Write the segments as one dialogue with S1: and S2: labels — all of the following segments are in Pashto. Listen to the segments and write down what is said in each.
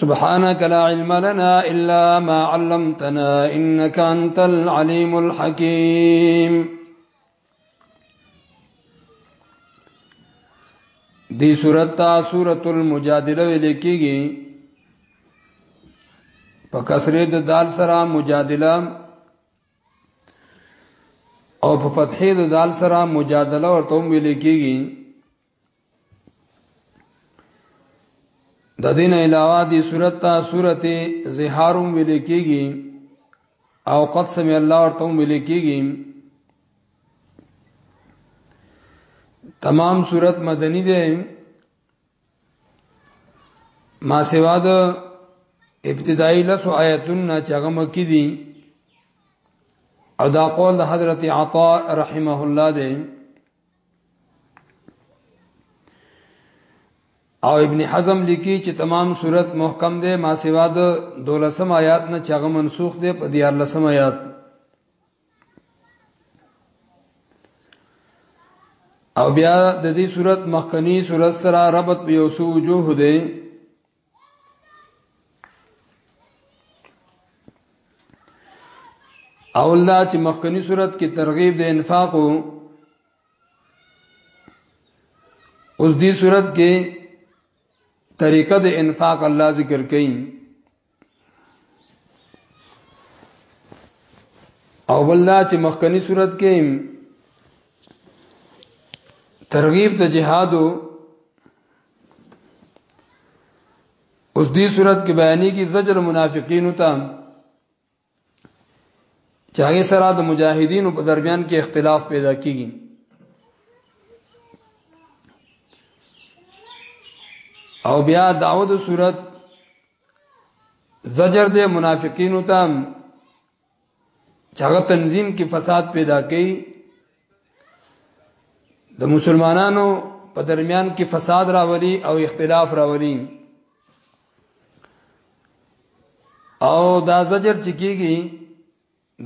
S1: سبحانك لا علم لنا إلا ما علمتنا إنك أنت العليم الحكيم دی صورت تا صورت المجادله ویل کیږي په کسره د دال سره مجادله او په فتحې د دال سره مجادله ورته ویل کیږي د دین علاوه دی صورت ته صورت زهارم ویل کیږي او قد سمع الله ورته ویل کیږي تمام صورت مدنی ده ما سوا د ابتدایي لس آیتونه چې هغه مکی دي او دا قول د حضرت عطا رحمه الله ده او ابن حزم لیکي چې تمام صورت محکم دی ما سوا د دولسم آیات نه چاغه منسوخ دی په دیار لسم آیات او بیا د دې صورت مخکنی صورت سره ربط په یو سو وجوه دی اول دا چې مخکنی صورت کې ترغیب د انفاق او اوس دې صورت کې طریقه د انفاق الله ذکر کړي او بل دا چې مخکنی صورت کې ترغیب د جهادو اوس دې صورت کې بیانې کې زجر منافقین ته چاغه سره د مجاهدینو په درمیان کې اختلاف پیدا کیږي او بیا داود صورت زجر دې منافقین ته چې هغه تنظیم کې فساد پیدا کړي د مسلمانانو په درمیان کې فساد راولي او اختلاف راولي او دا زجر چې کیږي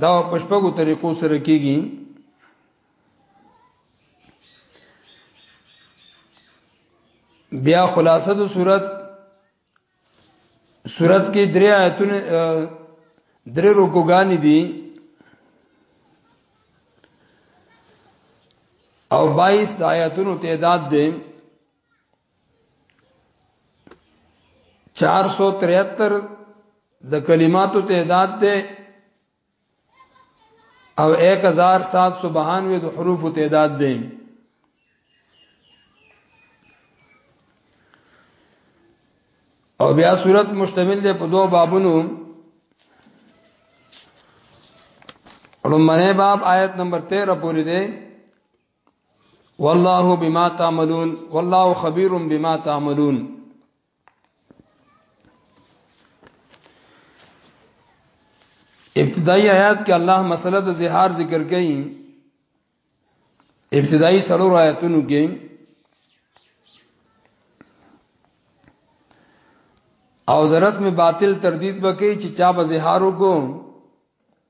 S1: دا پښپغو طریقو سره کیږي بیا خلاصه د صورت صورت کې درې آیتونه درې رکوګانی دي او 22 د آیاتونو تعداد دی 473 د کلماتو تعداد دی او 1792 د حروف تعداد دی او بیا صورت مشتمل دی په دوه بابونو لمنه باب آیت نمبر 13 پورې دی والله بما تعملون والله خبير بما تعملون ابتدائی آیات کې الله مسله د زهار ذکر کړي ابتدائی سلور آیاتونو کې او د رسم باطل تردید وکي چې چا به زهارو کو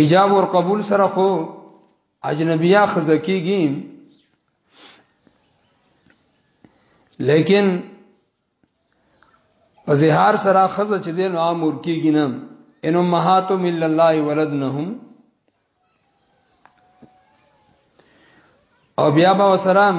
S1: ایجاب او قبول سره خو اجنبیا خزه کیږي لیکن په زهار سره خزه چې دین عام ور کیږي نه ان امهاتم الا الله ولدنهم او بیا به وسرام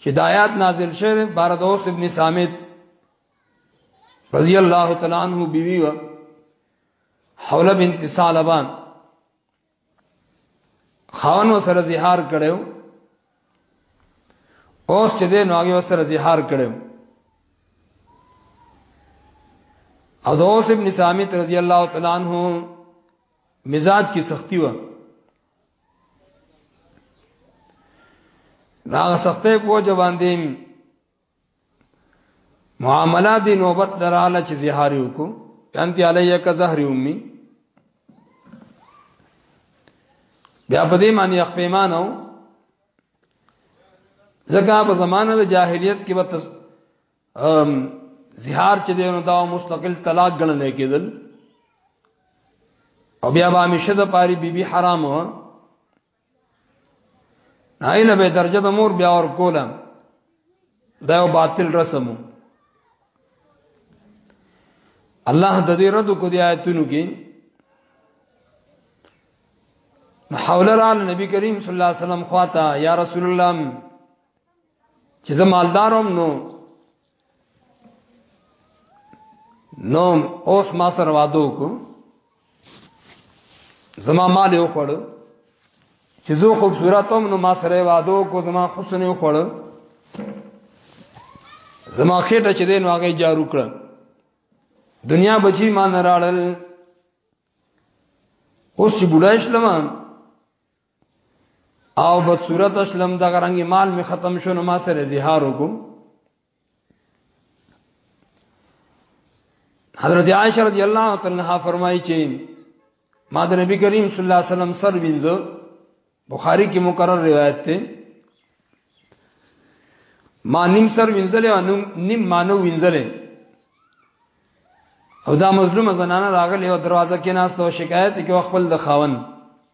S1: چې د آیات نازل شوه باردوس ابن سامت رضی الله تعالی عنہ بیوی و حوله بنت سالبان خان و سره زهار کړو اوس چې دین واګي وسره زهار کړو او دوس ابن سامت رضی الله تعالی عنہ مزاج کی سختی و دا سختې په وجه باندې معاملہ دی نوبت دراله چې زهاري وکړو انت علیه کا زهر امي بیا په دې معنی خپېمان او زکه په زمانه د جاهلیت کې وت ام زهار چې دینو دا مستقل طلاق ګڼل کېدل او بیا به همیشه د پاری بیبي بی حرام و نه به درجه د مور بیا ور کوله دا یو باطل رسم الله د دې رد کو دی آیتونو کې حول را نبی کریم صلی الله علیه وسلم خواته یا رسول الله چې زه مالداروم نو نو اوس ما سره واده وکړو زما مال یو خړو چې زه خوبصورتم نو ما سره واده وکړو زما حسن یو خړو زما خېټه چې دین واغې جارو کړ دنیا بچی ما نه راړل اوس چې بډای شلم او په صورت اسلم د غرنګ مال می ختم شونه ما سره زهار وکم حضرت عائشہ رضی الله تعالی عنها فرمایي چې ما د نبی کریم صلی الله علیه وسلم سر وینځو بخاری کې مکرر روایت ده ما نیم سر وینځل او نیم مانو وینځل او دا مظلومه زنانه راغلی او دروازه کې ناست او شکایت کوي خپل د خاون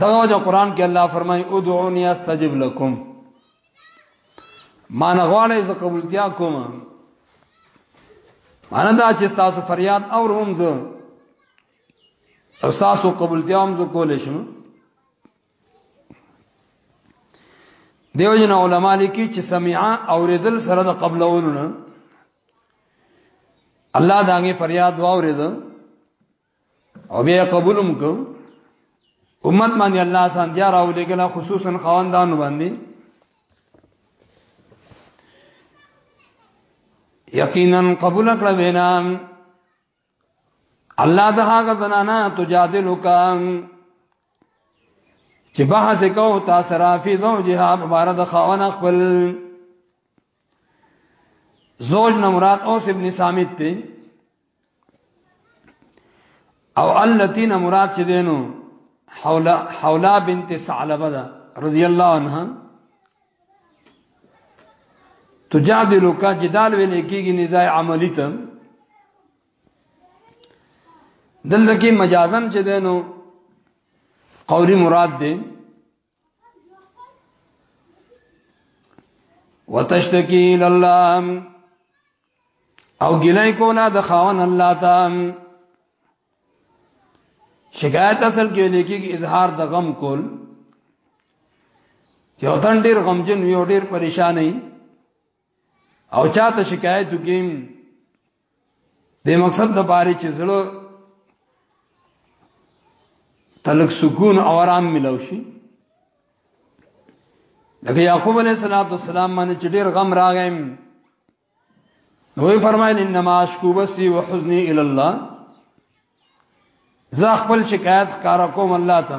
S1: دا وجه قران کې الله فرمایي ادعوني استجب لكم ما نه غواړې ز قبولتیا کوم مانا دا چې تاسو فریاد اور هم زه تاسو قبولتیا هم زه کول شم دیو جن علماء لیکي چې سمعا اوریدل سره د قبلولونه الله داغه فریاد واورید او بیا قبولم کو امت باندې الله آسان دی راولې کله خصوصا خواندان باندې یقینا قبول کړه وینا الله د هغه زنانه تجادل کام چې بحث کو تاسو را فی زوجها مبارک د خاون خپل زوج نه مراد اوس ابن سامت ته او التين مراد چې دینو حولا حولا بنت ثعلبه ده رضی الله عنها تجادلو کا جدال ویل کېږي نزاع عملی ته دلته کې مجازن چې دینو قولی مراد دی وتشتکی الى الله او ګلای کو نه د خاون الله ته شکایت اصل کې لیکي اظهار د غم کول چې وطن ډیر غمجن وي او ډیر پریشان وي او چاته شکایت وکیم د مقصد د باره چې زړه تلک سکون او آرام ملو شي لکه یعقوب علیہ الصلوۃ والسلام باندې چې ډیر غم راغیم نو یې فرمایل انما اشکو بسی وحزنی الی الله زه خپل شکایت کار کوم الله ته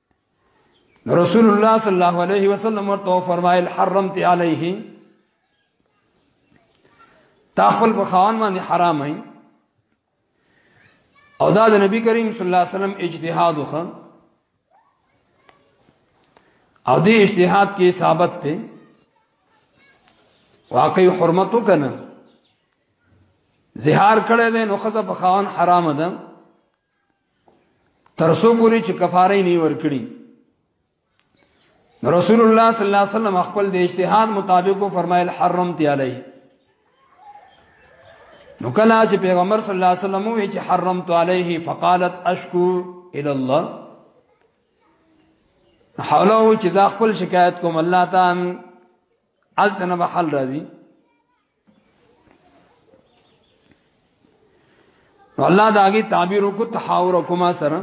S1: رسول الله صلی الله علیه وسلم ورته فرمایل حرمت علیه تا خپل په خوان باندې حرام هي او دا د نبی کریم صلی الله علیه وسلم اجتهاد وخه او دې اجتهاد کې ثابت ته واقعي حرمت وکنه زهار کړه دې نو خزه په خوان حرام ده ترسو پوری چې کفاره نه ور کړی رسول الله صلی الله علیه وسلم خپل د اجتهاد مطابق فرمایل حرم تی علی نو کله چې پیغمبر صلی الله علیه وسلم وی چې حرم تو علیه فقالت اشکو الی الله حاله چې ځا خپل شکایت کوم الله تعالی التنه به حل راځي الله دا غي تعبیر کو تحاور کوما سره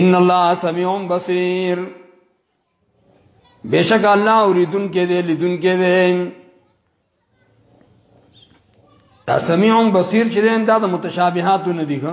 S1: ان الله سميع بصير بشک الله اوریدون کې دې لیدون کې دې سميع بصير چې دا د متشابهات نه دي ښه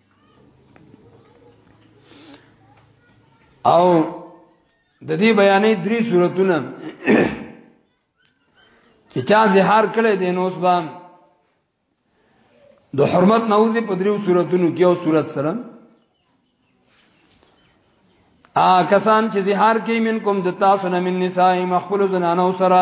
S1: او د دې بیانې درې صورتونه چې چا زهار کړي دي نو اوس به د حرمت نوځي په دریو صورتونو کې او صورت سره ا کسان چې زهار کوي منکم د تاسو نه من نساء مخبل زنانو سره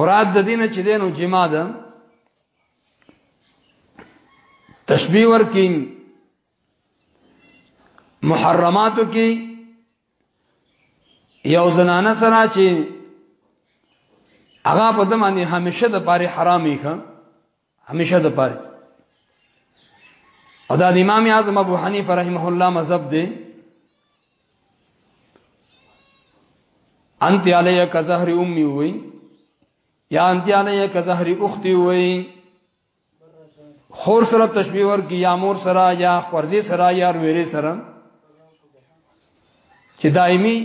S1: مراد د دین چې دینو جما ده تشبیه ورکی محرماتو کې یو زنانه سره چې هغه په دمانه همیشه د پاره حرامي ښه همیشه د پاره او دا د امام اعظم ابو حنیفه رحمه الله مذهب دی انت علی کظهر امي وی یا انت علی کظهر اختي وی خور سره تشبیه ور کی یا مور سره یا خورزي سره یا ویری سره چې دایمي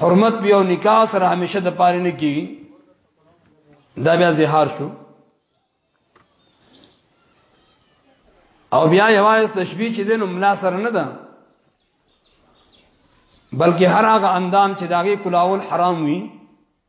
S1: حرمت بیا نکاح سره همیشه د پاره نه کی دا بیا زهار شو او بیا یوایس تشبیه چې دین ملا سره نه ده بلکې هر هغه اندام چې داغه کلاول حرام وي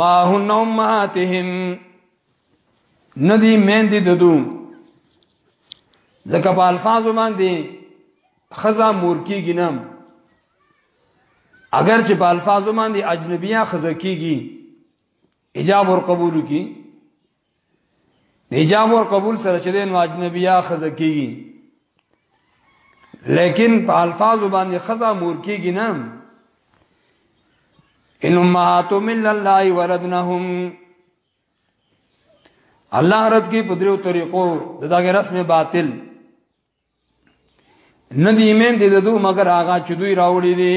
S1: ما هن امهاتهم ندی مین دي ددو ځکه په الفاظ باندې خزا مور کیږي نه اگر چې په الفاظ باندې اجنبیه خزا کیږي ایجاب ور قبول کی حجاب ور قبول سره چې نو اجنبیا خزه کیږي لیکن په الفاظ باندې خزه مور کیږي نه ان امهاتو من الله وردنهم الله رد کی پدریو طریقو دغه رسم باطل ندی مین دې ددو مگر آغا چدوی راوړي دي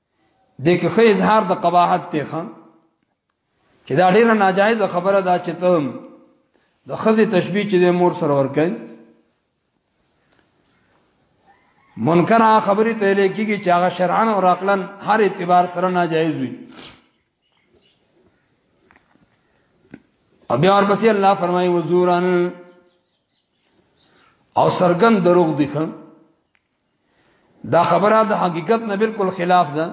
S1: دې کې خې اظهار د قباحت ته خان چې دا ډیره ناجایزه خبره ده چې ته د خزي تشبیه چې د مور سره ورکړي منکر خبرې ته لیکيږي چې هغه شرعن او عقلن هر اعتبار سره ناجایز وي بیا ورپسې الله فرمایي وزورن او سرګن دروغ دي خان دا خبره د حقیقت نه بالکل خلاف ده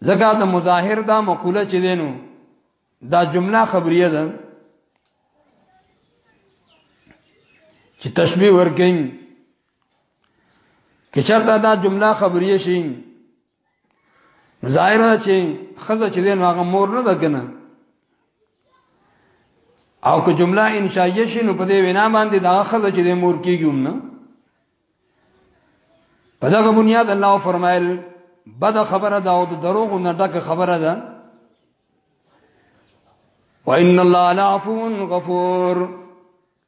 S1: زکه د مظاهر دا مقوله چې دینو دا جمله خبریه ده چې تشبیه ورکین کې چرته دا جمله خبریه شي ظاهر ده چې خزه چې دین هغه مور نه ده کنه او که جمله انشائیه شي نو په دې وینا باندې دا خزه چې د مور کېږم نه په دغه بنیاد الله فرمایل بد خبره ده او د دروغ نه ډک خبره ده وان الله لعفو غفور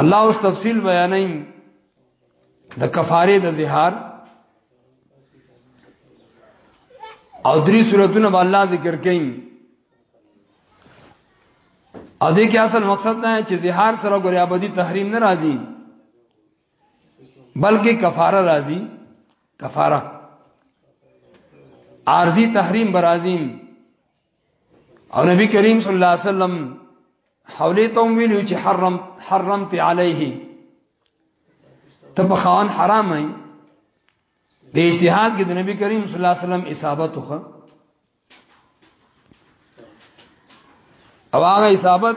S1: الله اوس تفصیل بیانای د کفاره د زهار او درې صورتونه به الله ذکر کین او دې کې اصل مقصد نه چې زهار سره ګوري ابدي تحریم نه راځي بلکې کفاره راځي کفاره عارضی تحریم برازیم او نبی کریم صلی الله علیه وسلم حولی ته ویلو چې حرم حرمت علیه تب خوان حرام ای د اجتهاد کې د نبی کریم صلی الله علیه وسلم اصابت وکړه او هغه اصابت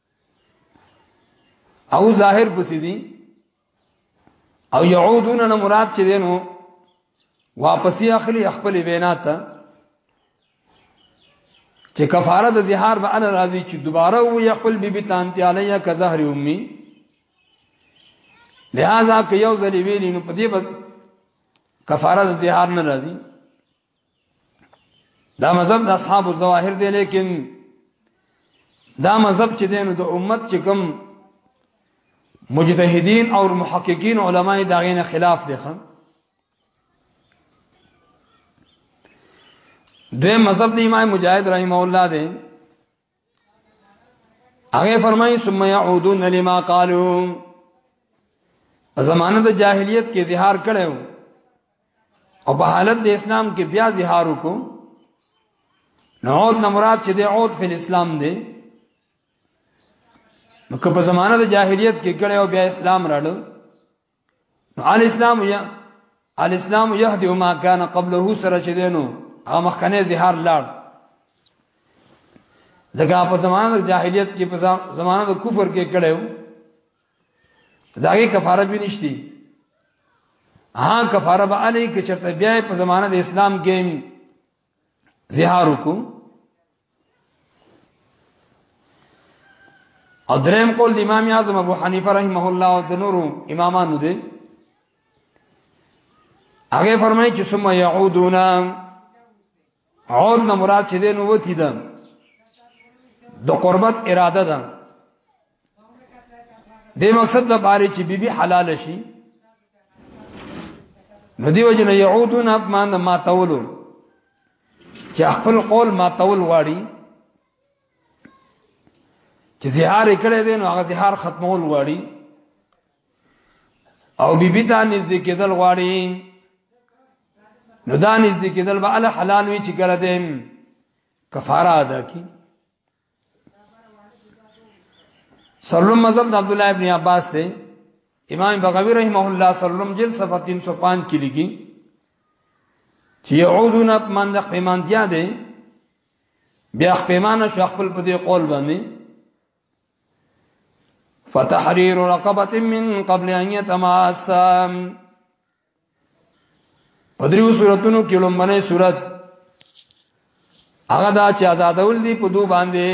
S1: او ظاهر پسې دي او يعودون نه مراد چې دینو واپسی اخلي خپل وینا ته چې کفاره د زهار به ان راضي چې دوباره و یا خپل بیبي تانتی علیا ک زهر امي لہذا که یو ځلې ویلی نو په دې بس کفاره د زهار نه راضي دا مذهب د اصحاب الظواهر دی لیکن دا مذهب چې دینو د امت چې کوم مجتهدین او محققین علما دا غینه خلاف دي خان دوی مذهب د امام مجاهد رحم الله دی هغه فرمایي ثم يعودون لما قالوا زمانه د جاهلیت کې زهار کړو او په حالت د اسلام کې بیا زهار وکړو نعود نه مراد چې د عود په اسلام دی نو که په زمانه د جاهلیت کې کړو بیا اسلام راړو الاسلام یا الاسلام یهدی ما کان قبله سره چې دینو هغه مخکنه زهار لاړ دغه په زمانه د جاهلیت کې په زمانه د کفر کې کړو داګه کفاره به نشتی ها کفاره به علی کې چرته بیا په زمانه د اسلام کې زهار وکړو او دریم قول د امام اعظم ابو حنیفه رحمه الله او د نورو امامانو دی هغه فرمایي چې ثم يعودون عود نه مراد چې دین وتی ده د قربت اراده ده د مقصد د باره چې بیبي حلال شي نو دیو جن یعودون اپ مان ما تولو چې خپل قول ما تول واړي چې زهار کړي دي نو هغه زهار ختمول واړي او بیبي ته نږدې کېدل واړي نو دا نږدې کېدل به ال حلال وي چې کړه دې کفاره ادا کی سلم مذهب د عبد الله ابن عباس دی امام بغوی رحمه الله سلم جلد صفحه 305 کې لیکي چې يعودون من د پیمان دیا دی بیا پیمان شو خپل په دې قول باندې فتحرير رقبه من قبل ان يتماسا په دریو صورتونو کې لومبنه صورت هغه دا چې آزادول دي په دوه باندې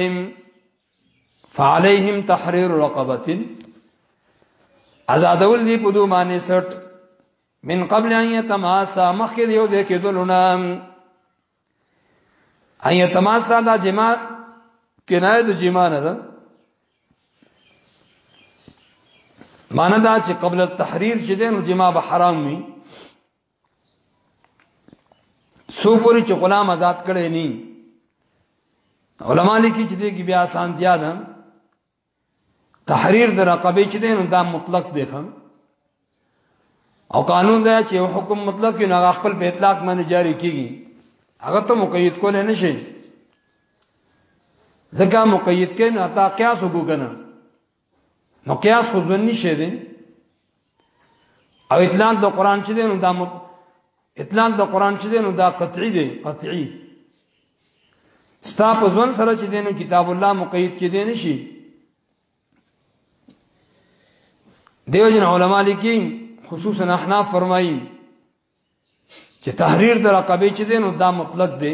S1: فعليهم تحرير رقبه آزادول دي په دوه باندې سټ من قبل ان يتماسا مخکې یو ځای کې دلونه ایا تماس دا جما کنایه د جما نه ده معنی دا چې قبل التحریر چې دین جما به حرام وي سو پوری چې غلام آزاد کړي نه علما لیکي چې دې کې بیا آسان دیا ده تحریر د رقبه چې دی نو دا مطلق دی خان او قانون دا چې یو حکم مطلق یو نه خپل په اطلاق باندې جاری کیږي هغه ته مقید کول نه شي ځکه مقید کین عطا قیاس وګنه نو قیاس خو ځنی شي دی او اطلاق د قران چې دینو دا اطلاق د قران چې دینو دا قطعی دی قطعی ستا په ځون سره چې دینو کتاب الله مقید کې دی نشي دیو جن علما لیکي خصوصا احناف فرمایي چې تحریر د رقبه چې دینو دا مطلق دی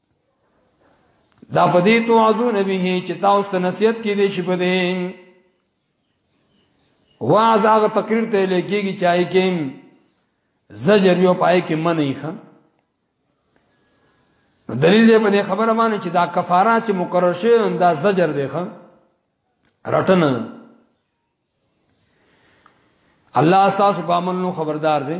S1: دا پدې تو عزو نبی هي چې تاسو ته نصیحت کې دي چې پدې واعظ هغه تقریر ته لګيږي چې آی کې زجر یو پای کې من نه ښه دلیل دې باندې خبره باندې چې دا کفاره چې مقرر شي دا زجر دی ښه رټنه الله تاسو په عمل نو خبردار دی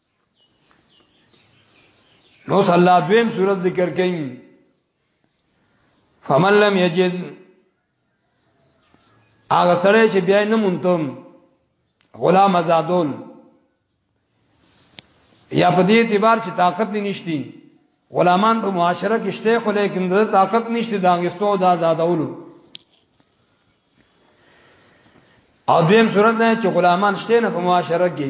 S1: نو صلی الله دویم صورت ذکر کین فمن لم یجد هغه سره چې بیا نه مونتم غلام آزادول یا په دې اعتبار چې طاقت نه نشتی غلامان په معاشره کې شته خو لیکن د طاقت نشته د انګستو د آزادولو او دیم صورت نه چې غلامان شته نه په معاشره کې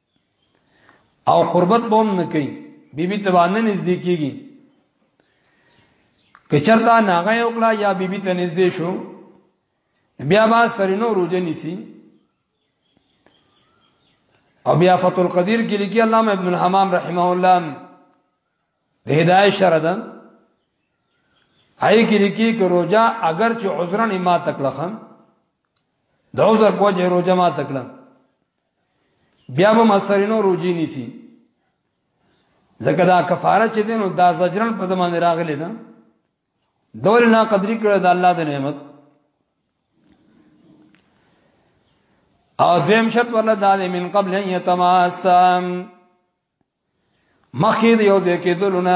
S1: او قربت به هم نه کوي بیبي ته باندې نږدې کیږي که چرته ناغه یو کلا یا بیبي ته نږدې شو بیا با سرینو روزه نیسی او بیا فتح القدیر کې لیکي علامه ابن الحمام رحمه الله د هدايه شر ده آی کې لیکي چې روزه اگر چې عذرن ما تکلخم د عذر په وجه روزه ما تکړه بیا به مسرینو روزي نیسی ځکه دا کفاره چې دینو دا زجرن په دمان راغلی نه دول نه قدرې کړه د الله د نعمت او دویم شرط ورله دا دی من قبل ان یتماسم مخید یو ځکه دلونه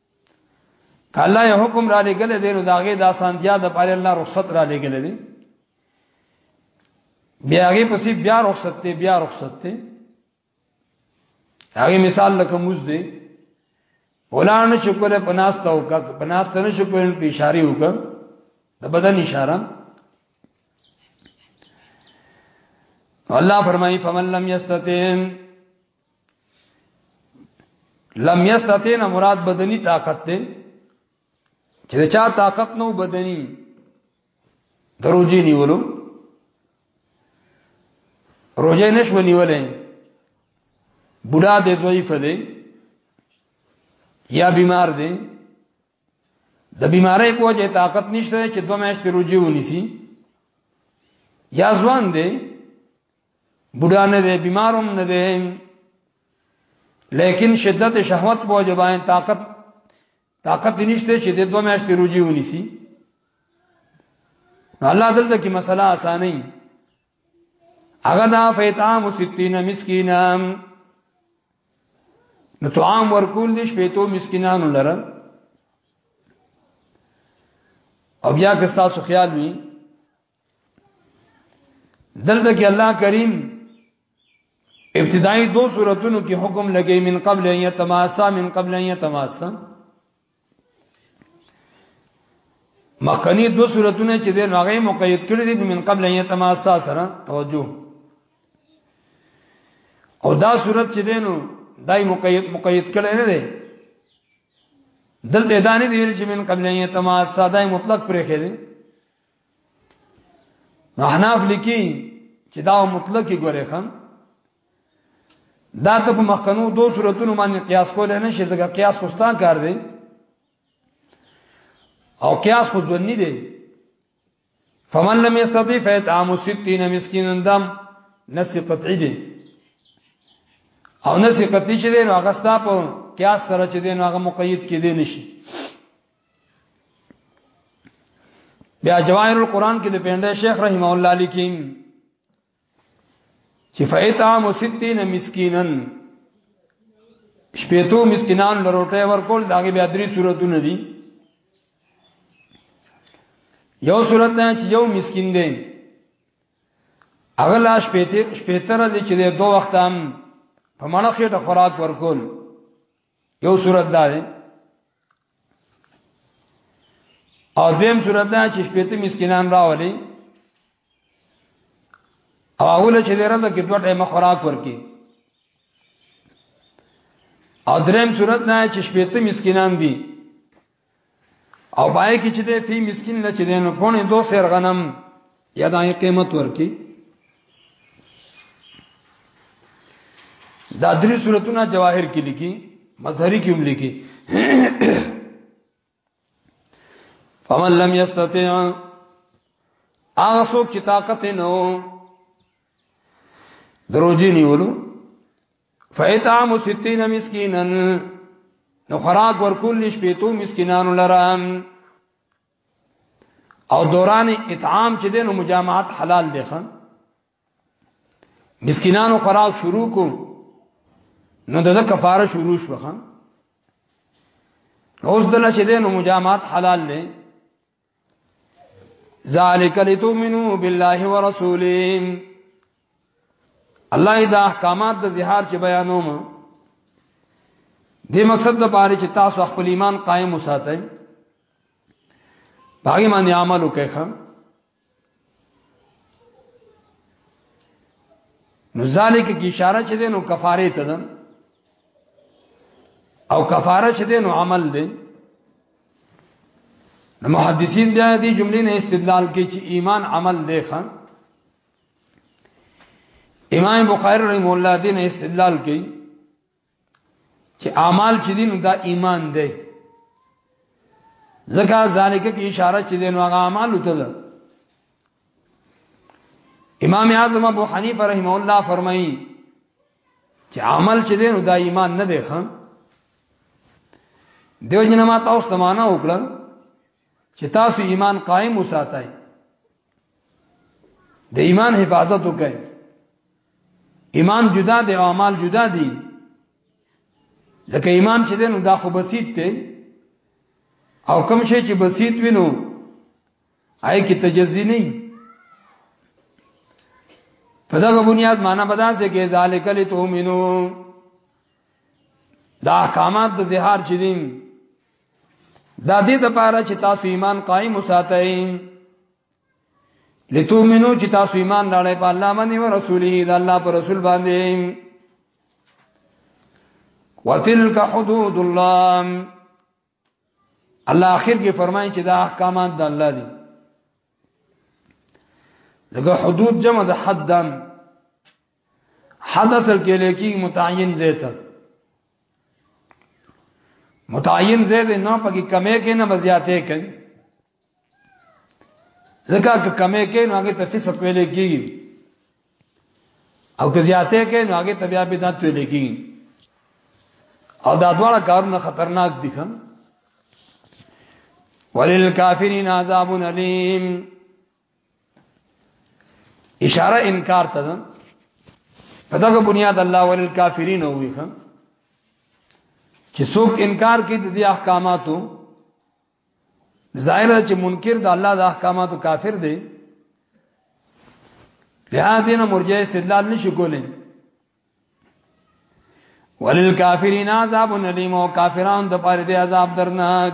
S1: کله یو حکم را لګل دی نو داغه د اسانتیا د پاره الله رخصت را لګل دی بیا هغه پسې بیا رخصت ته بیا رخصت ته هغه مثال لکه موز دی ولانه شکر پناسته وکړه پناسته نه شکر په اشاره وکړه د بدن اشاره الله فرمایي فمن لم یستطع لم یستطیع مراد بدنی طاقت ته چې چا طاقت نو بدنی دروځي نیولو روزه نشو نیولې بوډا د ضعیف دی یا بیمار دی د بیماری په وجه طاقت نشته چې دوه میاشتې روزي ونیسي یا ځوان دی بوډا نه دی بیماروم نه دی لیکن شدت شهوت په وجه باندې طاقت طاقت نشته چې د دوه میاشتې روزي ونیسي الله دلته کې مسله اسانه هغه دا فیتام 60 مسکینا نو طعام ورکول دي شپېتو مسکینانو لره او بیا که تاسو خیال وي دلته کې الله کریم ابتدایي دو سوراتونو کې حکم لګی من قبل ان يتماسا من قبل ان يتماسا مخکنی دو صورتونه چې د نوغې مقید کړی دی من قبل ان یتماسا سره توجه او دا صورت چې دینو دای مقید مقید کړی نه دی دلته دانی دی چې من قبل ان یتماسا دای مطلق پرې کړی نو حناف لیکي چې دا مطلق ګورې خان دا ته په مخکنو دوه صورتونو باندې قیاس کول نه شي ځکه قیاس خوستان کار دی او قیاس خو ځونی دی فمن لم يستطيع فيطعم 60 مسكينا دم نسی قطعی دی او نسی قطعی چې دی نو هغه ستا په قیاس سره چې دی نو هغه مقید کې دی نشي بیا جواهر القرآن کې د پیندې شیخ رحم الله لیکي چې فیتام 60 مسکینن شپېتو مسکینان لروټه ورکول داګه بیا درې صورتونه دي یو صورت نه چې یو مسکین دی هغه لاش پېته شپېتره چې د دوه وخت هم په مړه خېټه خوراک ورکول یو صورت دا دی او دیم صورت دا چې شپېته مسکینان راولي او اول چې د رزق کې دوه ټیمه خوراک ورکي او دریم صورت نه چې شپېته مسکینان دي او پای کې چې دی فی مسکین نه چې دی نو پونه دو سیر غنم یا دای قیمت ورکی دا درې صورتونه جواهر کې لیکي مظهری کې هم لیکي فمن لم یستطيع هغه څوک چې طاقت نه وو دروځي نیولو فیتام 60 مسکینا نو خوراک ورکول نش پیتو مسکینانو لرام او دوران اطعام چې دینو مجامعات حلال دي خان مسکینانو خوراک شروع کو نو د کفاره شروع شو خان اوس دنه چې دینو مجامعات حلال دي ذالک لتؤمنو بالله ورسوله الله دا احکامات د زهار چې بیانوم دې مقصد د پاره چې تاسو خپل ایمان قائم وساتئ باغی باندې عمل وکړئ نو ذالک کی اشاره چه دینو کفاره ته ده او کفاره چه دینو عمل ده نو محدثین بیا دی جملې نه استدلال کوي چې ایمان عمل دی خان امام بخاری رحم الله دین استدلال کوي چې اعمال چې دین دا ایمان دی ځکه ذالک کی اشاره چې دین هغه اعمال ته ده امام اعظم ابو حنیفه رحم الله فرمایي چې عمل چې دین دا ایمان نه دی خان دیو جن ما تاسو ته معنا وکړه چې تاسو ایمان قائم وساتای د ایمان حفاظت وکړي ایمان جدا دی او اعمال جدا دي ځکه ایمان چې دین دا خو بسیط دی او کوم شی چې بسیط وینو آی کی تجزی نه په دغه بنیاد معنا بداسه کې ذالک لتؤمنو دا احکامات د زهار چې دین دا دې د پاره چې تاسو ایمان قائم وساتئ لتومنو چې تاسو ایمان راړې په الله باندې او رسوله دا الله پر رسول باندې وتلک حدود الله الله اخر کې فرمایي چې دا احکامات د الله دي دغه حدود جمع د حدن حد اصل کې لیکي متعین زیت متعین زید نه پکې کمې کې نه بزیاتې کې ځکه که کمې کې نو هغه تفسق ویلې کېږي او که زیاتې کې نو هغه تبیا بدعت ویلې کېږي او دا دواړه کارونه خطرناک دي خان وللکافرین عذاب الیم اشاره انکار ته ده په دغه بنیاد الله ولل کافرین وی خان چې څوک انکار کوي د دې احکاماتو ظاهر چې منکر د الله د احکاماتو کافر دی لهدا نه مرجع استدلال نشي کولای وللکافرین عذاب الیم او کافرانو د پاره دی عذاب درناک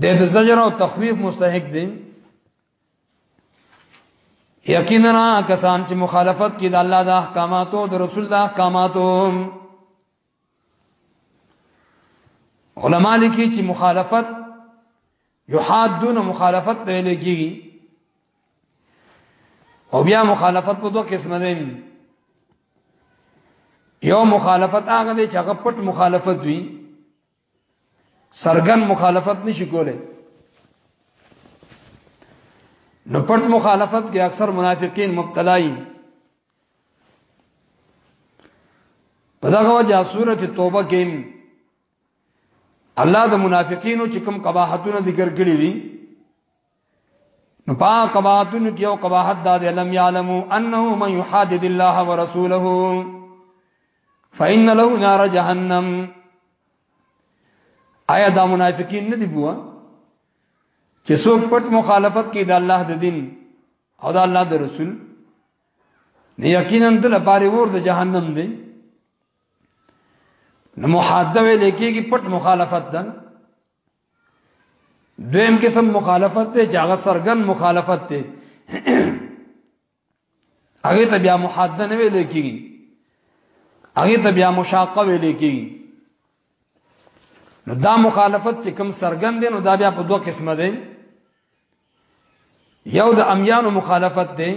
S1: د دې زجر او تخویف مستحق دي یقینا کسان چې مخالفت کوي د الله د احکاماتو او د رسول د احکاماتو علما لیکي چې مخالفت یحادون مخالفت ته لګي او بیا مخالفت په دوه قسمه دي یو مخالفت هغه دی چې هغه پټ مخالفت وي سرګن مخالفت نشي کوله نو پټ مخالفت کې اکثر منافقین مبتلا دي په دغه وجه سورته توبه کې الله د منافقینو چې کوم قباحتونه ذکر کړی دي نو پاک قباحتونو کې یو قباحت دا دی لم یعلمو انه من یحادد الله ورسوله فإن له نار جهنم آیا دا منافقین نه دی بوا چې څوک پټ مخالفت کوي د الله د دین او د الله د رسول نه یقینا د لپاره ور د جهنم دی نو محاده ویل کېږي پټ مخالفت ده دویم قسم مخالفت ته جاغه سرګن مخالفت ته هغه ته بیا محاده نه ویل کیږي هغه ته بیا مشاقه ویل کیږي نو دا مخالفت چې کم سرګن دي نو دا بیا په دوه قسمه دي یو د امیانو مخالفت دی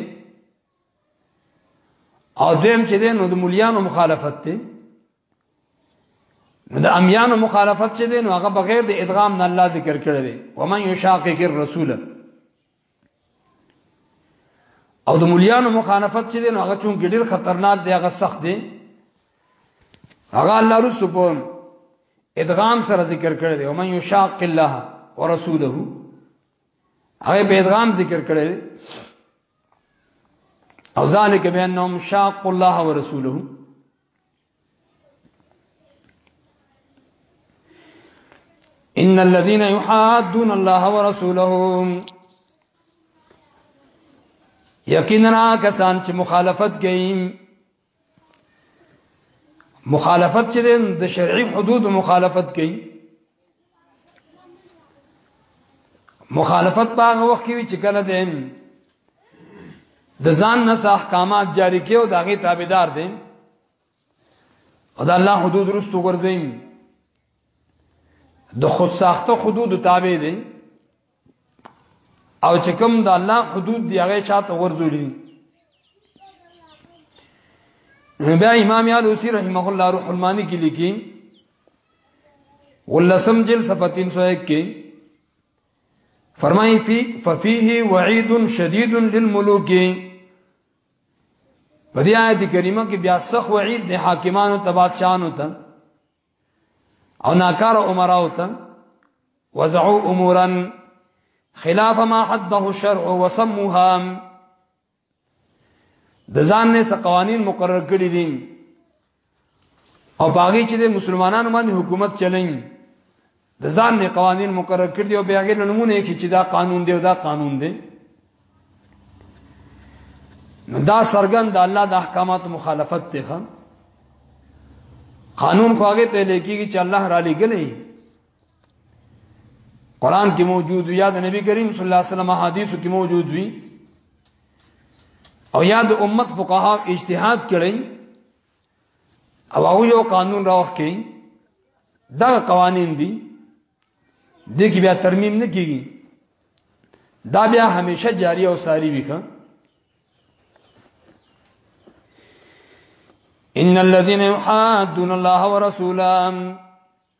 S1: او دویم چې دی نو د مليانو مخالفت دی نو د امیانو مخالفت چې دین هغه بغیر د ادغام نه الله ذکر کړی دی ومن یشاقق الرسول او د مليانو مخالفت چې دین هغه چون ګډیر خطرناک دی هغه سخت دی هغه الله رسول په ادغام سره ذکر کړی دی ومن یشاق الله ورسوله هغه به ادغام ذکر کړی دی او ذالک بانهم شاق الله ورسوله ان الذين يحادون الله ورسوله یقینا کسان چې مخالفت کوي مخالفت چې د شرعي حدود مخالفت کوي مخالفت باغ وخت کې چې کله دین د ځان نه احکامات جاری کې او داغه تابعدار دي او د الله حدود رستو ورځین د خود ساخته حدود تابع دي او چې کوم د الله حدود دی هغه چاته ورزولي بیا امام علوسی رحمه الله روح المانی کې لیکي ولسم جل صفحه 301 کې فرمایي فی ففيه وعید شدید للملوک په دې آیت کریمه کې بیا سخت وعید د حاکمانو تبادشاهانو ته او ناکار امراو ته وزعو امورا خلاف ما حده الشرع وسموها د ځان نه څه قوانين مقرر کړی دي او باغی چې د مسلمانانو باندې حکومت چلین د ځان نه قوانين مقرر کړ دي او بیا غیر نمونه کې چې دا قانون دی او دا قانون دی نو دا سرګن د الله د احکامات مخالفت ته خان قانون خو هغه ته لیکيږي چې الله را لګلې قران کې موجود یا د نبی کریم صلی الله علیه وسلم حدیثو کې موجود وي او یا د امت فقها اجتهاد کړي او هغه یو قانون راوخ کې دا قوانین دي د کې بیا ترمیم نه کیږي دا بیا همیشه جاری او ساری وي ان الذين يحادون الله ورسوله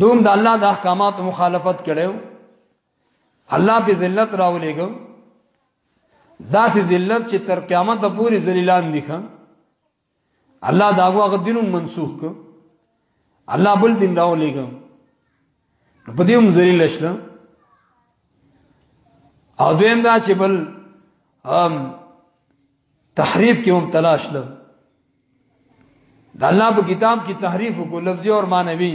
S1: دوم د الله د احکامات مخالفت کړو الله په ذلت راولېګو داسې ذلت چې تر قیامت پورې ذلیلان دي خان الله دا هغه دینو منسوخ ک الله بل دین راولېګو په دې هم ذلیل شله او دویم دا چې بل تحریف کې هم تلاش له د الله په کتاب کې تحریف کو لفظي او معنوي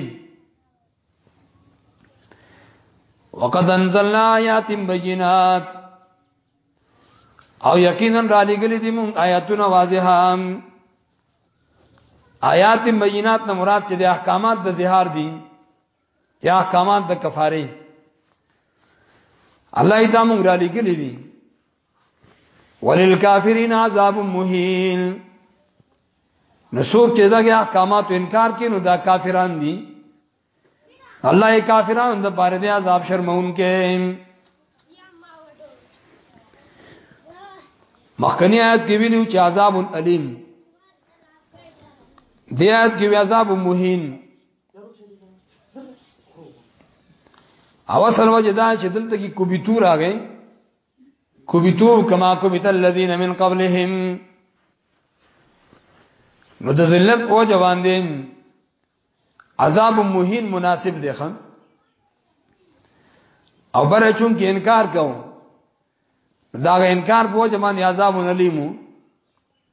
S1: وقد انزلنا آیات بینات او یقینا را لګلې دي مون آیاتونه واضحه آیات بینات نه مراد چې د احکامات د زهار دي یا احکامات د کفاره الله ایت مون را لګلې دي وللکافرین عذاب مهین نو څوک چې دغه احکامات انکار کوي نو دا کافران دي الله یې کافران د بارې د عذاب شرمون کې مخکنی آیت کې ویلو چې عذاب الیم دی آیت کې عذاب مهین او سره وجه دا چې دلته کې کوبیتور راغی کوبیتو کما کوبیت الذین من قبلهم نو د ذلت او جوان دي عذاب مهین مناسب دی خان او بره چون کې انکار کوم دا انکار په جمان عذاب نلیمو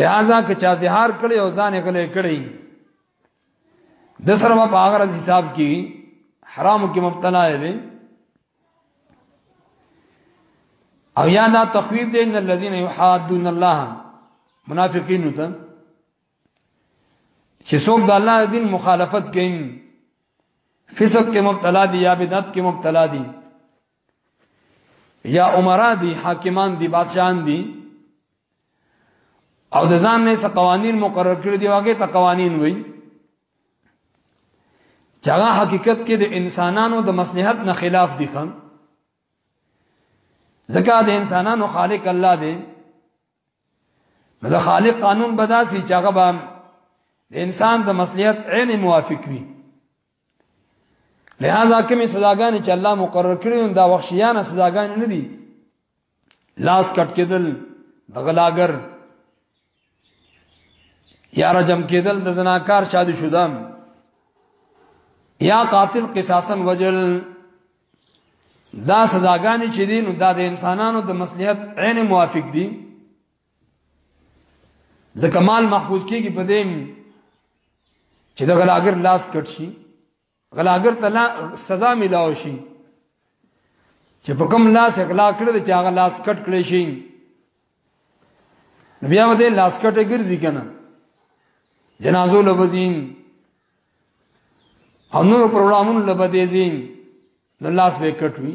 S1: لہذا که چا زهار کړي او ځان یې غلې کړي د سره په هغه ورځ حساب کی حرام کې مبتلا دی او یا دا تخویف دی ان الذين يحادون الله منافقین ته چې څوک د الله دین مخالفت کوي فسق کې مبتلا دي یا بدعت کې مبتلا دي یا عمرا دي حاکمان دي بادشاہان دي او د ځان نه څه قوانين مقرر کړی دی واګه ته قوانين وای چې هغه حقیقت کې د انسانانو د مصلحت نه خلاف دي خان ځکه د انسانانو خالق الله دی نو د خالق قانون بداسي چې هغه به د انسان د مصلحت عین موافق وي لہذا کومې سزاګانې چې الله مقرر کړې دا وحشیانه سزاګانې نه دي لاس کټ کېدل د غلاګر یا رجم کېدل د زناکار شادي شودم یا قاتل قصاصا وجل دا سزاګانې چې دي نو دا د انسانانو د مصلحت عین موافق دي ځکه مال محفوظ کیږي په دې چې د غلاګر لاس کټ شي غلاګر ته سزا ملاو شي چې په کوم لاس اغلا کړی چې هغه لاس کټ کړی شي بیا به دې لاس کټه ګرځي کنه جنازو لبزین او نور پروګرامونو لبدې زین د لاس به کټوي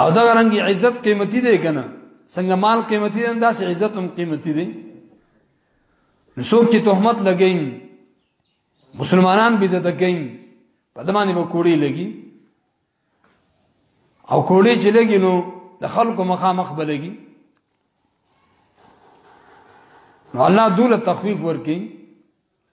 S1: او دا رنګ عزت قیمتي دی کنه څنګه مال قیمتي دی داسې عزت هم قیمتي دی څوک چې تهمت لګین مسلمانان به عزت کوي په دمانه به کوړی لګي او کوړی چې لګي نو د خلکو مخامخ بلګي نو الله دوله تخفیف ورکي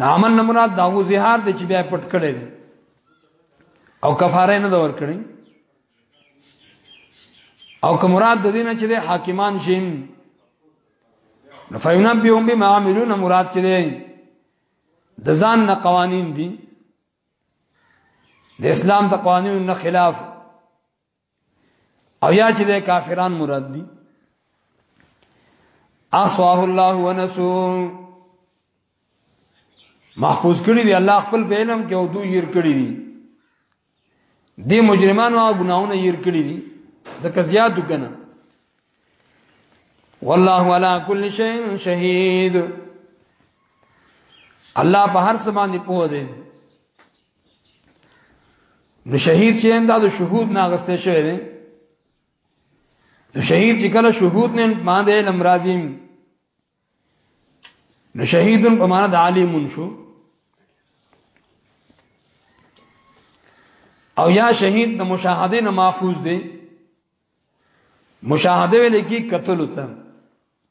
S1: عمل نه مراد دا غو زهار دی چې بیا پټ کړي دي او کفاره نه دور کړي او که مراد د دې نه چې حاکمان شین نو فینبهم بما عملون مراد چې دی د ځان نه قوانین دي د اسلام د قوانینو نه خلاف او یا چې د کافران مراد دي اصواه الله ونسو محفوظ کړی دی الله خپل په علم کې او دوی ير کړی دي د مجرمانو او ګناونه ير کړی دي ځکه زیات وکنه والله على كل شيء شهيد الله په هر څه باندې پوه دی نو شهید چې انده د شهود نه غسته شوی دی نو شهید چې کله شهود نه ما د علم راځیم نو شهیدن په معنا د عالم شو او یا شهید د مشاهده نه ماخوذ دی مشاهده ویل کی قتل ته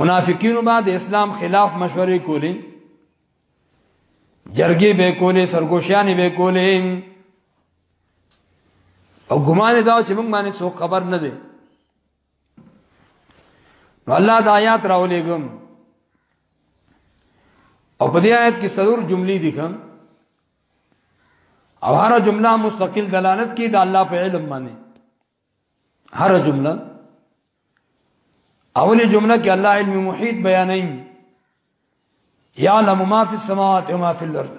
S1: منافقینو با د اسلام خلاف مشورې کولې جرګې به کولې سرګوشیانې به کولې او ګمان دا چې موږ باندې څوک خبر نه دی نو الله د آیات راولېګم او په دې آیت کې څلور جملې دي کوم او هر جمله مستقل دلالت کوي د الله په علم باندې هر جمله اولی جمله کې الله علم محیط بیانای یعلم ما فی السماوات و ما فی الارض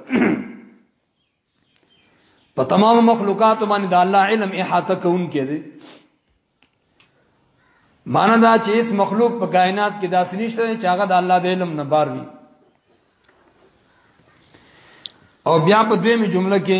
S1: په تمام مخلوقات باندې د الله علم احاطه کوون کې دی معنا دا چې اس مخلوق په کائنات کې داسې نشته چې هغه د الله د علم نه بار وي او بیا په دویمه جمله کې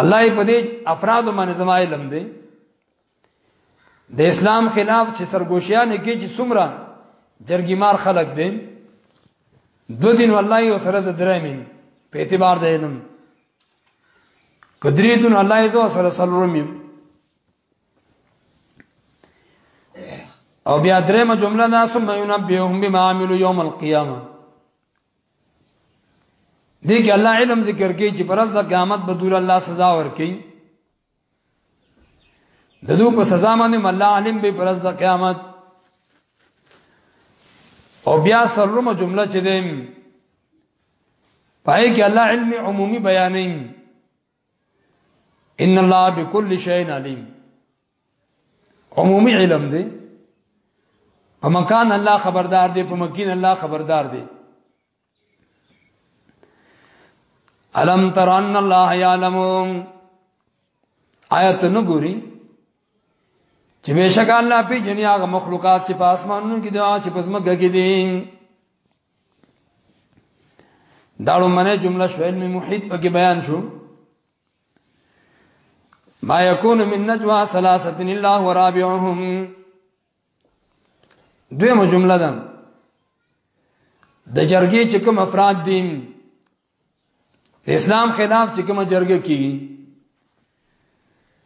S1: الله په دې افراد باندې زما علم دی د اسلام خلاف چې سرګوشیان کې چې څومره جرګیمار خلق دي دو دین والله یو سره زدرمین په اعتبار د علم قدریتون الله یزو سره سلومیم او بیا درېمه جمله دا سم یو نبیهم بما عملوا یوم القیامه دې کې الله علم ذکر کوي چې پرز د قیامت به دور الله سزا ورکړي د دوی په سزا باندې الله عالم به پرز د قیامت او بیا سرمه جمله چې دیم پای کې الله علم عمومي بیانې ان الله بكل شيء عليم عمومي علم دی په مکان الله خبردار دی په مکین الله خبردار دی الم تر ان الله يعلم آیت نو ګوري چې بشک الله په جنیا غ مخلوقات چې په اسمانونو کې دي چې په زمګه کې دي دا لمنه جمله شو علم محیط پکې بیان شو ما یکون من نجوا ثلاثه الا هو رابعهم دویمه جمله ده د جرګې چې کوم افراد دي اسلام خلاف چې کوم جرګه کی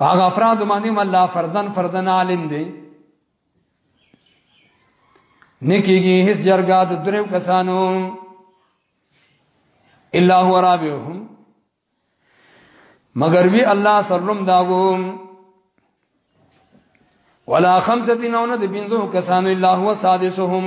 S1: هغه افراد باندې الله فردن فردن عالم دی نکیږي هیڅ جرګه د درو کسانو الا هو رابهم مگر وی الله سرلم داغو ولا خمسه نونه د بنزو کسانو الا هو سادسهم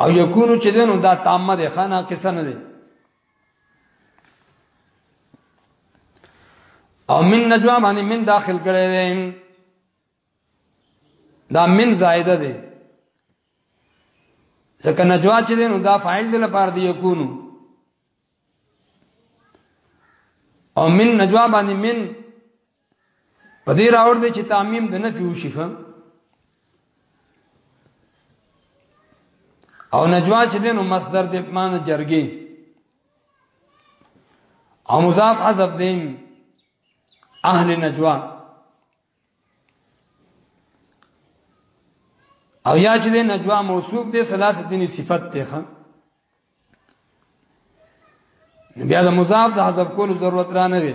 S1: او یکونو چې دنو دا تامه ده خانه قصه نه ده او من نجوا باندې من داخل کړي دي دا من زائده ده ځکه نجوا چې دنو دا فاعل دی لپاره دی یکونو او من نجوا باندې من په دې راوړ دي چې تعمیم د نفي وشي او نجوا چې دین نو مصدر دې معنی جرګي او مضاف حذف دین اهل نجوا او یا چې دې نجوا موصوف دې ثلاثه دیني صفت ته خان بیا د مضاف د حذف کولو ضرورت را نه وي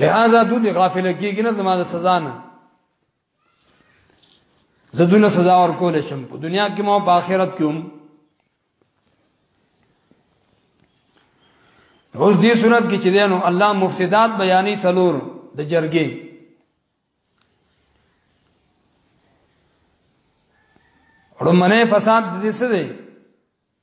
S1: لہذا تو دی غافل کیږي نه زما د سزا نه زدونه سزا ور کول شم په دنیا کې مو په آخرت کې هم اوس دې صورت کې چې دینو الله مفسدات بیانې سلور د جرګې ورمنه فساد دې څه دی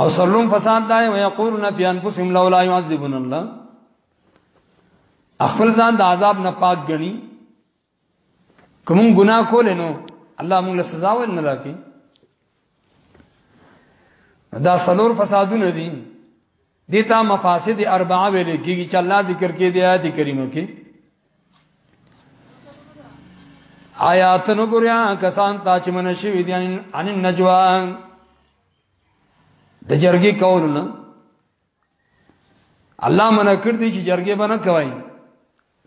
S1: او سرلوم فساد دای او یقولون فی انفسهم لولا يعذبون الله خپل ځان د عذاب نه پاک غني کوم ګناه کول نو الله موږ له سزا ول نه راکې دا سلور فسادونه دي دیتا مفاسد اربعه ویل کیږي چې الله ذکر کې دی آیات کریمه کې آیات نو ګوریا کسان تا چې منشي وي دي ان النجوا د جرګي کول نه الله منع کړ دي چې جرګي بنه کوي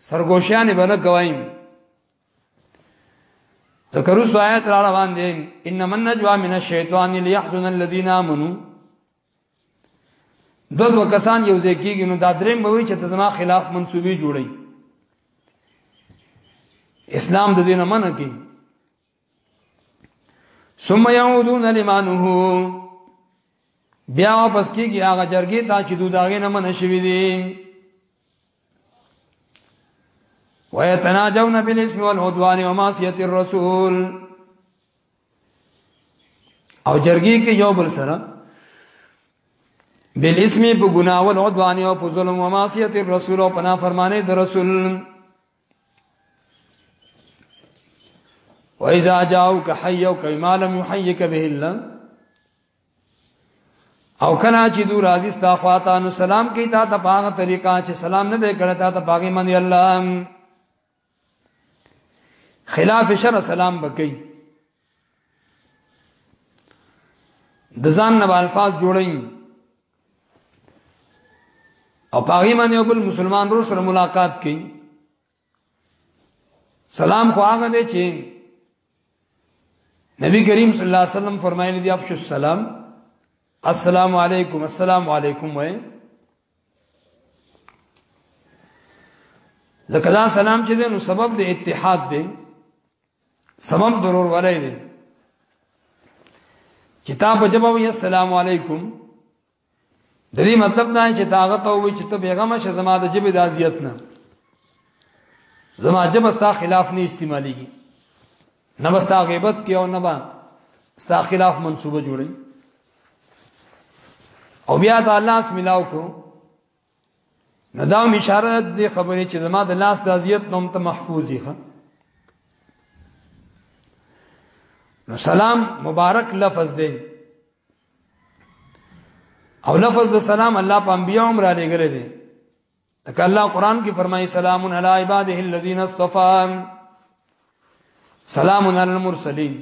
S1: سرګوشیانه بنه کوي ذکروس آیات را روان دي انما النجوا من الشیطان ليحزن الذين امنوا دو دو کسان یو ځای کیږي نو دا دریم به وي چې ته زما خلاف منسوبي جوړي اسلام د دینه منع کوي ثم يعودون لمانه بیا واپس کیږي هغه جرګې ته چې دوی داغه نه منع شوی دي ويتناجون بالاسم والعدوان ومعصيه الرسول او جرګي کې یو بل سره بل اسمی په ګناه او عدوان او په ظلم او معصیت الرسول او پنا فرمانه د رسول و اذا جاءوك حيوا كما لم يحيك به الله او کنا چې دو راضی ستا خواته نو سلام کوي تا ته پاغه طریقه چې سلام نه دی کړی تا ته پاغه من الله خلاف شر سلام بکی د ځان نه الفاظ جوړی او پاغي باندې یو بل مسلمان ورو سره ملاقات کړي سلام خو هغه دی چې نبی کریم صلی الله علیه وسلم فرمایلی دی افش السلام السلام علیکم السلام علیکم وای ځکه دا سلام چې نو سبب د اتحاد دی سبب ضرور ولای دی کتاب جواب یې السلام علیکم د دې مطلب دا چې تاغه ته وي چې ته بیغمه شه زما د جبه د اذیت نه زما جبه ستا خلاف نه استعماليږي نه مستا غیبت کې او نه با ستا خلاف منسوبه جوړي او بیا ته الله اسم الله وکړو نه دا اشاره دې خبرې چې زما د لاس د اذیت نوم ته محفوظ دي نو سلام مبارک لفظ دی او لفظ د سلام الله په انبیاء عمر علی ګره دی تک الله قران کې فرمایي سلام علی عباده الذین اصطفى سلام علی المرسلین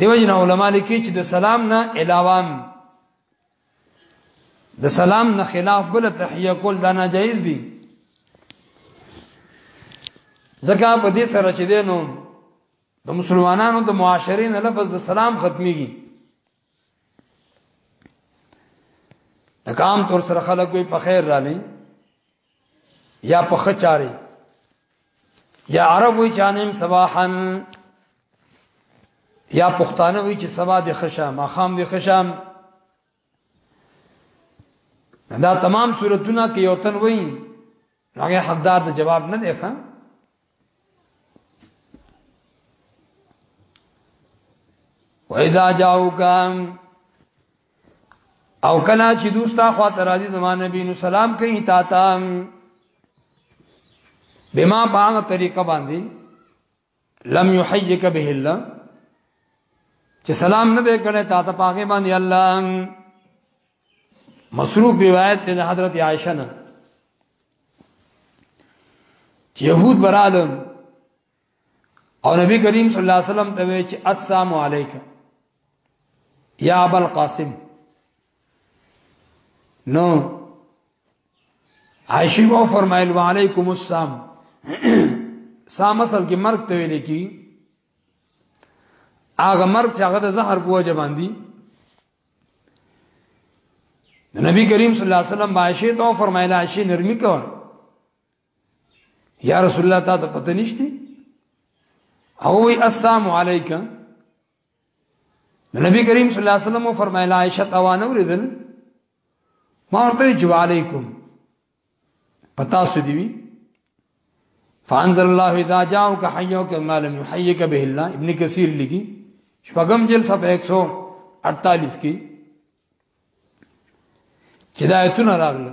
S1: دیو جن علماء لیکي چې د سلام نه علاوه د سلام نه خلاف بل تحیه کول دا ناجایز دي ځکه په دې سره چې دینو د مسلمانانو د معاشرین لفظ د سلام ختميږي د کام تور سره خلک وي په خیر را لې یا په خچاري یا عرب وي جانم صباحن یا پښتانه وي چې سبا د خشام ما خام د خشام دا تمام صورتونه کې یو تن وایي هغه حقدار د جواب نه دی ښه وإذا جاءوك او کلا چې دوستا خوا ته راځي زمان نبی نو سلام کوي تا ته بما باغ طریقه باندې لم يحيك به الله چې سلام نه دې کړي تا ته پاګې باندې الله مسروق روایت ده حضرت عائشہ نه يهود برالم او نبی کریم صلی الله علیه وسلم ته وی چې السلام علیک یا ابو القاسم نو عائشہ مو فرمایل وعلیکم السلام سام اصل کې مرګ ته ویل کی هغه مرګ چې هغه د زهر په وجه باندې نبی کریم صلی الله علیه وسلم عائشه ته فرمایله عائشه نرمي کوه یا رسول الله تا ته پته نشته او وی السلام علیکم نبی کریم صلی الله علیه وسلم فرمایله عائشه توانه وردن ما ورته چې علیکم پتا سو دی فانزل الله اذا جاءك حيوك ما لم يحيك به الله ابن کثیر لګي شپږم جلد صفحه 148 کې هدایتونه راغلي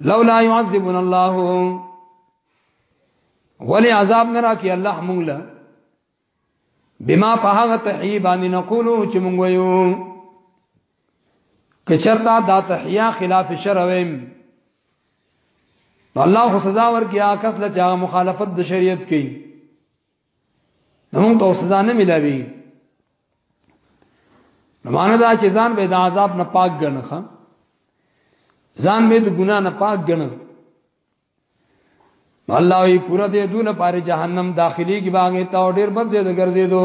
S1: لولا يعذبنا الله ولی عذاب نه راکی الله مونږ له بما په هغه تحیی باندې نقولو چې مونږ وایو کچرتا دا تحیا خلاف شرع ویم الله خو سزا ورکیا کس له چا مخالفت د شریعت کوي نو ته سزا نه ملاوي نو معنا دا چې ځان به د عذاب نه پاک ګنخه ځان به د ګنا نه پاک ګنه الله وی پورا دې دونه پاره جهنم داخلي کې باغې تا ډېر بد زیاده ګرځېدو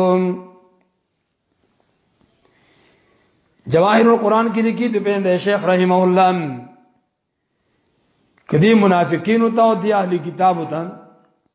S1: جواهر القرآن کې لیکي د پیند شیخ رحم الله کدی منافقین او ته دی اهلی کتاب ته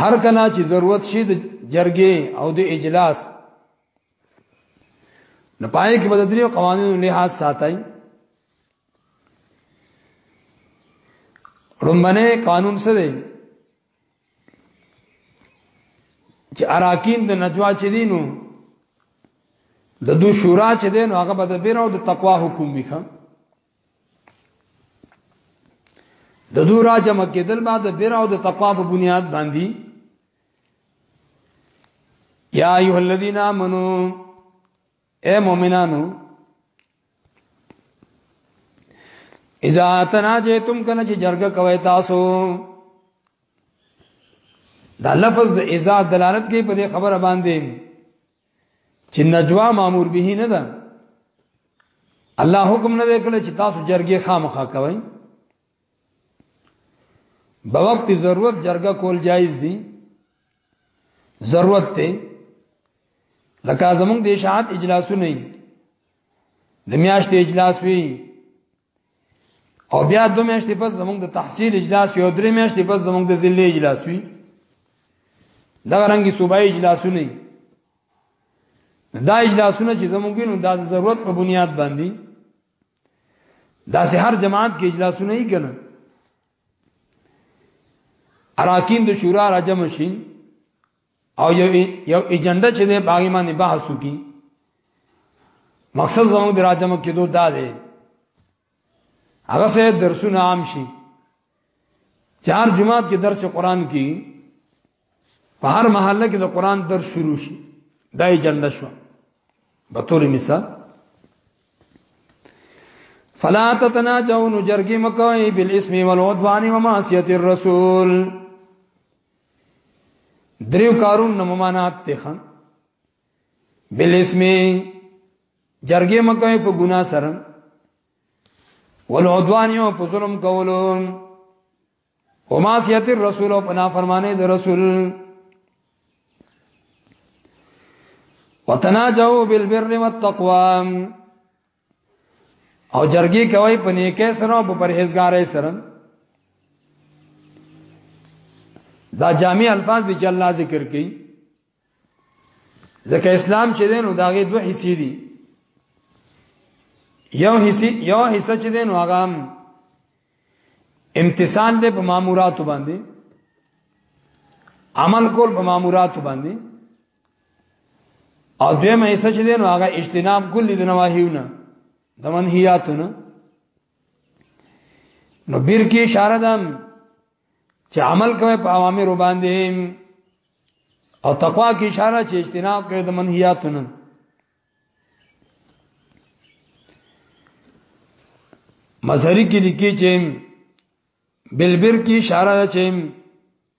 S1: هر کله چې ضرورت شي د جرګې او د اجلاس نه پای کې بددري او قوانینو لحاظ ساتي رومبنه قانون څه دی چې اراکین د نجوا چې دینو د دو شورا چې دینو هغه به د بیر او د تقوا حکم وکړي د دوه راجم کېدل بعد بیر او د تقوا په بنیاد باندې یا ایه الذین آمنو اے مؤمنانو اذا تناجیتم کنه چې جرګه کوي تاسو دا لفظ د اذا دلالت کوي په دې خبره باندې چې نجوا مامور به نه ده الله حکم نه وکړي چې تاسو جرګه خامخا کوئ په وخت ضرورت جرګه کول جایز دي ضرورت ته لکه زمونږ د اشاعت اجلاسو نه د میاشتې اجلاس وی او بیا دو میاشتې پس زمونږ د تحصیل اجلاس یو درې میاشتې پس زمونږ د ضلع اجلاس وی دا رنګي صوبایي اجلاسونه دا اجلاسونه چې زمونږ نو د ضرورت په بنیاد باندې دا سه هر جماعت کې اجلاسونه یې کنه اراکین د شورا راجم شي او یو یو ایجنډا چې د باغی باندې بحث وکي مقصد زموږ د راجمه کېدو دا دی هغه سه درسونه عام شي چار جمعات کې درس قران کې په هر محله کې د قران درس شروع شي دا ایجنډا شو به تور مثال فلا تتناجون جرګي مکوي بالاسم والعدوان ومعصيه الرسول دریو کارون نه ممانات ته خان بل اسمه جرګه مکه په ګنا سره ولعدوان یو په ظلم کولو او معصیت الرسول او پنا فرمانه د رسول وتناجوا بالبر والتقوى او جرګي کوي په نیکه سره او په پرهیزګارۍ سره دا جامع الفاظ دي چې الله ذکر کوي ځکه اسلام چې دین او داغه دوه حصے دي یو حصہ یو حصہ چې دین هغه امتثال دې په مامورات باندې عمل کول په مامورات باندې او دویم ایسه چې دین هغه اجتناب کلی د نواهیونه د منهیاتونه نو بیر کې اشاره ده چې عمل کوي په اوامر باندې او تقوا کې اشاره چې اجتناب کوي د منهیاتونه مظهری کې لیکي چې بلبر کې اشاره ده چې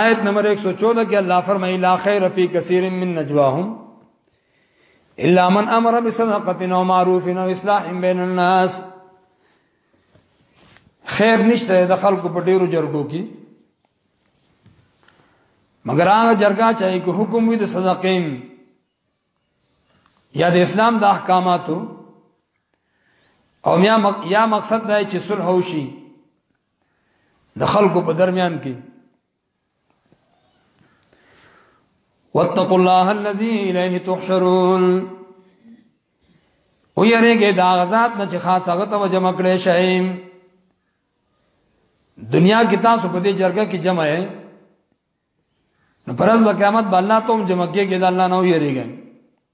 S1: آیت نمبر 114 کې الله فرمایي لا خیر فی کثیر من نجواهم الا من امر بصدقه او معروف او اصلاح بین الناس خیر نشته د خلکو په ډیرو جرګو کې مگر هغه جرګه چې کو حکم وي د صدقین یا د اسلام د احکاماتو او یا مقصد دا چې صلح وشي د خلکو په درمیان کې واتقوا الله الذي اليه تحشرون او یریږي دا غزاد نه چې خاص هغه ته جمع کړي شي دنیا کې تاسو په دې جرګه کې جمع یې نو پرز به قیامت به الله ته هم جمع کېږي دا الله نه یریږي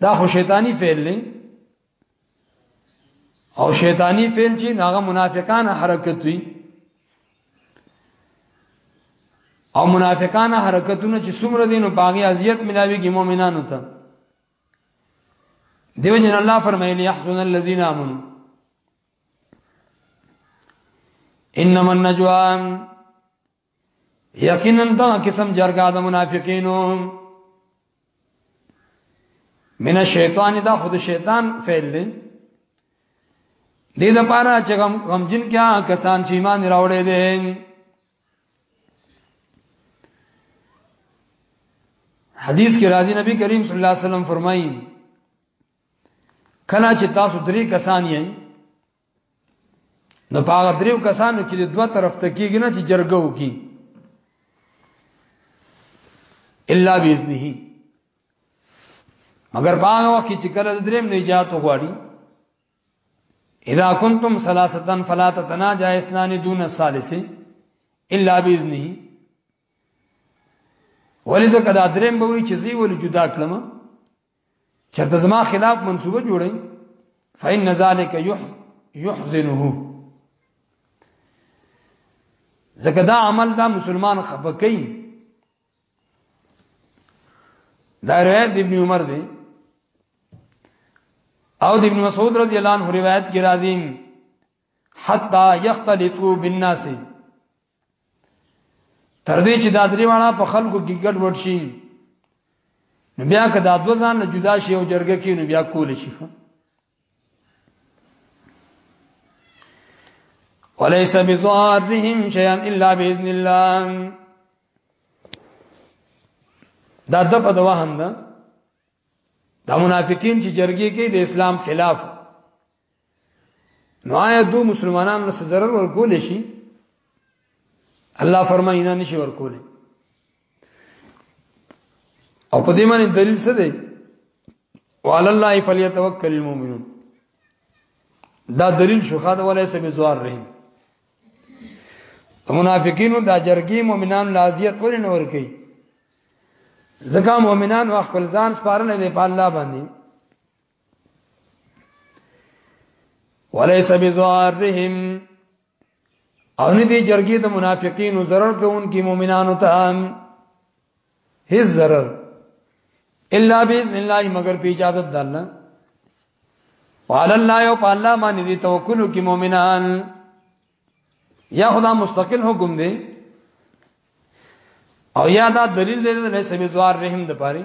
S1: دا خو شیطانی فعل نه او شیطانی فعل چې هغه منافقانه حرکت وي او منافقانه حرکتونه چې څومره دین او باغی اذیت ملاویږي مؤمنانو ته دیو جن الله فرمایلی یحسن الذین آمنوا انما النجوا یقینا دا قسم جرګه د منافقینو من الشیطان دا خود شیطان فعل دی دې د پاره چې غم غمجن کیا کسان چې ایمان راوړې دي حدیث کې راځي نبی کریم صلی الله علیه وسلم فرمایي کله چې تاسو درې کسان یې نو په هغه دریو کسانو کې د دوه طرف ته کېږي نه چې جرګه وکي الا باذنه مگر په هغه وخت کې چې کله د دریم نجات وغواړي اذا كنتم ثلاثه فلا تتناجى اثنان دون الثالث الا باذنه ولذا کدا دریم به وي چې زی ول جدا کړم چرته زما خلاف منصوبه جوړي فإن ذلك يحزنه زکه دا عمل دا مسلمان خپکې دا روایت د ابن عمر دی او د ابن مسعود رضی الله عنه روایت کې راځي حتا یختلطو بالناس تر دې چې دا درې واړه په خلکو کې ګډ وډ شي نو بیا که دا دوه ځان جدا شي او جرګه کې نو بیا کول شي وليس بضارهم شيئا الا باذن الله دا د په دوه هم ده دا منافقین چې جرګې کې د اسلام خلاف نو آیا دو مسلمانانو له ضرر ورکول شي الله فرمایي نه نشي ورکول او په دې باندې دلیل څه دی وعلى الله فليتوكل المؤمنون دا دلیل شو خاطر ولې سبي زوار رحیم منافقینو دا جرګي مؤمنان لازیت ولې نه ور کوي ځکه مؤمنان خپل ځان سپارنه دی په الله باندې وليس بزوارهم او نه دي جرګي د منافقینو zarar کوونکي مؤمنانو ته هیڅ zarar الا باذن الله مگر په اجازه د الله وعلى الله او په الله باندې دي توکل کوي مؤمنان یا خدا مستقل حکم دی او یا دا دلیل دی د سبزوار رحم د پاره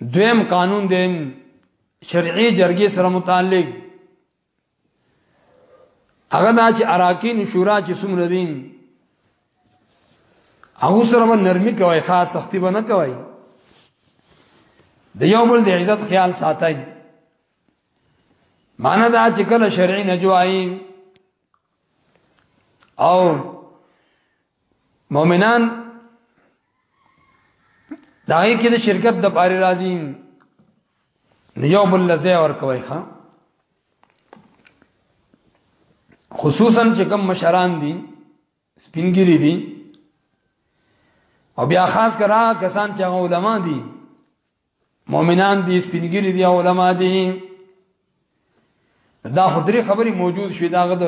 S1: دویم قانون دی شرعي جرګې سره متعلق هغه دا چې اراکین شورا چې څومره دي هغه سره باندې نرمي کوي خاص سختی به نه کوي د یو بل د عزت خیال ساتي معنا دا چې کله شرعي نجوایي او مؤمنان دای کې د شرکت د پاره راځي یوم اللذی ور کوي ښا خصوصا چې کوم مشران دي سپینګری دي او بیا خاص کرا کسان چې علماء دي مؤمنان دي سپینګری دي علما دي دا خدري خبري موجود شوي دا غد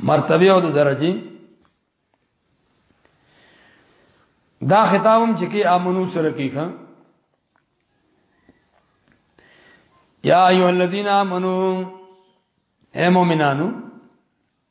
S1: مرتبه او درجه دا خطابم چې کې امنو سره کې ښا یا ایو الذین آمنو اے مومنانو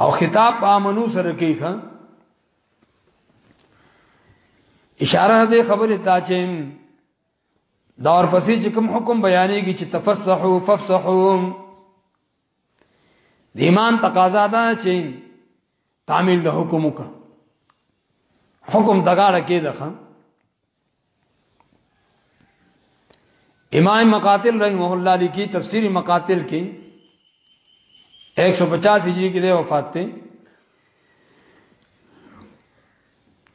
S1: او خطاب په امنو سره کوي ښا اشاره دې خبره تا چې دور پسې چې کوم حکم بیانېږي چې تفسحو ففسحو د ایمان تقاضا ده چې تعمیل د حکم وکړه حکم دغاړه کې ده امام مقاتل رحمه الله لیکي تفسیر مقاتل کې 150 هجری کې د وفات ته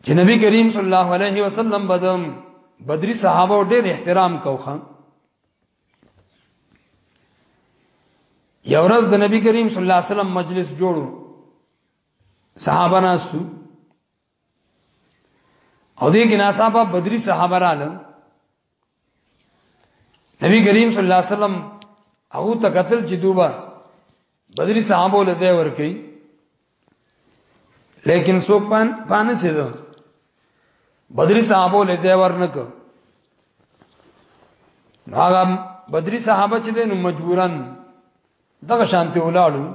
S1: چې نبی کریم صلی الله علیه وسلم بدم بدری صحابه ډېر احترام کوخه یو ورځ د نبی کریم صلی الله علیه وسلم مجلس جوړو صحابه ناستو او دې کې ناصابه بدري صحابه رااله نبی کریم صلی الله علیه وسلم هغه ته قتل چې دوبه بدري صحابه له ځای ور کوي لیکن څوک پان پانه شه ده بدري صحابه له ځای ور نه کو هغه بدري صحابه چې دین مجبورن دغه شانته ولاړو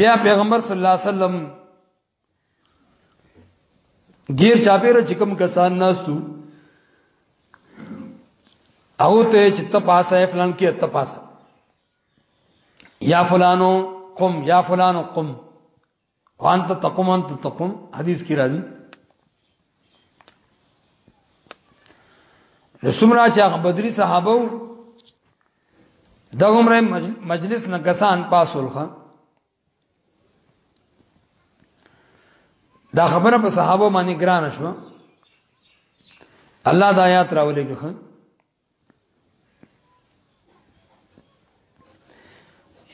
S1: بیا پیغمبر صلی الله علیه وسلم غیر چاپیر چې کوم کسان ناستو او ته چې تپاسه فلان کې تپاسه یا فلانو قم یا فلانو قم وان ته تقوم ان ته تقوم حدیث کې راځي رسومرا چې هغه بدري صحابه د عمره مجلس نه کسان پاسول خان دا خبره په صحابه باندې ګران شو الله د آیات راولې کې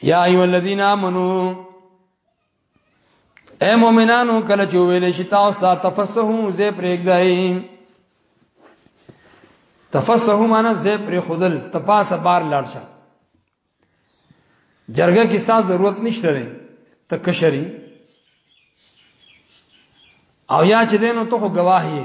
S1: یا ایو الذین آمنو اے مومنانو کله چې ویل شي تاسو ته تفسحو زه پرېږدای تفسحو معنی زه پر خودل تپاسه بار لاړ شه جرګه کې ستاسو ضرورت نشته لري ته کشري او یا چې دینو ته خو گواهی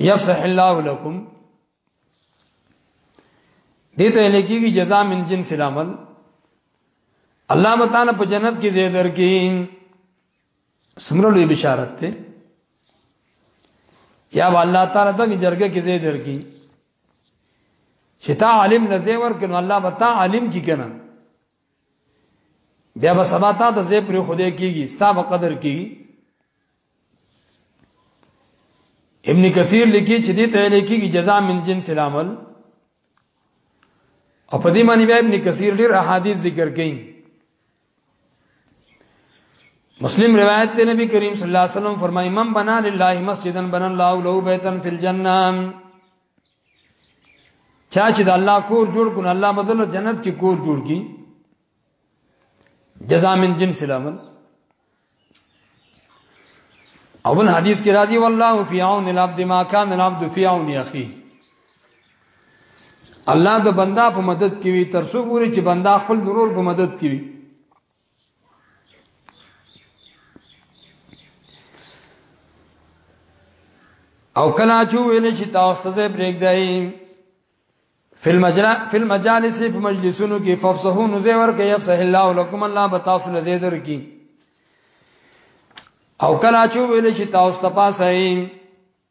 S1: یفسح الله لكم دې ته لکېږي جزاء من جنس العمل الله متعالی په جنت کې زیات درکې سمره لوی بشارت ته یا الله تعالی ته جرګه کې زیات درکې چې تا عالم لزه ور کنه الله متا عالم کی کنه بیا به سبا تا ته زه پر خوده کیږي ستا په قدر کیږي ابن کثیر لیکي چې دې ته لیکيږي جزاء من جنس العمل او په دې معنی بیا ابن کثیر ډیر احادیث ذکر کړي مسلم روایت ته نبی کریم صلی الله علیه وسلم فرمایي من بنا لله مسجدا بنا الله له بیتن فی الجنه چا چې د الله کور جوړ کړ الله بدل جنت کې کور جوړ کی جزاء من جنس العمل اول حدیث کې راځي والله فی عون العبد ما کان العبد فی عون اخی الله د بندا په مدد کې وي تر څو پورې چې بندا خپل ضرور په مدد کې وي او کلا چو ویل چې تاسو ته بریک دی فل مجرا فل مجالس په مجلسونو کې ففسحو نو زیور کې یفسح الله لكم الله بتاسو لزیدر کی او کلا چو ویل چې تاسو ته پاسه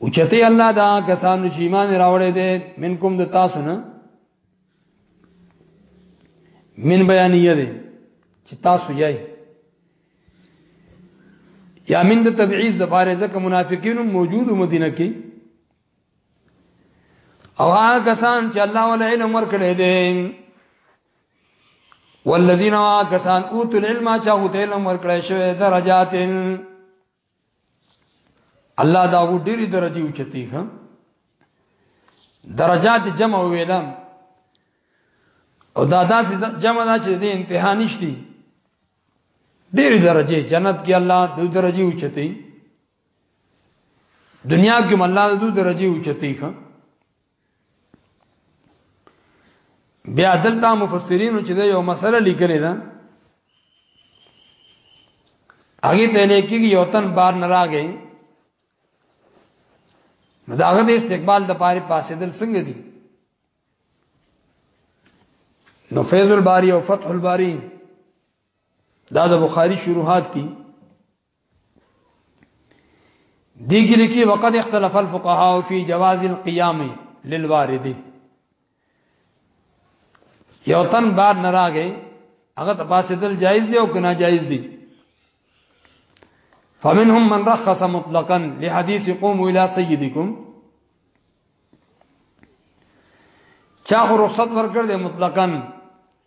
S1: او چته الله دا کسانو چې ایمان راوړې دي منکم د تاسو نه من بیانیه دي چې تاسو یې یا من د تبعیض د بارے ځکه منافقین موجود مدینه کې او هغه کسان چې الله ول علم ورکړي دي والذین کسان اوتل علم چا اوتل علم ورکړي شوی درجاتن الله دا و ډېری درجه اوچتي ښه درجات جمع ویلم او دا داسې جمع دا چې د انتها نشتی ډېری درجه جنت کې الله د درجه اوچتي دنیا کې الله د درجه اوچتي ښه بیا دلته مفسرین چې دا یو مسله لیکلې ده هغه ته لیکيږي یو تن بار نه راغی نو داغه د استقبال د پاره پاسې دل څنګه دي نو فیض الباری او فتح الباری دا د بخاری شروحات دي دیګی لکی وقد اختلف الفقهاء فی جواز القيام للوارد یو تن بار نه راغی هغه ته پاسې دل جایز دی او کنا جایز دی فمنهم من رخص مطلقا لحديث قوموا الى سيدكم چا خو رخصت ورکړ دی مطلقاً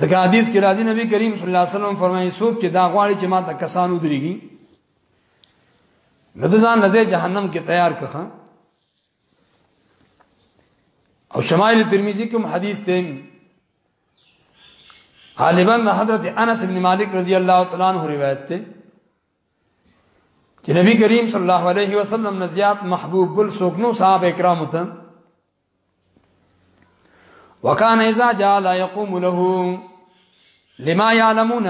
S1: ځکه حدیث کې راځي نبی کریم صلی الله علیه وسلم فرمایي څوک چې دا غواړي چې ما ته کسانو دريږي نو د ځان نزه جهنم کې تیار کخه او شمائل ترمذی کوم حدیث ته غالبا د حضرت انس بن مالک رضی الله تعالی عنہ روایت ته چې نبی کریم صلی الله علیه وسلم نزیات محبوب بل سوکنو صاحب کرام ته وکان اذا جاء لا يقوم له لما يعلمون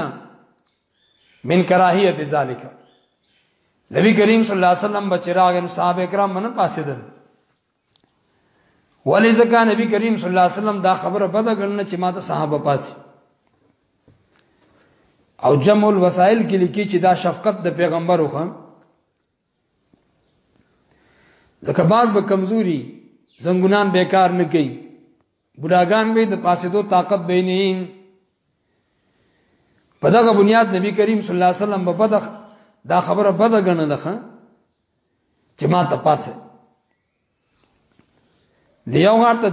S1: من کراهیت ذالک نبی کریم صلی الله علیه وسلم بچراغ ان صحابه کرام من پاسیدل ولی ځکه نبی کریم صلی الله علیه وسلم دا خبره بده ګڼنه چې ماته صحابه پاسي او جمع الوسائل کې لیکي چې دا شفقت د پیغمبر وخه ځکه باز به کمزوري زنګونان بیکار نه کوي بډاګان به د پاسېدو طاقت به نه په دغه بنیاد نبی کریم صلی الله علیه وسلم په بدخ دا خبره بده غنله ښه چې ما ته پاسه دی یو غارت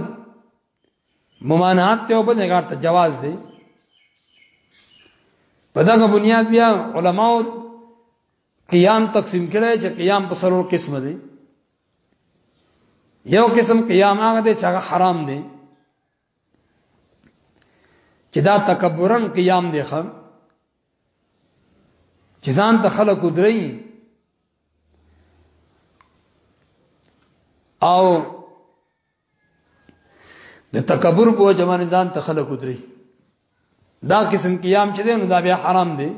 S1: ممانعات ته او بل غارت جواز دی په دغه بنیاد بیا علماو قیام تقسیم کړي چې قیام په سرور قسم دی یو قسم قیام هغه دی چې هغه حرام دی چې دا تکبرن قیام دی خام چې ځان ته خلق درې او د تکبر په جمان ځان ته خلق درې دا قسم قیام چې دی نو دا بیا حرام دی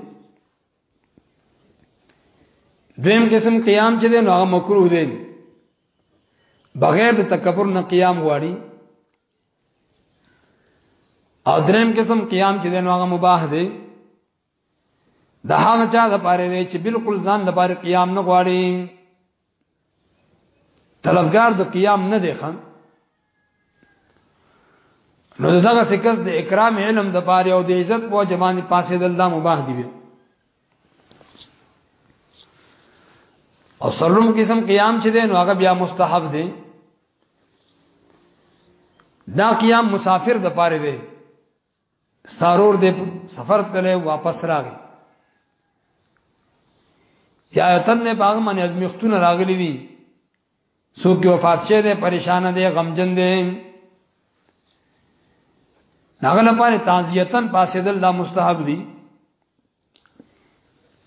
S1: دویم قسم قیام چې دی نو هغه مکروه دی بغیر د تکبر نه قیام غواړي او دریم قسم قیام چې دی نو هغه مباح دی د هغه چا د پاره دی چې بالکل ځان د پاره قیام نه غواړي طلبګار د قیام نه دی خان نو دغه سکس د اکرام علم د پاره او د عزت په جوان پاسې دل دا مباح دی بیا او سلم قسم قیام چې دی نو هغه بیا مستحب دی دا قیام مسافر د پاره دی ستارور دې سفر تله واپس راغی یا تن نه باغ من ازمیختونه راغلی دي څوک وفات شه دې پریشان دي غمجن دي ناغه لپاره تعزیتن پاسې دل دا مستحب دي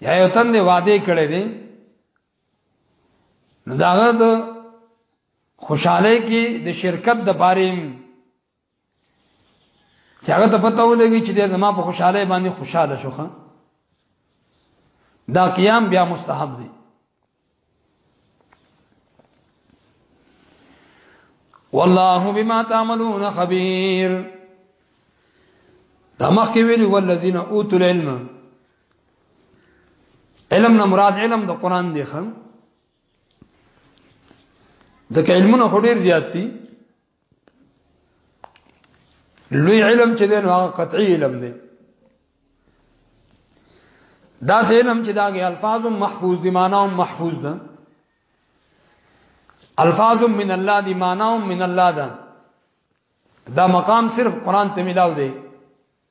S1: یا یو تن دی وعده کړی دی نو داغه د خوشاله کې د شرکت د باریم چې هغه ته پته ولګي چې د زما په خوشاله باندې خوشاله شوخه دا قیام بیا مستحب دی والله بما تعملون خبير دا مخکې ویلي والذین اوتوا العلم علم نه مراد علم د قران دی خان ځکه علمونه خو ډیر زیات دي لوی علم چې دی نو هغه قطعي علم دی دا سینم چې داګه الفاظ محفوظ دي معنا هم محفوظ ده الفاظ من الله دي معنا هم من الله ده دا مقام صرف قران ته ملاو دی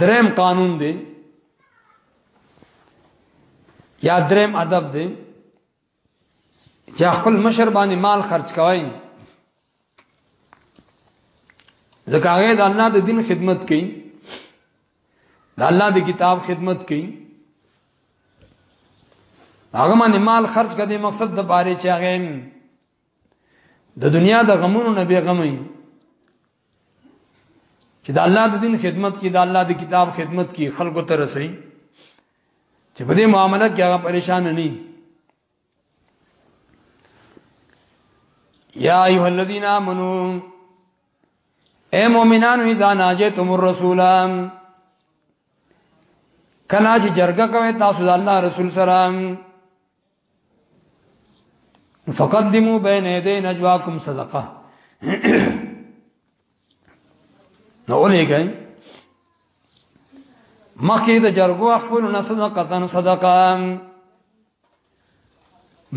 S1: درم قانون دی یا درم ادب دی چې خپل مشر باندې مال خرج کوي ځکه هغه د الله د دین خدمت کوي د الله د کتاب خدمت کوي هغه باندې مال خرج کړي مقصد د باره چې هغه د دنیا د غمونو نه به غمي چې د الله د دین خدمت کې د الله د کتاب خدمت کې خلکو ته رسي چې په دې معاملې کې هغه پریشان نه ني یا ایه الذین آمنو اے مومنانو اذا ناجیتم الرسول کنا چې جرګه کوي تاسو د الله رسول سره فقدموا بين يدي نجواكم صدقه نو ولېږئ مخکې د جرګو خپل نه صدقه تن صدقه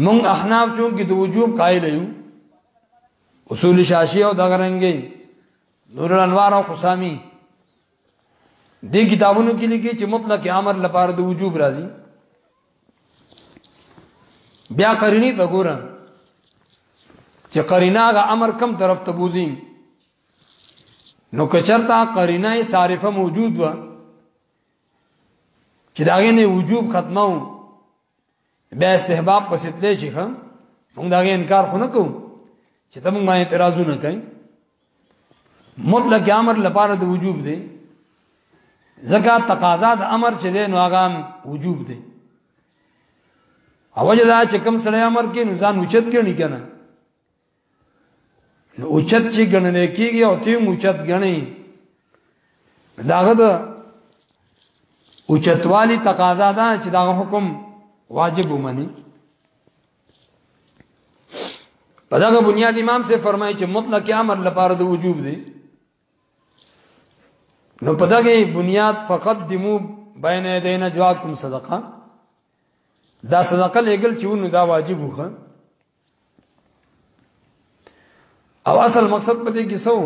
S1: مون احناف چون کې د وجوب قائل یو اصول شاشی او دغه رنګي نور الانوار او قسامی دې کتابونو کې لیکي چې مطلق امر لپاره د وجوب راځي بیا قرینی ته ګوره چې قرینا غ امر کم طرف ته بوزي نو کچرتا قرینا صارفه موجود و چې داغه نه وجوب ختمه و بیا استحباب پسې تلې شي خام موږ داغه انکار خو نه کوو چې تم ما اعتراضونه کوي مطلق امر لپاره د وجوب دی ځکه تقاضا د امر چې دی نو هغه وجوب دی اوجه دا چې کوم سره امر کې نو ځان اوچت کړي کنه نو اوچت چې ګڼل کېږي او ته اوچت ګڼي داغه د اوچتوالي تقاضا ده چې دا حکم واجب ومني په دغه بنیاد امام سے فرمایي چې مطلق امر لپاره د وجوب دی نو په دغه بنیاد فقط دمو بین یدین جواکم صدقه دا صدقه لګل چې ونه دا واجب وخه او اصل مقصد پته کې سو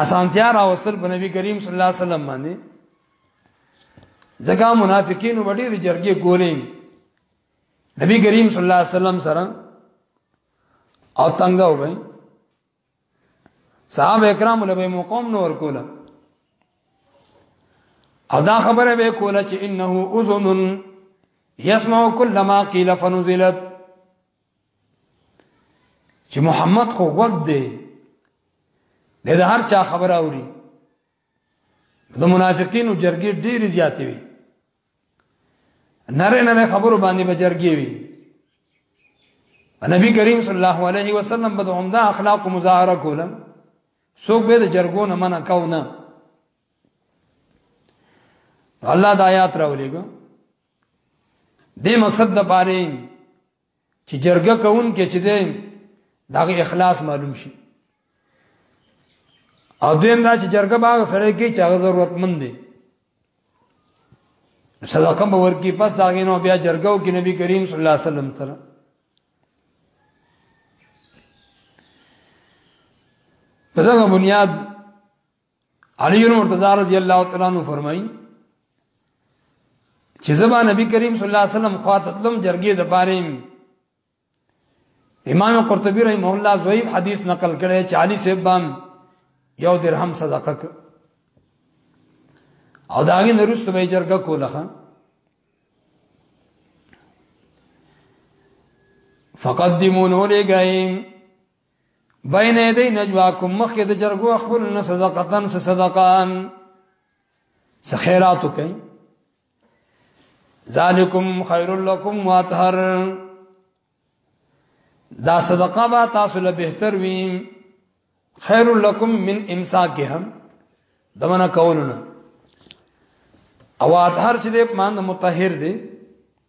S1: اسانتیا راوستل په نبی کریم صلی الله علیه وسلم باندې ځکه منافقین وړي جرګې کولې نبی کریم صلی الله علیه وسلم سره او تنگ او بھائی صاحب اکرام له به مقام نور کوله او دا خبره به کوله چې انه اذن يسمع كل ما قيل فنزلت چې محمد خو وګ دی د هر چا خبر اوري د منافقینو جرګې ډېری زیاتې وي نره نره خبرو باندې به جرګې وي نبی کریم صلی الله علیه وسلم به عمده اخلاق مظاهره کوله څوک به د جرګو نه منع کاو نه الله د آیات راولېګو دې مقصد د پاره چې جرګه کوون کې چې دې دغه اخلاص معلوم شي او دیم دا چې جرګه باغ سره کې چې هغه ضرورتمند دي صدقه به ورکی پس دا غینو بیا جرګو کې نبی کریم صلی الله علیه وسلم سره په دغه بنیاد علی مرتضی رضی الله تعالی عنہ فرمایي چې زبا نبی کریم صلی الله علیه وسلم خاطتلم جرګې د باریم امام قرطبی رحمه الله زویب حدیث نقل کړي چې علی صاحب بام یو درهم صدقه کړ او داغه نرست به جرګه کوله فقدمون ولګایم بین یدی نجواکم مخکې د جرګو خپل نه صدقتن څه صدقان څه خیرات وکړي ذالکم خیر لکم واطهر دا صدقه با تاسو له بهتر وي خیر لکم من امساکهم دمنه کولونه او اطهر چې دې مان متطهر دي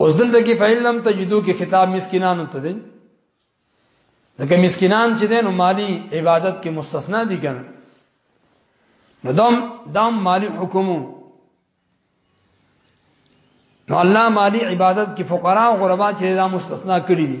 S1: اوس دلته کې فعل لم تجدو کې خطاب مسکینانو ته دی ځکه مسکینان چې دین مالی عبادت کې مستثنا دي کنه نو دم دم مالی حکم نو الله مالی عبادت کې فقرا او غربا چې دا مستثنا کړی دي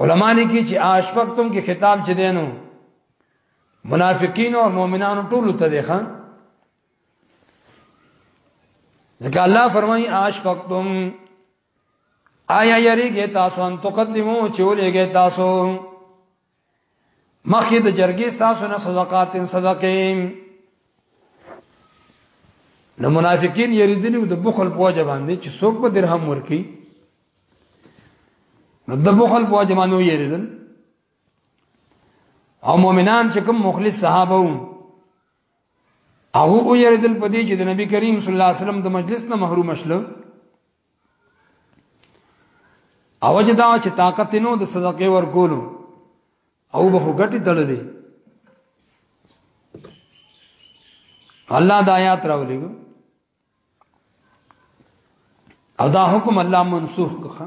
S1: علما نه کی چې اشفقتم کې خطاب چې دینو منافقین او مؤمنانو ټول ته دی خان ځکه الله فرمایي اشفقتم آیا یریږي تاسو ان تقدمو چې ولېږي تاسو مخکې د جرګې تاسو نه صدقات صدقې نو منافقین یریدلی د بخل په وجه باندې چې څوک به درهم ورکي نو د بخل په وجه باندې یریدل او مؤمنان چې کوم مخلص صحابه وو او او یریدل په دې چې د نبی کریم صلی الله علیه وسلم د مجلس نه محروم شلو او جدا چې طاقت نو د صدقې ورکولو او به غټي تړلې الله د آیات راولې او دا حکم الله منسوخ کړه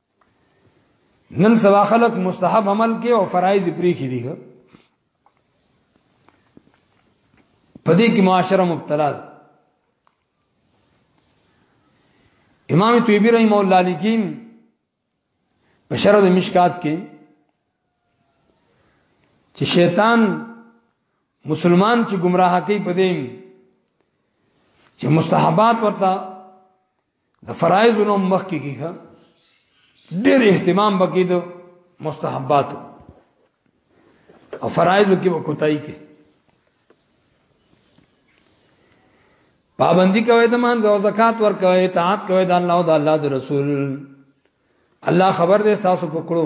S1: نن سبا خلق مستحب عمل کې او فرایض پری کې دي په دې کې معاشره مبتلا ده امام طیبی رحم الله لیکیم په شرح د مشکات کې چې شیطان مسلمان چې گمراه کوي په دې چې مستحبات ورته د فرایض نو مخ کې کیږي ډېر اهتمام بکې دو مستحبات او فرایض کې وکوتای کې پابندی کوي د مان زو زکات ور کوي اطاعت کوي د الله او د الله د رسول الله خبر دې تاسو پکړو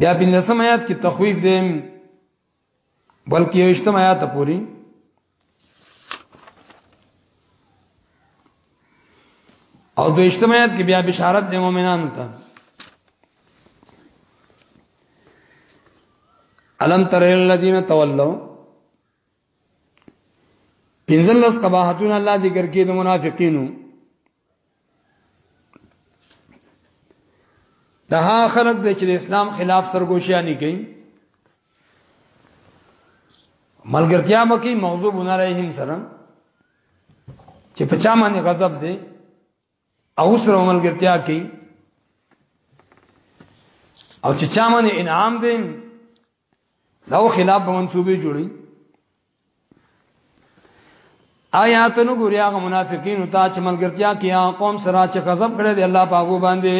S1: بیا په لسم آیات کې تخویف دی بلکې یو اشتم آیات پوری او د اشتم آیات کې بیا بشارت د مؤمنانو ته الم تر الذین تولوا پنځلس قباحتون الله ذکر کې د منافقینو دا ها خلق د چې اسلام خلاف سرګوشیانی کوي ملګرتیا مکی موضوع بنا رہیم سره چې په چا باندې غضب دی او سره ملګرتیا کوي او چې چا باندې انعام دی دا خلاف منسوبې جوړي آیات نو ګوري هغه منافقین او تا چې ملګرتیا کې هغه قوم سره چې غضب کړي دی الله پاغو باندې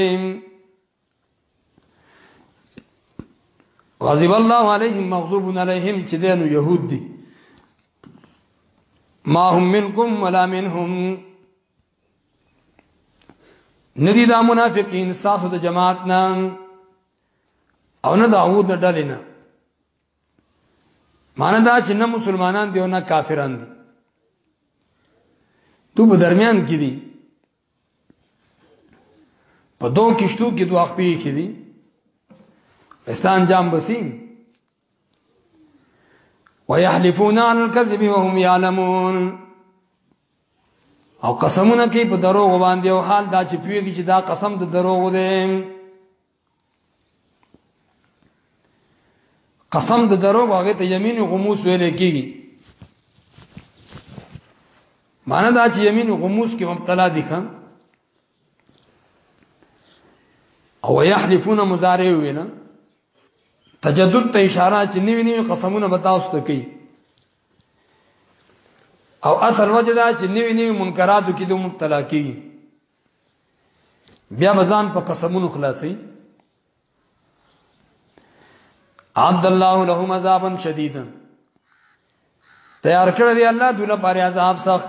S1: غضب الله علیهم مغضوب علیهم چې دینو يهود دي ما هم منکم ولا منهم ندی دا منافقین ساسو د جماعت نام او نه داوود نه ډلې نه معنی دا چې نه مسلمانان دي او نه کافران دي تو په درمیان کې دي په دوه کشتو کې دوه خپې کې دي استان جام بسیم ويحلفون عن الكذب وهم يعلمون او قسمونه کوي په دروغ باندې او حال دا چې پیږي چې دا قسم د دروغ دی قسم د دروغ هغه ته یمین غموس ویل کیږي معنی دا چې یمین غموس کې مبتلا دي خان او يحلفون مضارع وینا تجدد ته اشاره چې نیو نیو قسمونه به تاسو ته کوي او اصل وجه دا چې نیو نیو منکراتو کې د مبتلا کیږي بیا بزان په قسمونو خلاصي عبد الله لهم عذابا شديدا تیار کړی دی الله دونه پر عذاب سخت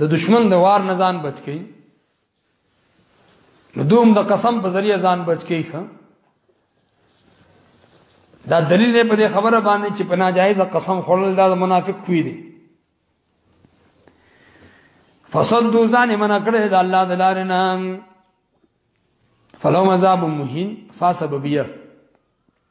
S1: د دشمن د وار نه ځان بچ کړي نو دوم د قسم په ذریعہ ځان بچ کړي ښه دا دلیل دی په دې خبره باندې چې په ناجایز قسم خورل دا منافق خوې دي فصدو ځان من کړه د الله د لارې نه فلو مذاب مهین فسببیه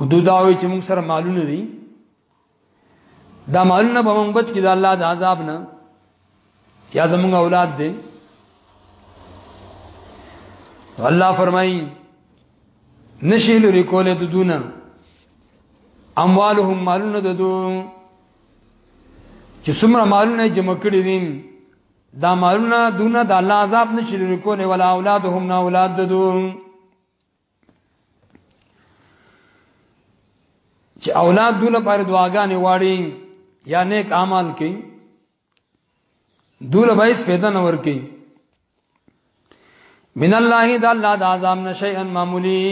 S1: کدو داوی چې موږ سره مالونه دي دا مالونه به موږ بچ کې د الله د عذاب نه یا زموږ اولاد دي الله فرمایي نشي لري کوله د دونه اموالهم مالونه د دوه چې څومره مالونه جمع کړی دي دا مالونه دونه د الله عذاب نشي لري کوله ولا اولادهم نه اولاد ددو چې اولاد دونه پر دعاګانې واړي یا نیک اعمال کوي دونه به اس پیدا نه ور کوي من الله د الله د عذاب نشيئا معمولی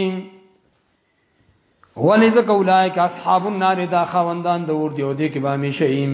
S1: ولذک اولائک اصحاب النار دا خوندان د ور دیو دي کې به همیشه ایم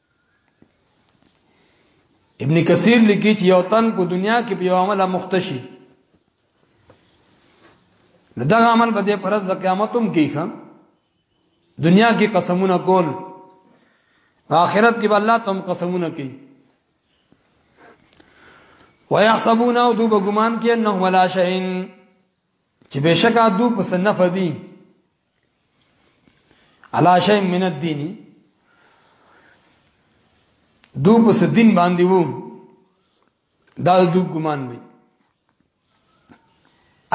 S1: ابن کثیر لیکي چې یو تن په دنیا کې په یو عمل مختشي دا عمل به د پرز د قیامت هم کوي خان دنیا کې قسمونه کول آخرت کې به الله تم قسمونه کوي ويحسبون او دوب ګمان کې انه ولا شيء چې بشکا دوب سنفدي علا شی من الدین دو پس دین باندې وو دا دو ګمان وي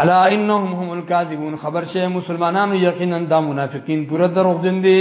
S1: الا انهم هم الكاذبون خبر شه مسلمانانو یقینا دا منافقین پورا دروغ جن دي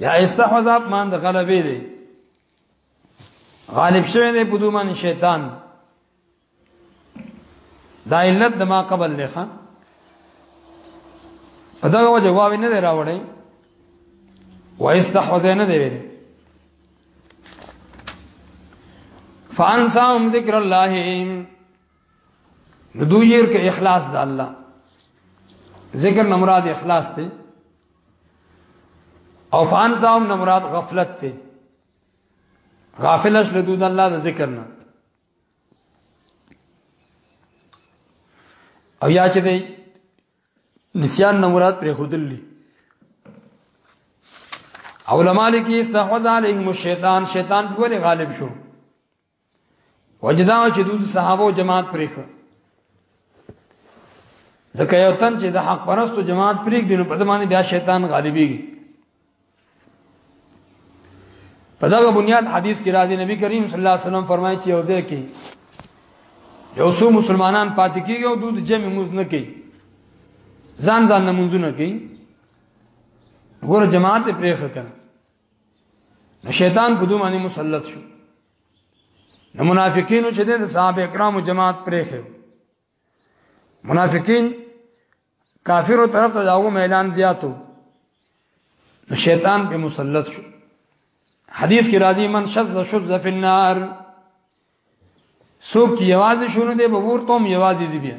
S1: یا استحوذ اپ مان د غلبې دی غالب شوی دی په دومن شیطان دا علت د ما قبل نه ښه په دغه وجه واو نه دی راوړی و استحوذ نه دی ویل فانساهم ذکر الله نو دوی ير کې اخلاص د الله ذکر نه مراد اخلاص دی او فان زام نه مراد غفلت دی غافلش له دود الله د ذکر نه او یا چې دی نسیان نه مراد پر خودل دي علماء لیکي استحوذ علیهم الشیطان شیطان په غالب شو وجدا چې دوی صحابه جماعت پرې کړ ځکه یو تن چې د حق پرستو جماعت پریک دي نو په دمانه بیا شیطان غالبيږي په دغه بنیاد حدیث کې راځي نبی کریم صلی الله علیه وسلم فرمایي چې یو ځای کې یو څو مسلمانان پاتې کیږي او دوی جمع موز نه کوي ځان ځان نمونځونه کوي ګور جماعت پرېخه کړه نو شیطان په دوه باندې مسلط شو نو منافقینو چې د صحابه کرامو جماعت پرې خو منافقین کافرو طرف ته داو میدان زیاتو نو شیطان په مسلط شو حدیث کې راځي من شذ شذ فی النار سوک چې یوازې شونه دی به ورته هم یوازې زی بیا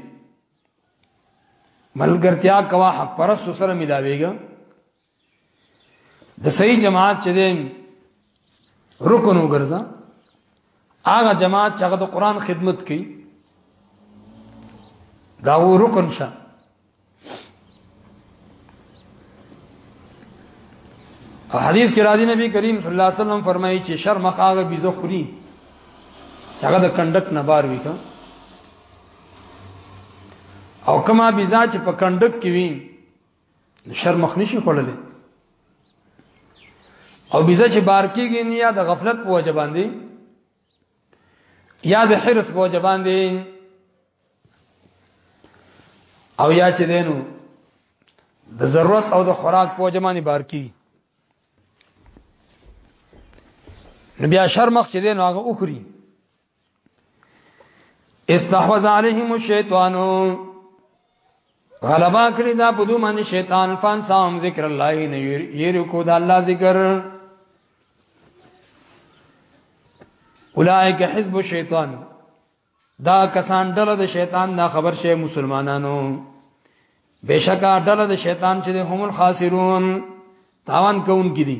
S1: ملګرتیا کوا حق پرست سره ملاویږي د صحیح جماعت چې دی رکن وګرځا هغه جماعت چې هغه د قران خدمت کوي دا و رکن شه او حدیث کې راځي نبی کریم صلی الله علیه وسلم فرمایي چې شرم هغه بيزه خوري چې هغه د کندک نه بار وي او کما بيزا چې په کندک کې وي د شر مخ نشي خړلې او بيزه چې بار کېږي نه یا د غفلت په وجه باندې یا د حرس په وجه باندې او یا چې دینو د ضرورت او د خوراک په وجه باندې بار کېږي نو بیا شر مخ چې دینو هغه اخري استحوذ عليهم الشیطان غلبا کړی دا په دوه باندې شیطان فان سام ذکر الله نه یری کو دا الله ذکر اولائک حزب الشیطان دا کسان ډله د شیطان دا خبر شي مسلمانانو بشکا ډله د شیطان چې هم الخاسرون تاوان کوونکې دي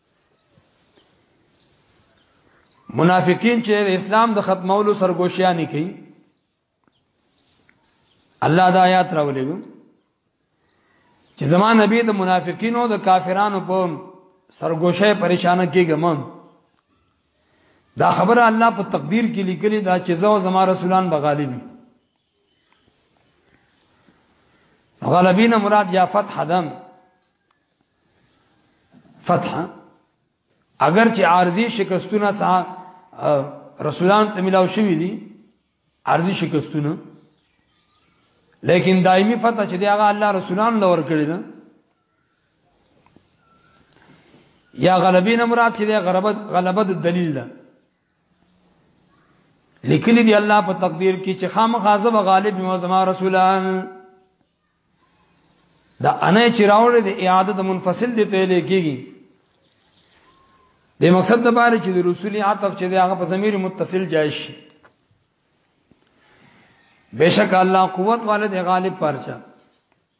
S1: منافقین چې اسلام د ختمولو سرګوشیا نه کوي الله دا آیات راولېګو چې زمان نبی د منافقینو د کافرانو په سرګوشه پریشان کېږم دا خبره الله په تقدیر کې لیکلې دا چې زو زما رسولان بغالبي غلبین مراد یا فتح دم فتح اگر چې عارضی شکستونه سا رسولان ته ملاو شوی دي عارضی شکستونه لیکن دایمي فتح چې دی هغه الله رسولان لور کړی نه یا غلبین مراد چې دی غلبت غلبت دلیل ده لیکلی دی الله په تقدیر کې چې خام غاظب غالب او زما رسولان دا انې چې راوړې د اعاده د منفصل دی په لکېږي د مقصد د باره چې د رسولي عطف چې هغه په ضمیر متصل جایز شي بشک الله قوت والد غالب پرچا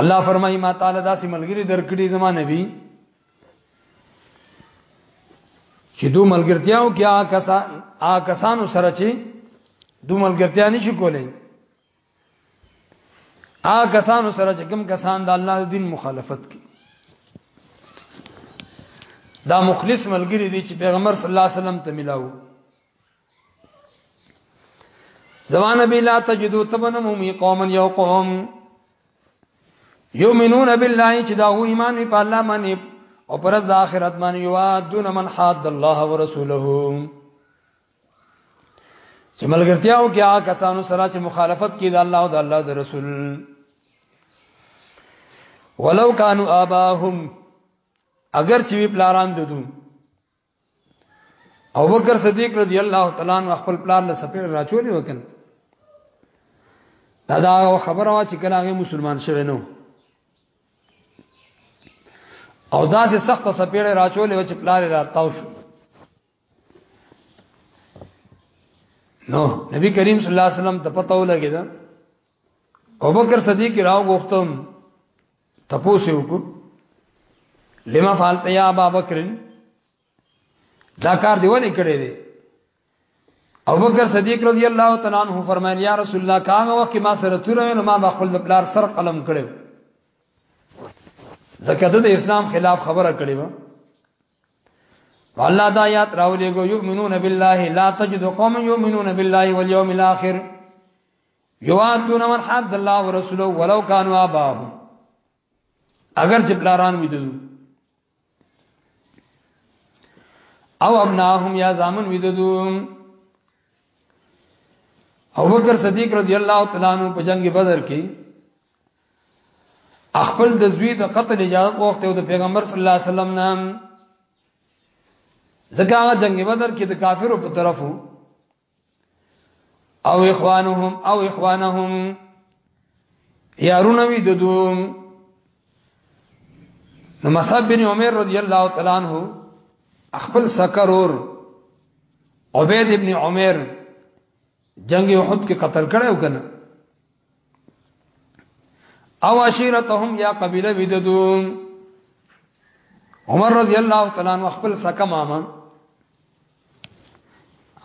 S1: الله فرمایي ما تعالی داسې ملګری درکړي زما نبی چې دو ملګرتیاو کې آ کسان آ کسانو سره چې دو ملګرتیا نشي کولای آ کسانو سره چې کوم کسان د الله دین مخالفت کوي دا مخلص ملګری دی چې پیغمبر صلی الله علیه وسلم ته ملاو زمان نبی لا تجدو تبنم همی قوما یو قوم یومنون بالله چې دا هو ایمان په الله باندې او پرز د آخرت باندې یو دون من حد الله ورسوله چې ملګرتیاو کې هغه کسانو سره چې مخالفت کوي د الله او د الله د رسول ولو کانوا اباهم اگر چې وی پلاران ددو او بکر صدیق رضی الله تعالی عنہ خپل پلان له سپیر راچولې وکړ دا دا خبره وا چې کله هغه مسلمان شوه نو او دا سه سخت سپیر راچولې و چې پلان راتاو شو نو نبی کریم صلی الله علیه وسلم ته پته ولګی دا او بکر صدیق راو غختم تپوس وکړ لما فعلت یا ابا بکر دا کار دی ولې کړی دی او بکر صدیق رضی الله تعالی عنہ فرمایي یا رسول الله کاغه وخت ما سره تور نو ما خپل د بلار سر قلم کړو زکه د اسلام خلاف خبره کړې و والله دا یاد راولې ګو یؤمنون بالله لا تجد قوم یؤمنون بالله والیوم الاخر یواتون من حد الله ورسوله ولو كانوا اباه اگر چې بلاران وي ددو او ابناهم یا زامن وي ددو او بکر صدیق رضی الله تعالی عنہ په جنگ بدر کې خپل د زوی د قتل اجازه وخت او د پیغمبر صلی الله علیه وسلم نام ځکه جنگ بدر کې د کافرو په طرفو او اخوانهم او اخوانهم یارونه وی ددوم نو مصعب بن عمر رضی الله تعالی عنہ خپل سکرور عبید ابن عمر جنگ احد کې قتل کړو کنه او عشیرتهم یا قبیله بددون عمر رضی الله تعالی عنہ خپل سکه ماما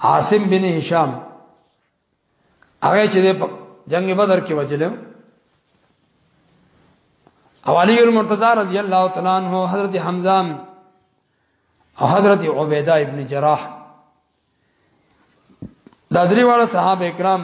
S1: عاصم بن هشام هغه چې په جنگ بدر کې وجلو او علی المرتضی رضی الله تعالی عنہ حضرت حمزه او حضرت عبیده ابن جراح دا درې واړه صحابه کرام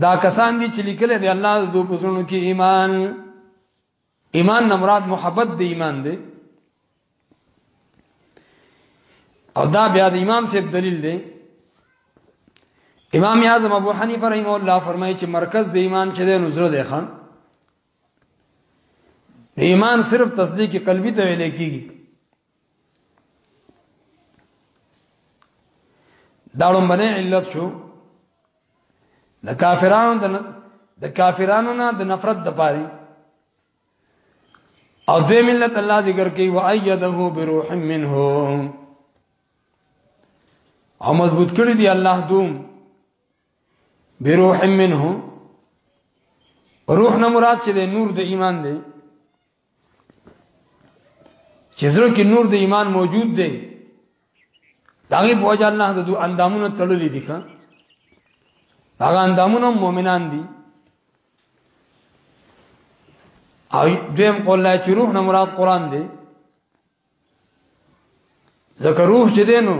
S1: دا کسان دي چې لیکل دي الله د دوی پسونو کې ایمان ایمان نه مراد محبت دی ایمان دی او دا بیا د امام صاحب دلیل دی امام اعظم ابو حنیفه رحم الله فرمایي چې مرکز د ایمان چې د نظر دی خان ایمان صرف تصدیق قلبی ته ویل کیږي دا لومبنه علت شو د کافرانو د د کافرانو نه د نفرت د پاره او دوی ملت الله ذکر کوي و ايده بروح منه او مضبوط کړی دی الله دوم بروح منه روح نه مراد چې نور د ایمان دی چې زړه کې نور د ایمان موجود دی داغه په وجه الله د دوه اندامونو تړلې دي ښا هغه اندامونو مؤمنان دي او دویم قول لا چې روح نه مراد قران دی ذکر روح چې دینو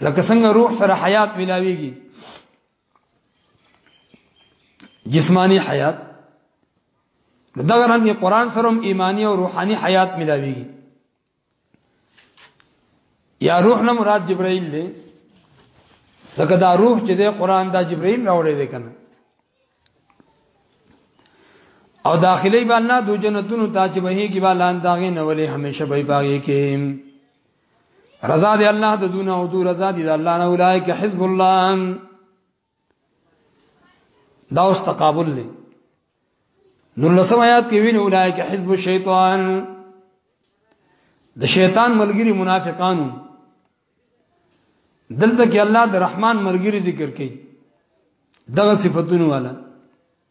S1: لکه څنګه روح سره حیات ملاويږي جسمانی حیات دغه رنګ قرآن سره هم ایمانی او روحانی حیات ملاویږي یا روح نه مراد جبرائیل دی ځکه دا روح چې د قرآن دا جبرائیل راوړی دی کنه او داخلي باندې دو جنتونو ته چې وهي کې باندې داغه نه ولې همیشه به باغې کې رضا دی الله د دون او دو رضا دی د الله نه اولایک حزب الله دا اوس تقابل دی نور لسم آیات کې ویني اولایک حزب الشیطان د شیطان ملګری منافقانو دلته کې الله د رحمان ملګری ذکر کوي دغه صفاتونو والا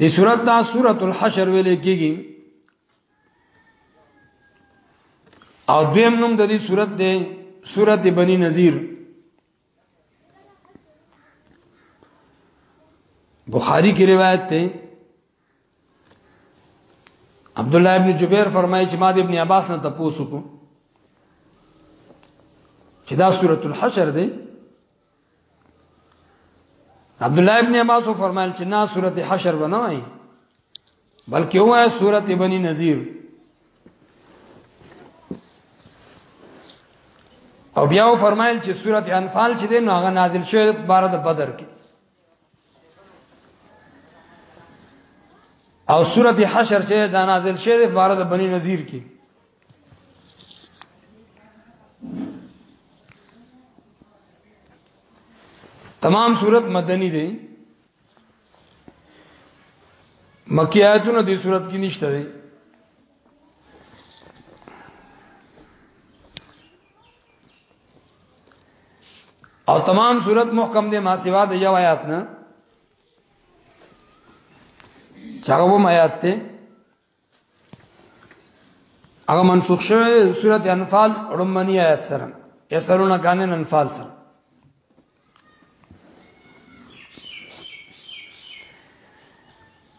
S1: دی صورت دا صورت الحشر ویل کیږي او دویم نوم د دې صورت دی صورت بنی نذیر بخاری کی روایت ته عبد الله ابن جبیر فرمایي چې ما د ابن عباس نه تاسو کو چې دا سورۃ الحشر دی عبد الله ابن عباس فرمایل چې نا سورۃ حشر بنوي بلکې هو سورۃ بنی نذیر او بیا فرمایل چې سورۃ انفال چې دی نو هغه نازل شوه بار د بدر کې او سورت حشر چې دا نازل شوه د بارد بنی نذیر کې تمام صورت مدنی دی مکی آیتونه دې صورت کې نشته دی او تمام صورت محکم دی ما سوا د یو آیات نه چاغه وم آیات ته هغه منسوخ شوه سورته انفال رمنی آیات سره یسرون کان انفال سره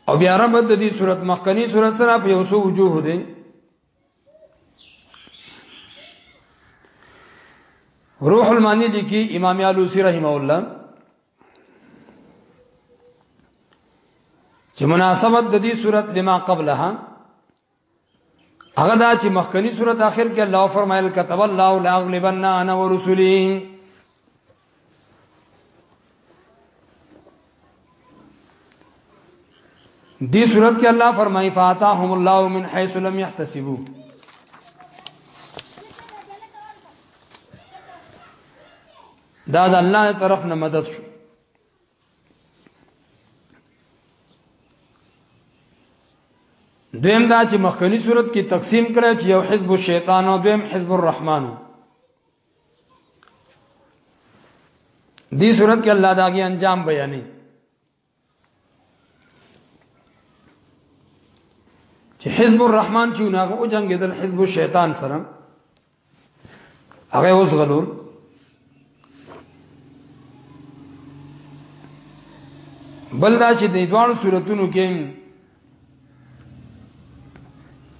S1: او بیا رب د دې صورت مخکنی صورت سره په یو څو وجوه دی روح المانی لیکي امام علوسی رحم الله چې مناسبت د دې صورت لما قبلها هغه دا چې مخکنی صورت اخر کې الله فرمایل كتب الله لا اغلبن انا ورسلي دی صورت کې الله فرمایي فاتاهم الله من حيث لم يحتسبوا دا د الله طرف نه مدد شو دویم دا چې مخکنی صورت کې تقسیم کړی چې یو حزب الشیطان او دویم حزب الرحمن دی صورت کې الله داګي انجام بیانې چې حزب الرحمن چې ناغه او جنگیدل حزب الشیطان سره هغه اوس غلول بل دا چې د دوه صورتونو کې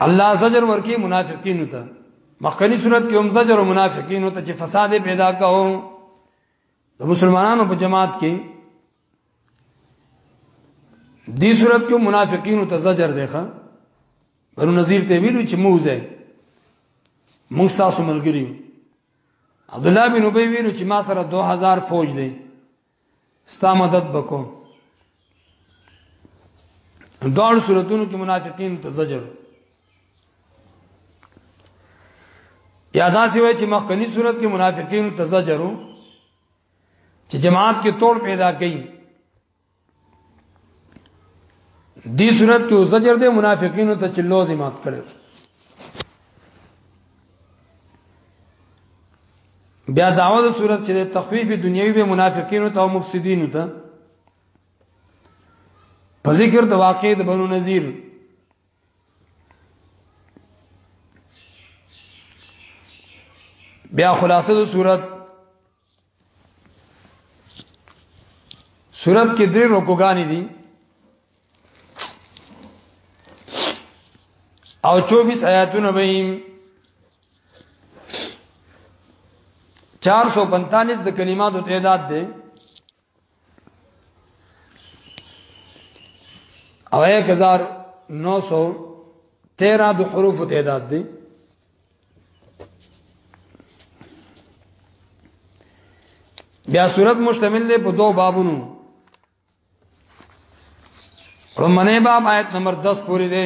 S1: الله زجر ورکی منافقین ته مخکنی صورت کې هم زجر منافقین ته چې فساد پیدا کاو د مسلمانانو په جماعت کې دې صورت کې منافقینو ته زجر دی ښا بنو نذیر ته ویلو چې موزه موږ تاسو ملګری عبد الله بن ابي ویلو چې ما سره 2000 فوج دی ستا مدد وکوم دوړ صورتونو کې منافقین ته زجر یادا سی وای چې مخکنی صورت کې منافقین ته زجرو چې جماعت کې توړ پیدا کړي دې صورت کې زجر دې منافقینو ته چلو زمات کړي بیا داوا د صورت چې تخفیف دنیوي به منافقینو ته او مفسدینو ته په ذکر د واقع د بنو نذیر بیا خلاصه د صورت صورت کې درې رکوګانی دي او 24 آیاتونه به 445 د کلماتو تعداد دی او 1913 د حروف تعداد دی بیا صورت مشتمل دی په دوه بابونو رمنه باب آیت نمبر 10 پوری دی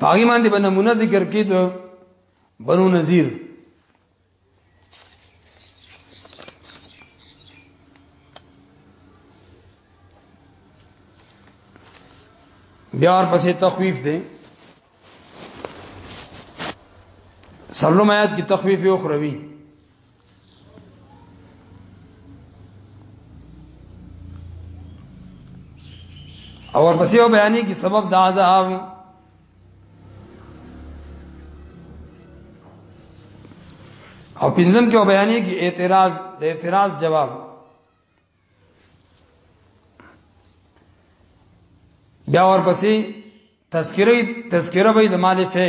S1: باغی باندې به نمونه ذکر کړي ته بنو نذیر بیا اور پسې تخویف دی سرلوم آیات کی تخویف اخروی او ورپسې یو بیانې کې سبب د عذاب او پنځم کې بیانې کې اعتراض د اعتراض جواب بیا ورپسې تذکرې تذکرہ به د مالفه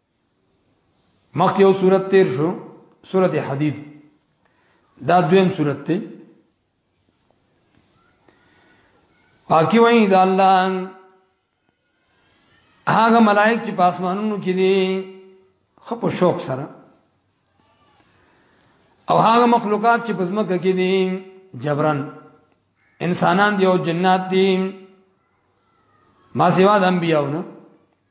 S1: مخ یو صورت تیر شو صورت حدید دا دویم صورت ته پاکی وای دا الله هغه ملائک چې پاسمانونو کې دي خپ شوق سره او هغه مخلوقات چې پزمکه کې دي جبران انسانان دی او جنات دي ما سیوا د انبیاونه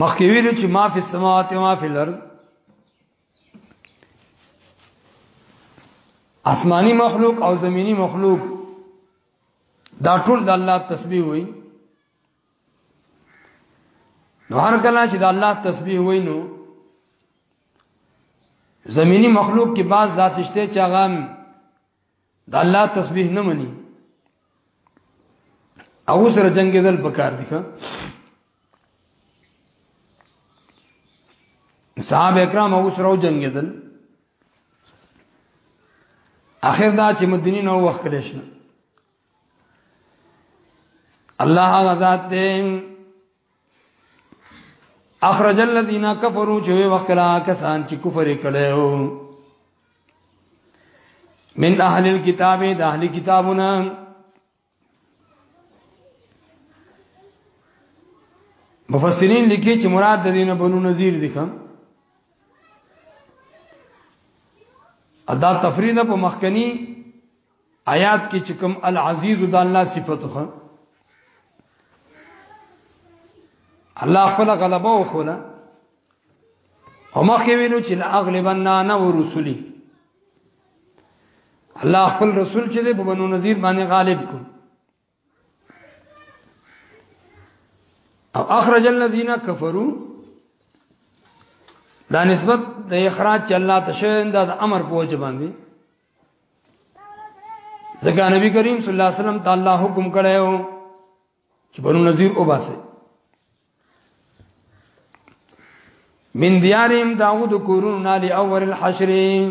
S1: مخکې ویلو چې ما فی السماوات و ما فی الارض آسمانی مخلوق او زمینی مخلوق دا ټول د الله تسبیح وای نو هر کله چې د الله تسبیح وای نو زمینی مخلوق کې بعض داسشته چې هغه د الله تسبیح نه مني او سره جنگ دل پکار دي ښه صاحب اکرام او سره جنگ دل اخر دا چې مدینه نو وخت کړی شنه الله غزاد ته اخرج الذين كفروا چې وکړه کسان چې کفر کړو من اهل الكتاب د اهل کتابونه مفسرین لیکي چې مراد د دینه بنو نذیر دي کوم ادا تفرید په مخکنی آیات کې چې کوم العزیز د الله صفته خو الله خپل غلبه وکړه او مخکې وینو چې لا اغلبن انا ورسولي الله خپل رسول چې په بنو نذیر باندې غالب کو او اخرج الذين كفروا دا نسبت د اخراج چې الله ته شوی دا د امر په وجه باندې ځکه نبی کریم صلی الله علیه وسلم تعالی حکم کړو چې بنو نذیر او باسه من دیارهم داود کورون نالی اول الحشرین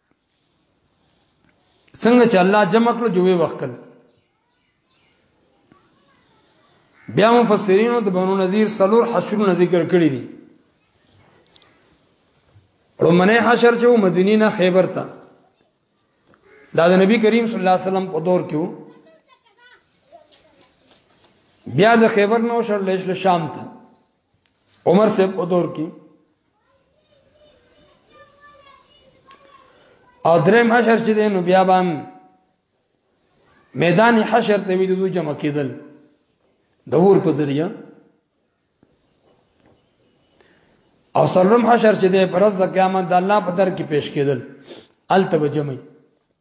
S1: څنګه چې الله جمع کړو جوې وکړ بیا مفسرینو د بنو نذیر سلور حشرونه ذکر کړی دي رومنه حشر چې مدینه نه خیبر ته دا د نبی کریم صلی الله علیه وسلم په دور کې بیا د خیبر نو شر لېش له شام ته عمر سے په دور کې او درم حشر چې دین بیا بام میدان حشر ته وی دوی جمع کېدل دور په ذریعہ او سلم حشر چې د پرز د قیامت د الله په در کې پیش کېدل التب جمعي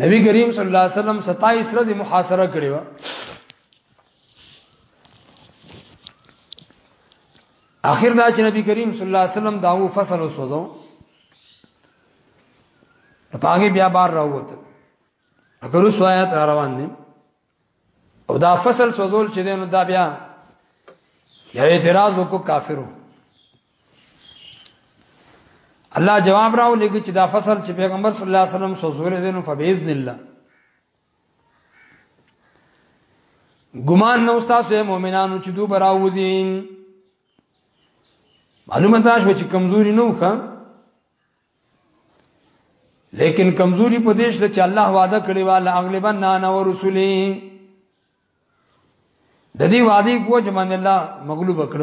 S1: نبی کریم صلی الله علیه وسلم 27 ورځې محاصره کړې و اخر دا چې نبی کریم صلی الله علیه وسلم داو فصل وسوځو پاګه بیا بار راووت اگر اوس آیات روان دي او دا فصل سوزول چې دینو دا بیا یو اعتراض وکړو کافرو الله جواب راو لګي چې دا فصل چې پیغمبر صلی الله علیه وسلم سوزول دینو فباذن الله ګمان نو تاسو مؤمنانو چې دوی براوځین معلومه ده چې کمزوري نو ښه لیکن کمزوري په دیش له چې الله وعده کړی و لا اغلبن انا ورسولی د دې وعده کو جمان الله مغلوب کړ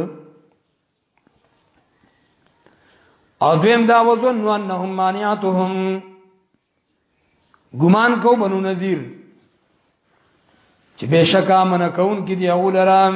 S1: او دویم دا وزن انهم مانعتهم ګمان کو بنو نذیر چې بشکا من کون کې دی اول رام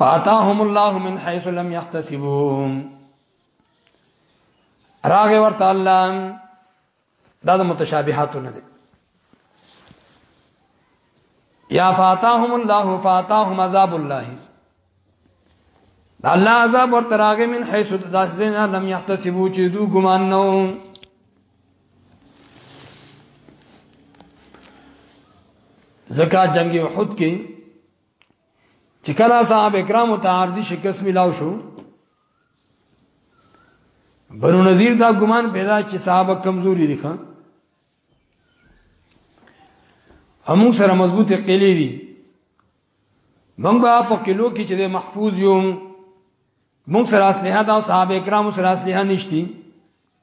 S1: فاتاهم الله من حيث لم يحتسبوا راغ ورته الله دا د متشابهاتو نه دي یا فاتاهم الله فاتاهم عذاب الله الله عذاب ورته راغ من حيث داسنه لم يحتسبوا چې دوی ګمان نه زکا جنگ احد کې چې کله صاحب کرام ته عارضی شکست ملاو شو بنو نذیر دا ګمان پیدا چې صحابه کمزوري دي خان همو سره مضبوطه قلې دي موږ به په کلو کې چې محفوظ یو موږ سره اسلحه دا صحابه کرام سره اسلحه نشتی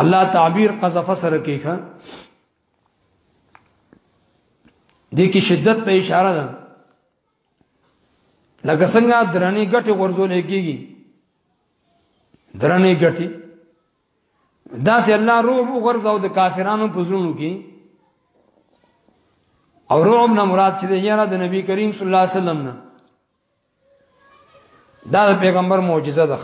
S1: الله تعبیر قذف سره کیخه دې کې شدت ته اشاره ده لکه څنګه درنې ګټه ورزول کېږي درنې ګټه دا سه الله روح ورزاو د کافرانو په زړونو کې او روح نه مراد چې یاره د نبی کریم صلی الله علیه وسلم نه دا د پیغمبر معجزه ده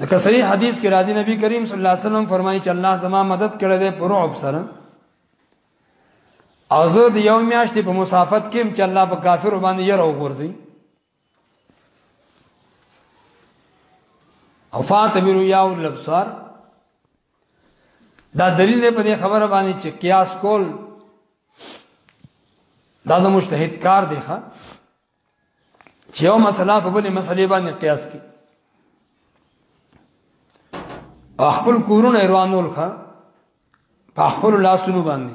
S1: ځکه صحیح حدیث کې راځي نبی کریم صلی الله علیه وسلم فرمایي چې الله زما مدد کړې ده پر رعب سره او زه د یو میاشتې په مسافت کې چې الله په کافر باندې یې راو ورځي او فاطمه یا الابصار دا دلیل دی په دې خبره باندې چې قیاس کول دا د مجتهد کار دی ښا چې یو مسله په بلې مسلې باندې قیاس کی خپل کورونه روانول ښا په خپل لاسونو باندې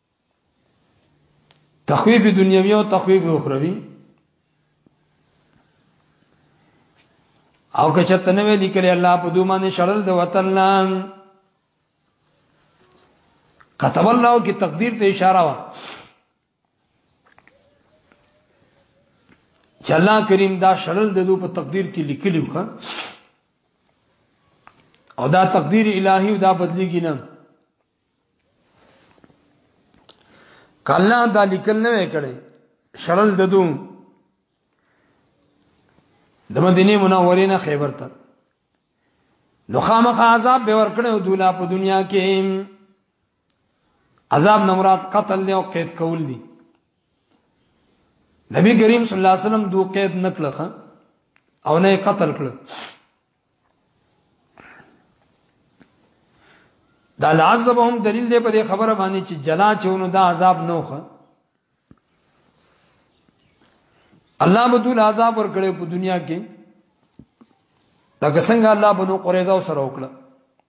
S1: تخویف دنیوی او تخویف اخروی او که چرته نه ویل کړي الله په دوه باندې شړل د وطن لام كتب الله کی تقدیر ته اشاره وا چې الله کریم دا شړل د دوه په تقدیر کې لیکلی و او دا تقدیر الهی او دا بدلیږي نه کله دا لیکل نه وکړي شړل ددو د مدینه منورې نه خیبر ته نو خامخ عذاب به ورکړو دولا په دنیا کې عذاب نه مراد قتل دی او قید کول دی نبی کریم صلی الله علیه وسلم دوه قید نکړه او نه قتل کړه دا لعذب هم دلیل دی په دې خبره باندې چې جلا چېونو دا عذاب نوخه الله به دول عذاب ورکړي په دنیا کې لکه څنګه الله بنو قریظه سره وکړه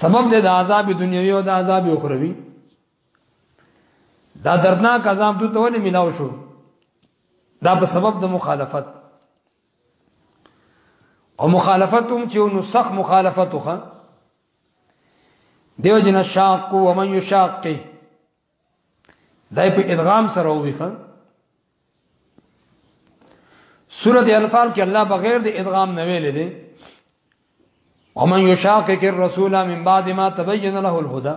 S1: سبب د عذاب دنیوي او د عذاب اخروی دا دردناک عذاب دوی ته ولې ملاو شو دا په سبب د مخالفت او مخالفت هم چې نو سخت مخالفت وخه دیو جن شاق و من یشاقه دای په ادغام سره وبخه سورۃ انفال کې الله بغیر د ادغام نه ویلې دي ومن یشاقق الرسول من بعد ما تبین له الهدى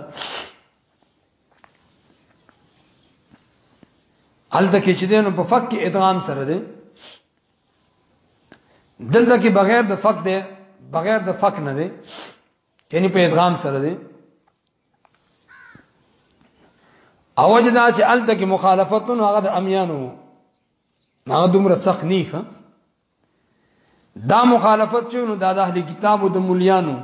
S1: الته کې چې دینو په فق کې ادغام سره دي دلته کې بغیر د فق ده بغیر د فق نه دي یعنی په ادغام سره دي اوج دا چې الته کې مخالفتون هغه د امیانو هغه دومره سخت نه ښه دا مخالفت چې نو دا د اهل کتابو د مليانو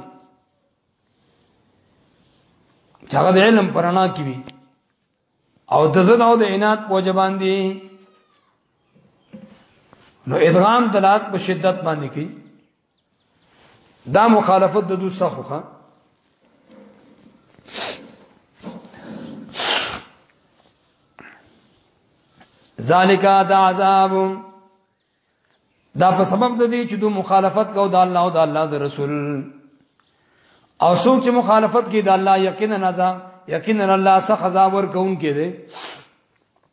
S1: چې هغه د علم پرانا کې وي او د زړه او د عنایت په جبان دي نو ادغام دلات په شدت باندې کوي دا مخالفت د دوی سخوخه ذالک دا عذاب دا په سبب د دې چې دوی مخالفت کو د الله او د الله د رسول او څوک چې مخالفت کوي د الله یقینا نزا یقینا الله سخت عذاب ورکون کې دی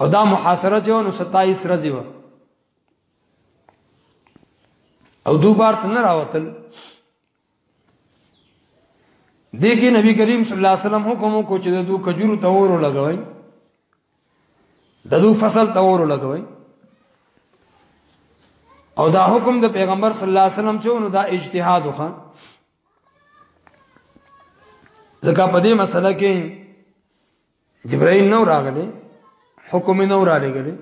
S1: او دا محاصره جو نو 27 ورځې و او دوبار ته نه راوتل دغه نبی کریم صلی الله علیه وسلم حکم کو چې د دوه کجورو تورو لګوي د دوه فصل تورو لګوي او دا حکم د پیغمبر صلی الله علیه وسلم چې نو دا اجتهاد وکړ ځکه په دې مسله کې جبرائیل نو راغلی حکم نو را لګلی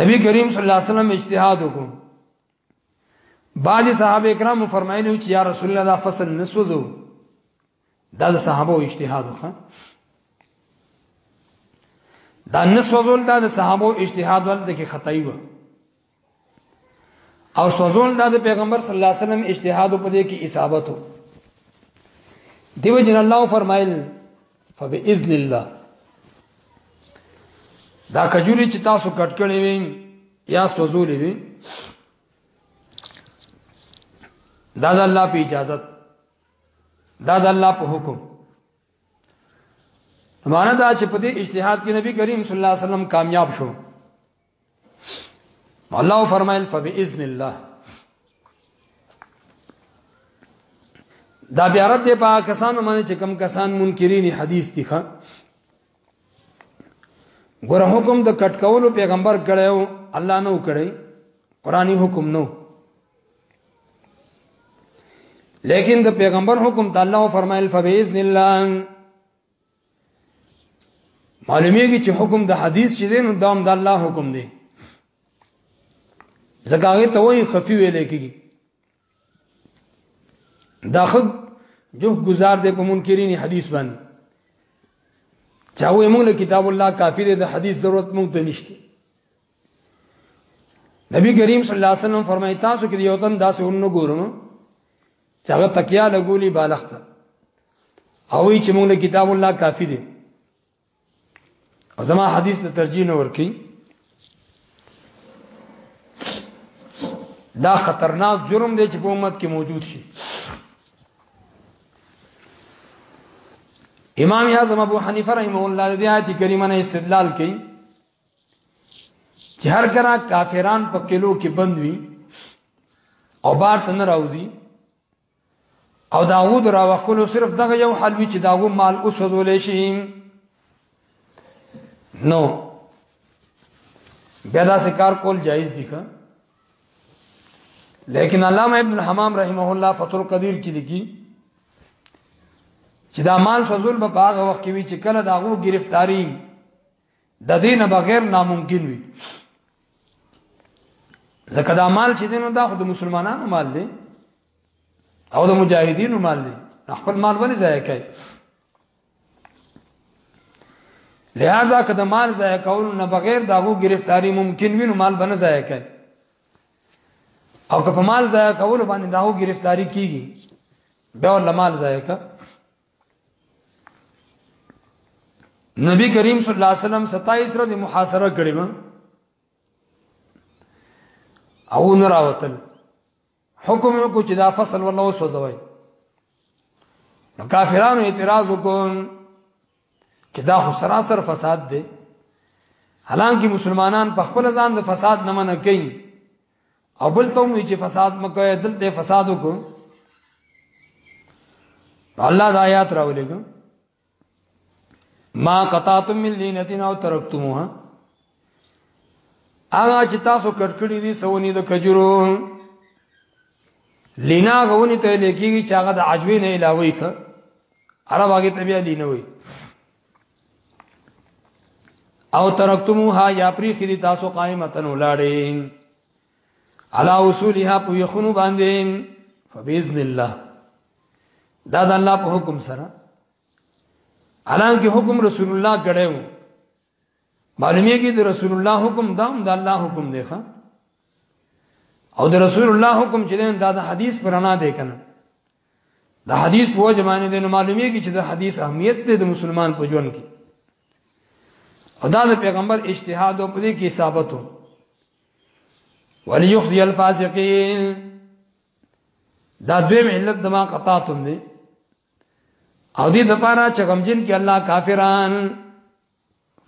S1: نبی کریم صلی الله علیه وسلم اجتهاد وکړ بعض صحابه کرام فرمایلی چې یا رسول الله دا فصل نسوځو دا د صحابه اجتهاد وکړ دا نسوځول دا د صحابه اجتهاد ولته کې خطای و او سوزول دا د پیغمبر صلی الله علیه وسلم اجتهاد په دې کې اصابت وو دیو جن الله فرمایل فباذن الله دا کجوري چې تاسو کټ کړی وي یا سوزولې وي دا د الله په اجازه دا د الله په حکم معنا دا چې په دې اجتهاد کې نبی کریم صلی الله علیه وسلم کامیاب شو الله فرمایل فباذن الله دا بیا رد په کسانو باندې چې کم کسان منکرین حدیث دي ښا ګوره حکم د کټکولو پیغمبر کړو الله نو کړی قرآنی حکم نو لیکن د پیغمبر حکم د الله فرمایل فباذن الله معلومیږي چې حکم د حدیث چې دین دام د الله حکم دی ځکه هغه ته وایي خفي ویل کېږي دا خد جو گزار دے په منکرین حدیث باندې چاوې موږ له کتاب الله کافی دې د حدیث ضرورت موږ ته نشته نبی کریم صلی الله علیه وسلم فرمایي تاسو کې یو تن داسې ونو ګورم چې هغه تکیا لګولي بالښت او وی چې موږ له کتاب الله کافی دی زما حدیث ته ترجیح نه ورکي دا خطرناک جرم دی چې په امت کې موجود شي امام اعظم ابو حنیفه رحمه الله د آیت کریمه نه استدلال کوي چې هر کرا کافران په کلو کې بند وي او بار ته نه راوځي او داوود را وکولو صرف دغه یو حل وی چې داغو مال اوس وزول شي نو بیا دا سکار کول جایز دي ښه لیکن علامه ابن الحمام رحمه الله فتح القدیر کې لیکي چې دا مال فضل به باغ وخت کې وی چې کله داغو گرفتاری د دین بغیر ناممکن وي ځکه دا مال چې دینو دا خو د مسلمانانو مال دی او د مجاهدینو مال دی خپل مال ولې ضایع کوي لہذا که د مال ضایع کول نه بغیر داغو گرفتاری ممکن وي نو مال بنه ضایع کوي او که په مال ضایع کول باندې داغو گرفتاری کیږي بیا ول مال ضایع کوي نبی کریم صلی الله علیه وسلم 27 ورځې محاصره کړې و او نه راوتل حکم کو چې دا فصل والله وسوځوي نو کافرانو اعتراض وکړ چې دا خو سراسر فساد دی حالانکه مسلمانان په خپل ځان د فساد نه منع کوي او بل ته وی چې فساد مکه دلته فساد وکړو الله د آیات راولېګو ما قطعتم من لینتین او ترکتموها هغه چې تاسو کټکړی دي سونی د کجورو لینا غونی ته لیکيږي چې هغه د عجوی نه علاوه ښه عرب هغه ته بیا لینه وي او ترکتموها یا پری خری تاسو قائمتن ولاړین علا اصولها په یخونو باندې فباذن الله دا د الله په حکم سره الان کې حکم رسول الله کړو معلومیږي کې د رسول الله حکم دا هم د الله حکم دی ښا او د رسول الله حکم چې دا د حدیث پرانا دی کنه د حدیث په وجه باندې د معلومیږي چې د حدیث اهمیت دی د مسلمان په ژوند کې خدا د پیغمبر اجتهاد او په دې کې ثابت وو وليخزي الفاسقين دا دویم علت دما قطعتم دی او دې د پاره چې غمجن کې الله کافران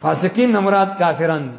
S1: فاسقین مراد کافران دي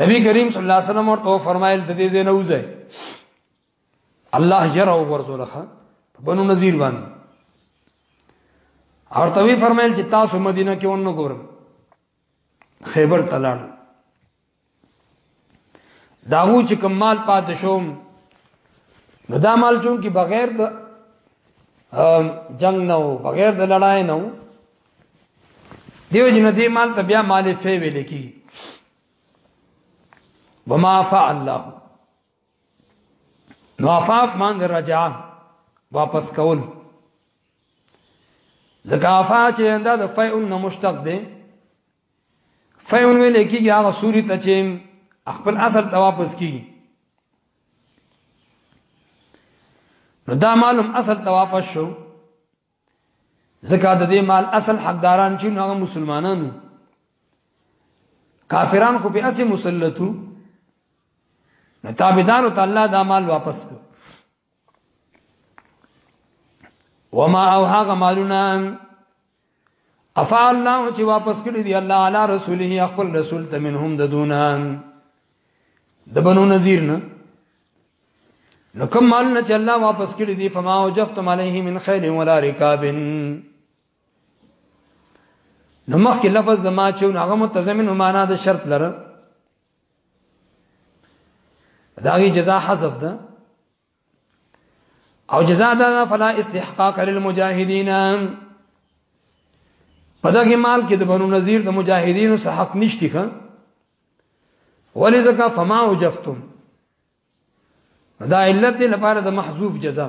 S1: نبی کریم صلی الله علیه وسلم ورته فرمایل د دې زنه وځي الله یره ورزولخه بنو نذیر باندې ارته وی فرمایل چې تاسو مدینه کې ونه ګورم خیبر تلاړ داو چې کمال پات شوم نو دا مال چون کې بغیر د جنگ نه وو بغیر د لړای نه وو دیو جن دی مال ته بیا مال فی ویل کی وما فعل الله نو افاف مان رجا واپس کول زکافا چې انده د فیعل نه مشتق دی فیعل ویل کیږي هغه سوري ته چې خپل اصل ته واپس کیږي نو دا معلوم اصل ته واپس شو ځکه د دې مال اصل حقداران چې هغه مسلمانانو کافران خو په اسې مسلطو نو تابعدارو ته الله دا مال واپس کړ وما او هغه مالونه افا الله چې واپس کړی دی الله علی رسوله خپل رسول ته منهم د دونان د بنو نذیر نه نو کوم مالونه چې الله واپس کړی دي فما وجفتم علیه من خیل ولا رکاب نو مخکې لفظ د ما چې هغه متضمن معنا د شرط لره داغي جزاء حذف ده او جزاء ده فلا استحقاق للمجاهدين پدغه مال کې د بنو نذیر د مجاهدینو سره حق نشتی ښه ولې ځکه فما وجفتم دا علت دی لپاره د محذوف جزاء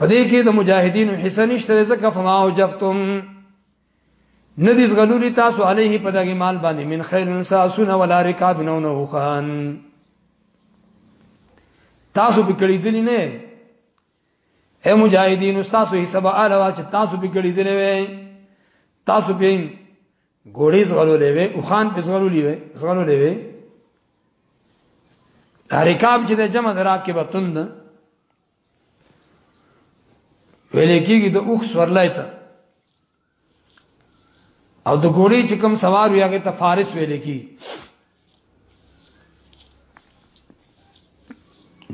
S1: پدې کې د مجاهدینو حصہ نشته ځکه فما او جفتم ندیس غلولی تاسو علیه په دغه مال باندې من خیر ساسون ولا رکاب نو نو خان تاسو به کړی دلی نه اے مجاهدین تاسو حساب اعلی چې تاسو به کړی دلی وې تاسو به ګوړې زغلولې وي او خان په زغلولې وي زغلولې وي دا رکاب چې د جمع دراب کې بتوند ویل کېږي د اوخ سورلای ته او د ګوړې چې کوم سوار وي هغه ته فارس ویل کېږي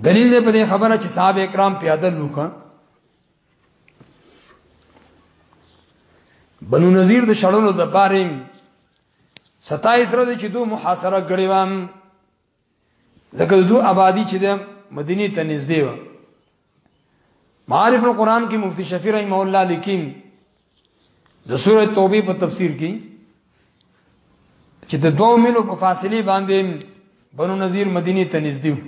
S1: دلیل دې په خبره چې صاحب کرام پیاده لوخه بنو نذیر د شړلو د پاره 27 ورځې چې دوی محاصره کړې و ځکه دوی آبادی چې د مدینه ته نږدې و معارف القرآن کې مفتی شفیع رحم الله لیکین د سوره توبه په تفسیر کې چې د دوه مینو په فاصله باندې بنو نذیر مدینه ته نږدې وو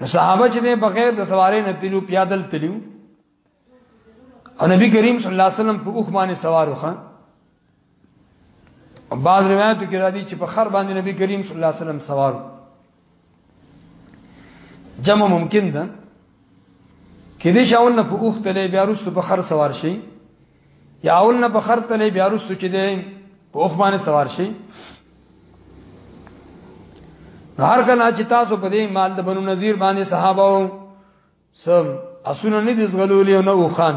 S1: نو صحابه چې نه بغیر د سوارې نه تلو پیادل تلو او نبی کریم صلی الله علیه وسلم په اوخ باندې سوار وخه بعض روایتو کې راځي چې په خر باندې نبی کریم صلی الله علیه وسلم سوار جمع ممکن ده کې دې شاول نه په اوخ تلې بیا رسو په خر سوار شي یا اول نه په خر تلې بیا رسو چې دې په اوخ باندې سوار شي هر کله چې تاسو په دې مال د بنو نذیر باندې صحابه او سم اسونه نه دي زغلولې او نه وخان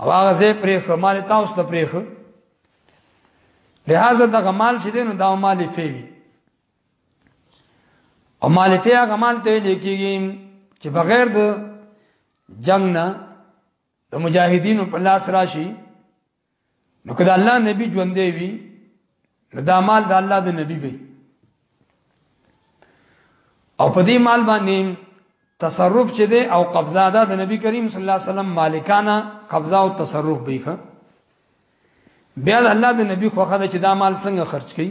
S1: او هغه زه پرې خو مال تاسو ته پرې خو لہذا دغه مال چې دینو دا مال فیوی او مال فی هغه مال ته لیکيږي چې بغیر د جنگ نه د مجاهدینو په لاس راشي نو کله الله نبی ژوند دی وی نو دا مال د الله د نبی به او په دې مال باندې تصرف چې دی او قبضه ده د نبی کریم صلی الله علیه وسلم مالکانه قبضه او تصرف به ښه بیا الله د نبی خوخه ده چې دا مال څنګه خرج کړي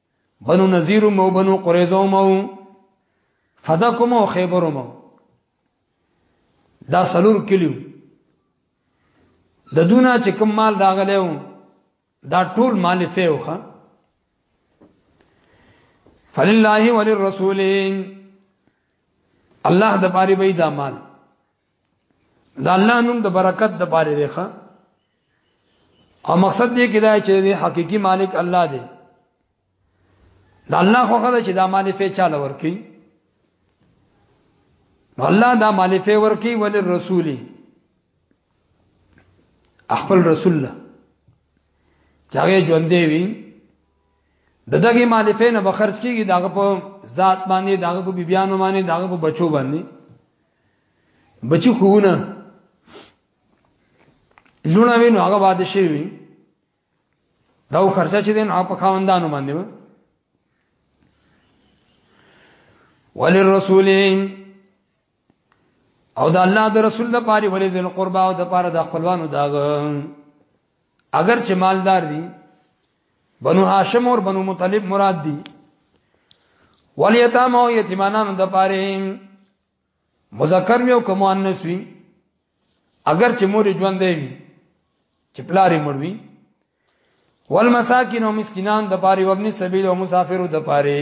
S1: بنو نذیر مو بنو قریظه مو فدکم او خیبر مو دا سلور کلیو د دونه چې کوم مال راغلی و دا ټول مال ته وخه فلله وللرسول الله د پاره به دا مال دا الله نوم د برکت د پاره دی ښا او مقصد دې کې دا چې د حقيقي مالک الله دی دا الله خو غواړي چې دا مالفه چاله ورکي الله دا مالفه ورکي ول رسول خپل رسول الله چاغه ژوند دی وی دغه مالفه نه بخرج کیږي داغه په ذات باندې داغه په بیبيانو باندې داغه په بچو باندې بچی خوونه لونه وینو هغه باد شي وي دا خرچه چې دین اپ خواندانو باندې و وللرسولین او د الله د رسول د پاره ولې ذل قربا او د پاره د خپلوانو داغه اگر چې مالدار دي بنو هاشم اور بنو مطلب مراد دي ولیتام او یتیمانانو د پاره مذکر وي او که مؤنث وي اگر چې مور ژوند دی وي چې پلاری مړ وي والمساکین او مسکینان د پاره او ابن سبیل او مسافرو د پاره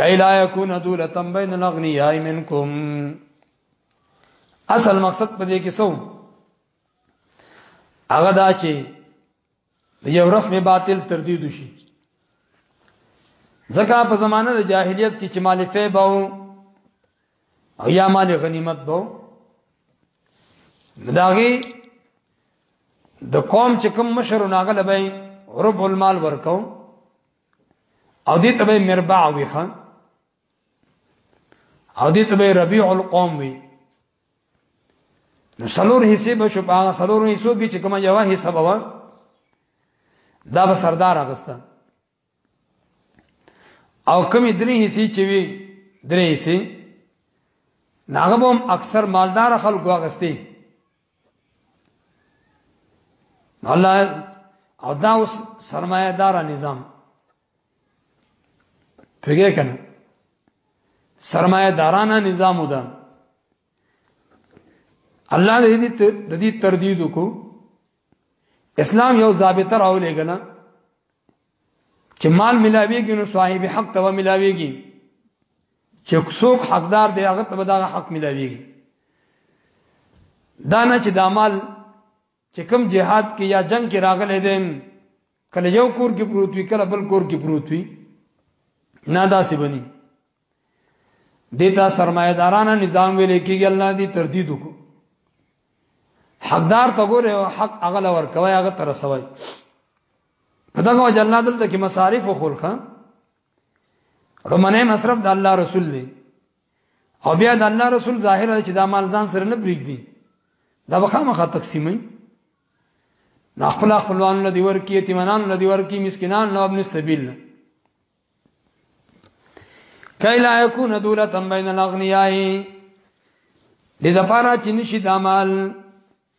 S1: کای لا یکون دولتم بین الاغنیاء منکم اصل مقصد په دې کې سو هغه دا چې یو رسم باطل تردید شي ځکه په زمانه د جاهلیت کې چې مال فیب او او یا مال غنیمت بو داغي د قوم چې کوم مشر ناغله به رب المال ورکو او دې ته به مربع وي خان او دې ته به ربيع القوم وي نو سلور حصے به شو په سلور حصو کې چې کومه یو حصہ به دا به سردار اغستا او کمی درې حصے چې وي درې حصے ناغه هم اکثر مالدار خلکو اغستي الله او دا اوس سرمایه دار نظام پیګه کنه سرمایه دارانه نظام ودا الله دې دې د دې تردید کو اسلام یو ضابطه راولې غلا چې مال ملاویږي نو صاحب حق ته ملاویږي چې څوک حقدار دی هغه ته دا حق ملاویږي دا نه چې د مال چې کوم جهاد کې یا جنگ کې راغلي دي کله یو کور کې پروت وي کله بل کور کې پروت وي نه داسې بني دیتا سرمایدارانه نظام ویلې کېږي الله دې تردید وکړي حقدار ته ګوره او حق اغل ور کوي هغه تر سوي په دغه وجه الله دلته کې مصارف خلخه رومنه مصرف د الله رسول دی او بیا د الله رسول ظاهر چې دا مال ځان سره نه پریږدي دا بخامخه تقسیمي نا خپل خپلوان له دی ورکی یتیمانان له دی ورکی مسکینان له ابن السبیل کای لا یکون دولتن بین الاغنیاء دې د پاره چې نشي د مال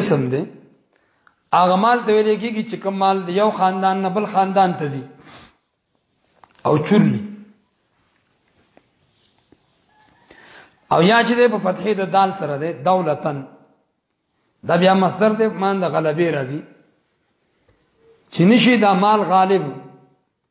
S1: اسم دی هغه مال ته ویل کېږي چې کوم مال دی یو خاندان نه بل خاندان ته ځي او چورلی او یا چې په فتحې د دال سره دی دولتن دا بیا مصدر دی مان د غلبې راځي چې نشي دا مال غالب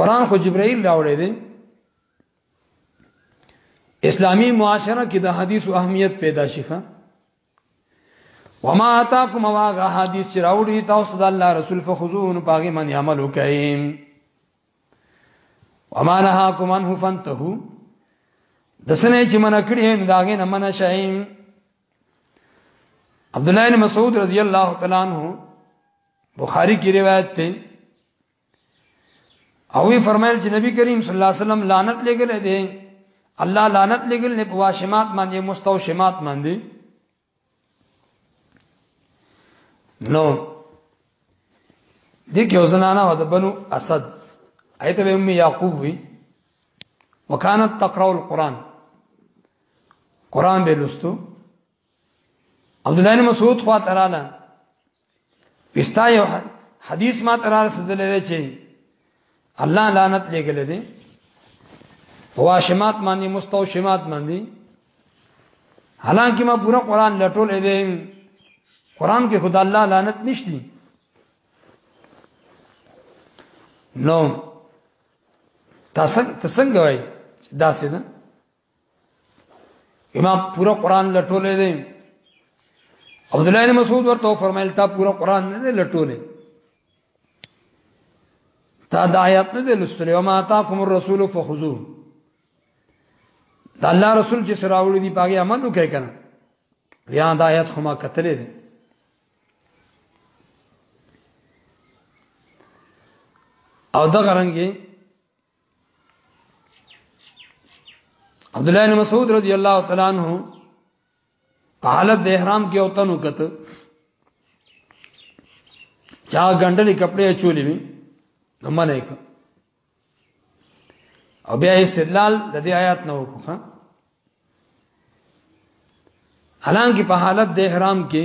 S1: قران خو جبرائیل راوړی دی اسلامی معاشره کې د حدیث او اهمیت پیدا شي ښه وما اتاکم واغه حدیث چې راوړي تاسو د الله رسول فخذوه نو پاګې باندې عمل وکړئ وما نهاکم عنه فانتهوا د سنې چې من کړی هم داګه نه من شئ عبد الله بن مسعود رضی الله تعالی عنہ بخاری کی روایت ته او وی فرمایل چې نبی کریم صلی الله علیه وسلم لعنت لګل دی الله لعنت لګل نه په واشمات باندې مستوشمات باندې نو دې کې وزنانه و د بنو اسد ایت به ام یعقوب وی وکانت تقرا القران قران به لستو عبد الله بن مسعود خو تراله پستا یو حدیث ما تر رسیدلې چې الله لعنت لګل دي واشمات باندې مستوشمات باندې حالانکه ما پورا قران لټول دي قران کې خدا الله لعنت نشتی نو تاسو څنګه وای داسې نه امام پورا قران لټولې دي عبد الله بن مسعود ورته فرمایل تا پورا قران نه لټولې تا د آیات نه لستلې او ما تاکم الرسول فخذوه د الله رسول چې سراوړي دي پاګه عمل وکړي کنه بیا د آیات خما کتلې دي او دا غرنګي عبد الله بن مسعود رضی الله تعالی عنہ په حالت د احرام کې اوتن وکړ چا ګندلې کپڑے چولې وي نو منه کړ او بیا استدلال د دې آیات نه وکړه حالانکه په حالت د احرام کې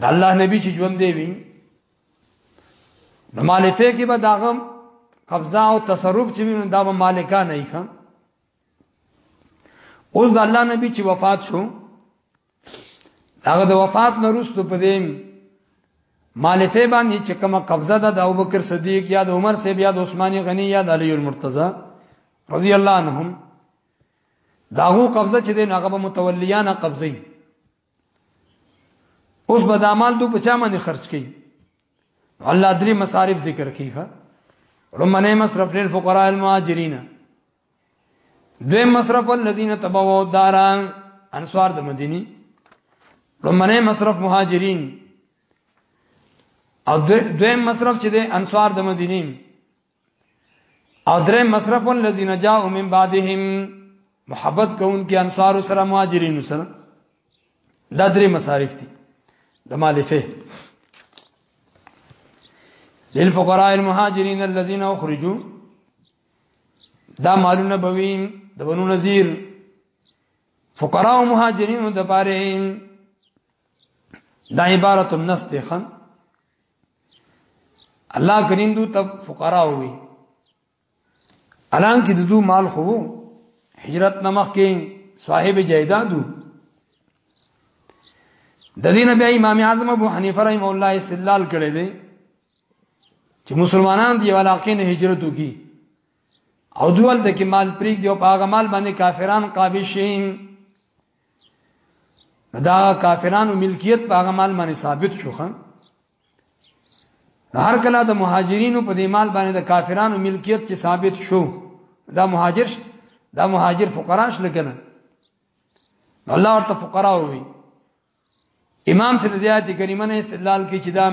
S1: د الله نبی چې ژوند دی وی نو مالفه کې به داغم قبضه او تصرف چې وینم دا به مالکان نه ښه اوس د الله نبی چې وفات شو هغه د وفات نه وروسته په دې مالفه باندې چې کومه قبضه ده د ابوبکر صدیق یا د عمر سیب یا د عثماني غنی یا د علی المرتضی رضی الله عنهم داغو قبضه چې دین هغه به متولیانه قبضه اوس به د مال دو په چا باندې خرج کړي الله درې مصارف ذکر کیږي رمنه مصرف للفقراء المهاجرین دویم مصرف الذين تبوؤوا الدار انصار د مدینی رمنه مصرف مهاجرین او دویم مصرف چې د انصار د مدینین او درې مصرف الذين جاءوا من بعدهم محبت کوونکي انصار سره مهاجرین سره دا درې مصارف دي د مالفه للفقراء المهاجرين الذين اخرجوا دا مالونه بوي د بنو نذیر فقراء او مهاجرین د پاره دا عبارت النص دی خان الله کریم دو ته فقرا وي الان کې د دو مال خو هجرت نمخ کې صاحب جیدادو د دین بیا امام اعظم ابو حنیفه رحم الله استدلال کړی دی چې مسلمانان دی علاقې نه هجرت وکي او دوال د کې مال پریک دی او هغه مال باندې کافران قابل شي دا کافرانو ملکیت په هغه مال باندې ثابت شو خان هر کله د مهاجرینو په دې مال باندې د کافرانو ملکیت چې ثابت شو دا مهاجر دا مهاجر فقراش لکنه الله ورته فقرا وي امام سره د آیت کریمه نه استدلال کوي چې دا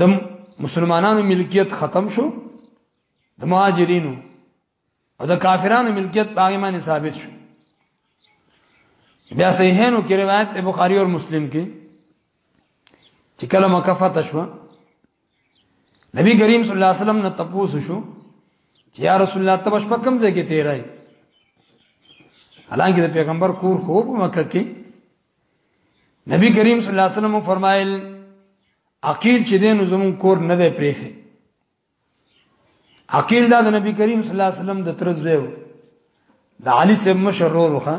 S1: د مسلمانانو ملکیت ختم شو د مهاجرینو او د کافرانو ملکیت باغی باندې ثابت شو بیا صحیحینو کې روایت ته بخاری او مسلم کې چې کله مکه فتح شو نبی کریم صلی الله علیه وسلم نه تپوس شو چې یا رسول الله تبش په کوم ځای کې تیرای حالانکه د پیغمبر کور خو په مکه کې نبی کریم صلی الله علیه وسلم فرمایل عقید چې دین زمون کور نه دی پریخي عقیل دا د نبی کریم صلی الله علیه وسلم د ترز ویو د علی سب مشر وروخه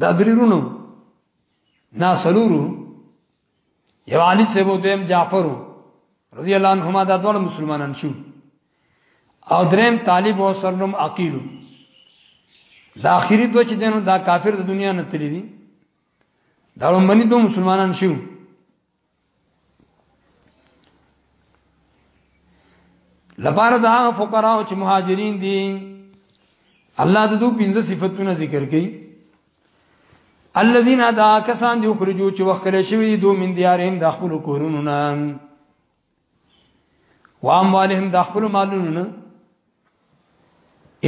S1: دا درینونو نا سلورو یو علی سب دویم جعفر رضی الله عنهما دا ډول مسلمانان شو او دریم طالب او سرلم عقیل دا اخیری دوه چې دینو دا کافر د دنیا نه تللی دي دا لومبني دوه مسلمانان شو لپاره دا فقرا او چې مهاجرین دي الله د دوه پنځه صفاتونه ذکر کړي الذين دا کسان دي خرجو چې وکړې شوی دو من دیارهم د خپل کورونو نه واموالهم د خپل مالونو نه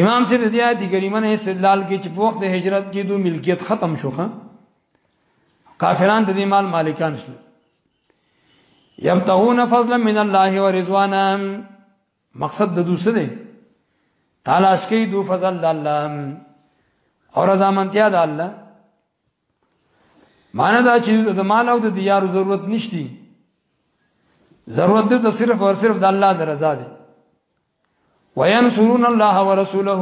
S1: امام سے بدیا دی کریمه نه استدلال کې چې په وخت د هجرت کې دوه ملکیت ختم شوخه کافران د دې مال مالکان شول یبتغون فضلا من الله ورضوانا مقصد د دوسه دی تلاش کوي دو فضل د الله او رضامندیا د الله معنا دا چې د مال او د دیارو ضرورت نشتی ضرورت دې ته صرف او صرف د الله د رضا دی وینصرون الله ورسوله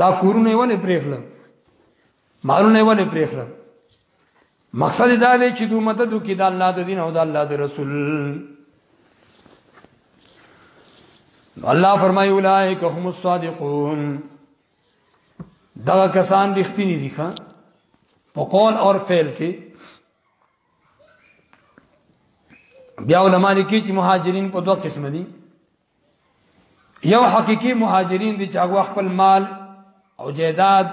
S1: دا کورونه ولې پرېخله مالونه ولې پرېخله مقصد دا دی چې دوی مدد وکړي د الله د دین او د الله د رسول الله فرمایي اولائک هم الصادقون دا کسان رښتینی دي ښا په قول او فعل کې بیا علماء لیکي چې مهاجرین په دوه قسم دي یو حقيقي مهاجرین دي چې هغه خپل مال او جیداد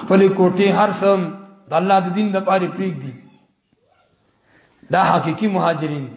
S1: خپل کوټي هر سم د الله د دین د پاره پریک دي دا حقيقي مهاجرین دي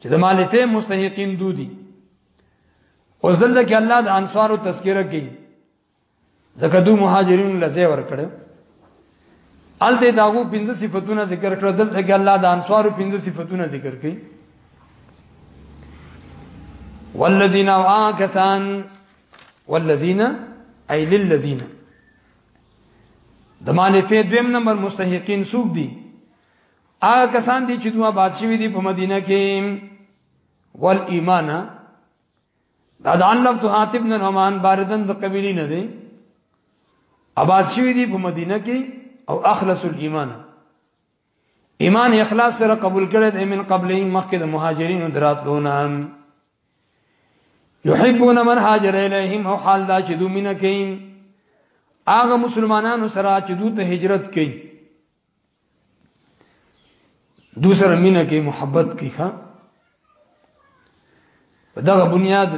S1: چې د مالته مستحقین دودي او ځل کې الله د انصارو تذکرہ کوي زکه دو مهاجرین لزه ور کړو ال دې داغو پنځه صفاتونه ذکر کړل دلته کې الله د انصارو پنځه صفاتونه ذکر کړي والذین واکسان والذین ای للذین د مالفه دویم نمبر مستحقین سوق دي هغه کسان دي چې دوه باد شوی دي په مدینه کې ول ایمان دا د ان لفظ حاتب بن رحمان باردن د قبیلی نه دي آباد شوی دي په مدینه کې او اخلص الايمان ایمان اخلاص سره قبول کړي د من قبلې مخکې د مهاجرین دراتلونه یحبون من هاجر الیهم او حال دا چې دوی مینه کوي هغه مسلمانانو سره چې دوی ته هجرت کوي دوسر مینه کې محبت کې ښا په دغه بنیاد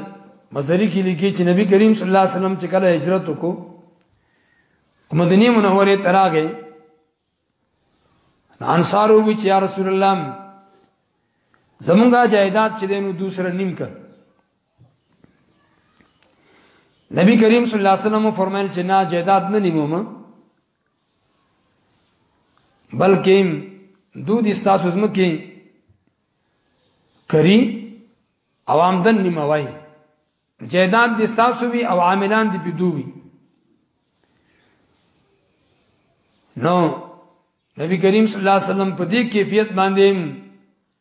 S1: مزری کې لیکي چې نبی کریم صلی الله علیه وسلم چې کله هجرت وکړو مدینه منوره ته راغی انصارو وی چې یا رسول الله زمونږه جایداد چې دینو دوسر نیم کړ نبی کریم صلی الله علیه وسلم فرمایل چې نه جیداد نه نیموم بلکې دو دي ستاسو زمکه کری عوام دن نیموي جیداد دي ستاسو وی او عاملان دي پدوي نو نبی کریم صلی الله علیه وسلم په دې کیفیت باندې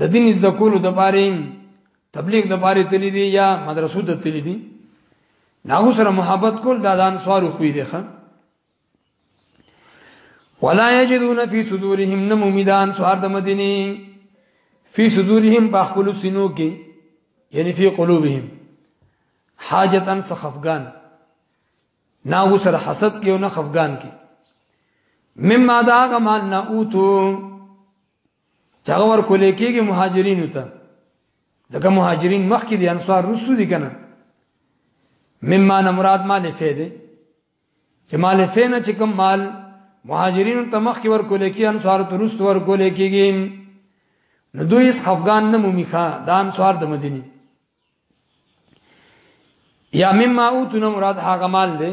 S1: د دین زده کولو د پاره تبلیغ د پاره تللی دی یا مدرسو ته تللی دی ناغو سره محبت کول دا د انصار خو دی ښه ولا یجدون فی صدورهم نمومیدان سوار د مدینه فی صدورهم باخلو سینو کې یعنی فی قلوبهم حاجتا سخفغان ناغو سره حسد کې او نه خفغان کې مما دا غمان نه اوتو چې هغه ورکول کېږي مهاجرینو ته ځکه مهاجرین مخکې دي انصار رسو دي کنه مما نه مراد مال فی دی چې مال فی نه چې کوم مال مهاجرینو ته مخکې ورکول کېږي انصار ته رسو ورکول کېږي نو دوی اس افغان نه مومي ښا د انصار د مدینه یا مما اوتو نه مراد هغه مال دی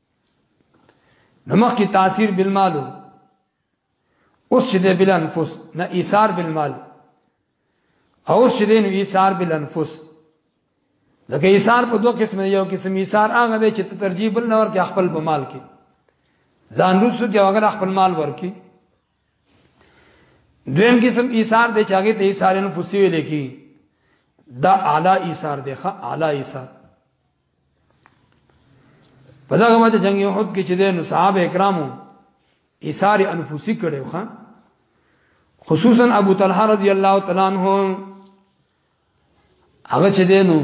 S1: نمخ کی تاثیر بالمال اوس چې د بل انفس نه ایثار بالمال او اوس چې د ایثار بالانفس لکه ایثار په دوه قسم یو قسم ایثار هغه دی چې ترجیح بل نور کې خپل په مال کې ځان رسو کې هغه خپل مال ورکی دویم قسم ایثار دی چې هغه ته ایثار انفسی ویل کی دا اعلی ایثار دی ښه اعلی ایثار په دغه ماته جنگ احد کې چې د صحابه کرامو ایثار انفسی کړي خو خصوصا ابو طلحه رضی الله تعالی عنہ هغه چې دینو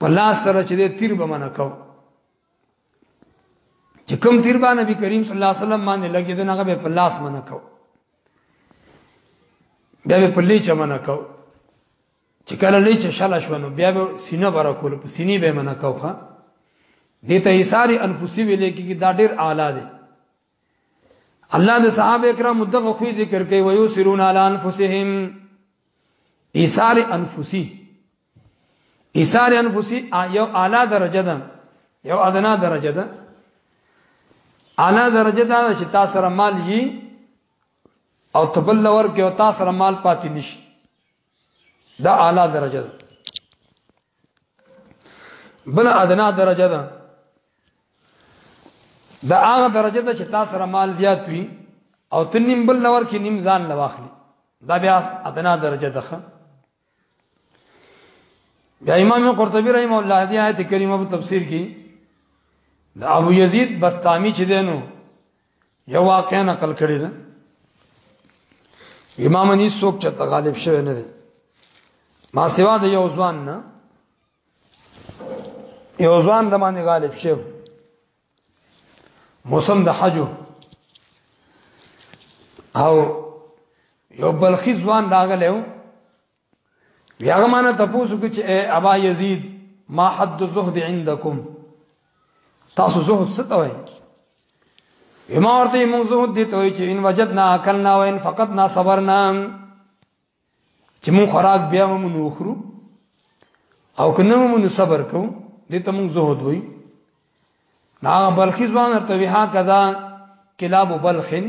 S1: په لاس سره چې تیر به منه کو چې کوم تیر به نبی کریم صلی الله علیه وسلم باندې لګید نه هغه په لاس منه کو بیا په لیچ منه کو چې کله لې چې شل شو نو بیا به سینه برا کول په سینې به منه کوخه دې ته ایثار انفسی ویل کېږي دا ډېر اعلی دی الله د صحابه کرام دغه خو ذکر کوي ويو سرون علی انفسهم ایثار انفسی ایثار انفسی یو اعلی درجه ده یو ادنا درجه ده اعلی درجه ده چې تاسو سره مال یي او تبل ور کې او تاسو سره مال پاتې نشي دا اعلی درجه ده بل ادنا درجه ده دا هغه درجه ده چې تاسو سره مال زیات وي او تنیم بل نور کې نیم ځان لواخلي دا بیا ادنا درجه ده بیا امام قرطبی رحم الله دی آیت کریمه په تفسیر کې دا ابو یزید بستامی چې دینو یو واقعا نقل کړی ده امام انیس څوک چې غالب شوی نه دی ما سوا د یو ځوان نه یو ځوان د باندې غالب شو موسم د حجو او یو بلخی ځوان راغلی و بیاغه معنی تاسو کې چې ابا یزید ما حد زهد عندكم تاسو زهد څه ته وایي اما ورته موږ زهد دي ته وایي چې ان وجدنا اكلنا وان فقدنا صبرنا چې موږ خوراک بیا موږ وخورو او کنه موږ صبر کوو دې ته موږ زهد وایي نا بلخیز باندې ته وی ها کذا کلاب بلخن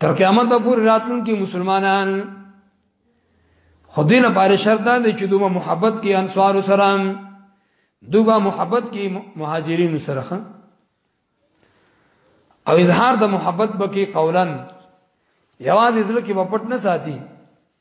S1: تر قیامت پورې راتلونکي مسلمانان خدای نه پاره شرط ده چې دوی محبت کې انصار سره دوی محبت کې مهاجرین سره او اظهار د محبت بکی قولا یوازې ځل کې په پټ نه ساتي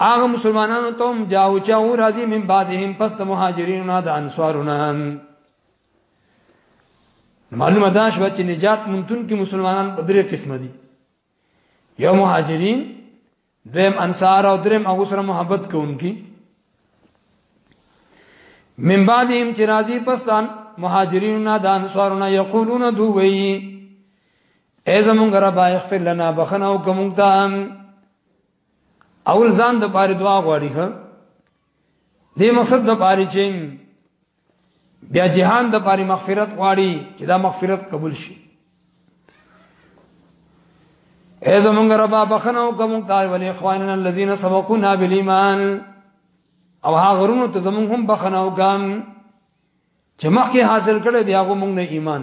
S1: هغه مسلمانانو ته هم جاو چاو راضی من بعدهم پس د مهاجرینو نه د انصارونه معلومه ده شو چې نجات مونتون کې مسلمانان په درې قسم دي یو مهاجرین دویم انصار او دریم هغه سره محبت کوونکي من بعدهم چې راضی پس د مهاجرینو نه د انصارونه یقولون دوی ای زمونږ رب اغفر لنا بخنه او کومتا اول ځان د پاره دعا غواړي ها دې مقصد د پاره چې بیا جهان د پاره مغفرت غواړي چې دا مغفرت قبول شي اے زمونږ رب بخنو کوم تای ولې اخواننا الذين سبقونا بالایمان او هغه غرونو ته زمونږ هم بخنو کوم چې مخکې حاصل کړي دی هغه مونږ نه ایمان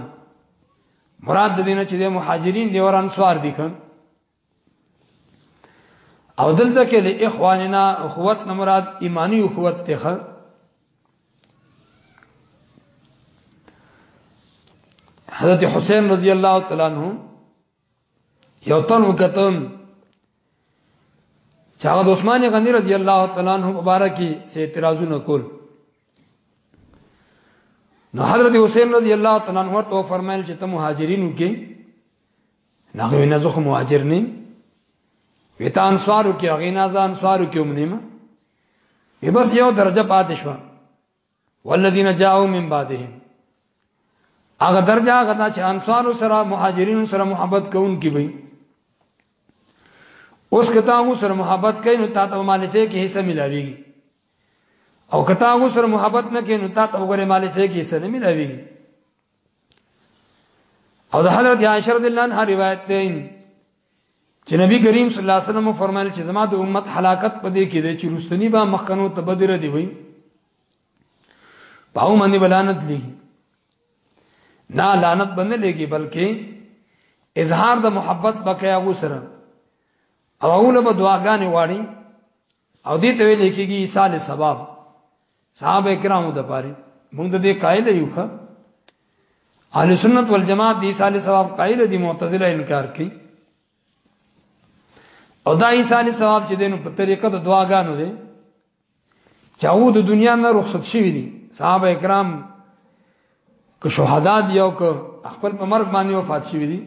S1: مراد دینه چې د مهاجرین دی وران سوار دي کوم او دلته کې د اخواننا اخوت نه مراد ایمانی اخوت ته خل حضرت حسین رضی الله تعالی عنہ یو تن وکتم چې هغه عثمان غنی رضی الله تعالی عنہ مبارکي سي اعتراضونه کول نو حضرت حسین رضی الله تعالی عنہ ورته فرمایل چې ته مهاجرینو کې هغه وینا زه خو مهاجر نیم ویتا انصارو کې هغه نه ځان انصارو کې هم نیم به بس یو درجه پاتې شو والذین جاءوا من بعدهم هغه درجه هغه چې انصارو سره مهاجرین سره محبت کوون کې وي اوس کته هغه سره محبت کوي نو تاسو مالفه کې حصہ ملاويږي او کته هغه سره محبت نه کوي نو تاسو وګوره مالفه کې حصہ نه ملاويږي او د حضرت عائشہ رضی الله عنها روایت ده چې نبی کریم صلی الله علیه وسلم فرمایل چې زما د امت هلاکت پدې کې ده چې رستنی با مخکنو تبدر دی وای پاو باندې بلانت لګي نه لعنت باندې لګي بلکې اظهار د محبت بکیا غو سره او اول په دعاګانې واړي او دې ته ویل کېږي ایصال ثواب صحابه کرامو د پاره موږ د دې قائل یو ښه اهل سنت والجماعت دې سال ثواب قائل دي معتزله انکار کوي او دا عیسی علی ثواب چې دینو په طریقه د دعاګانو دی چاو د دنیا نه رخصت شوی دي صحابه کرام که شهدا دی او که خپل په مرګ باندې وفات شوی دي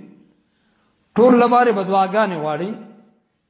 S1: ټول لپاره بدواګانې واړي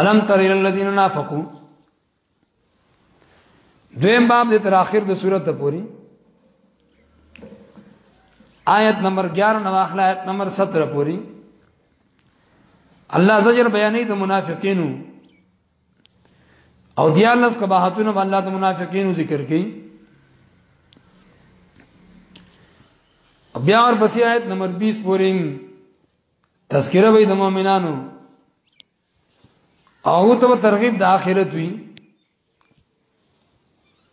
S1: الم تر الى الذين نافقوا دویم باب د تر اخر د سورته پوری آیت نمبر 11 نو اخلا آیت نمبر 17 پوری الله زجر بیانې د منافقینو او دیالس کباحتونه الله د منافقینو ذکر کړي بیا ور پسې آیت نمبر 20 پورې تذکرہ به د مؤمنانو او ته ترغیب د آخرت وی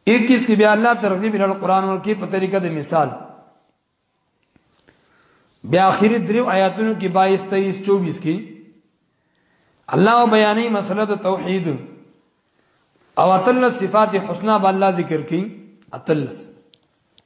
S1: 21 کې بیا الله ترغیب ال قران ورکی په طریقه د مثال بیا اخر درو آیاتونو کې 22 23 24 کې الله بیانې مسله د توحید او اتل صفات حسنا به الله ذکر کړي اتلس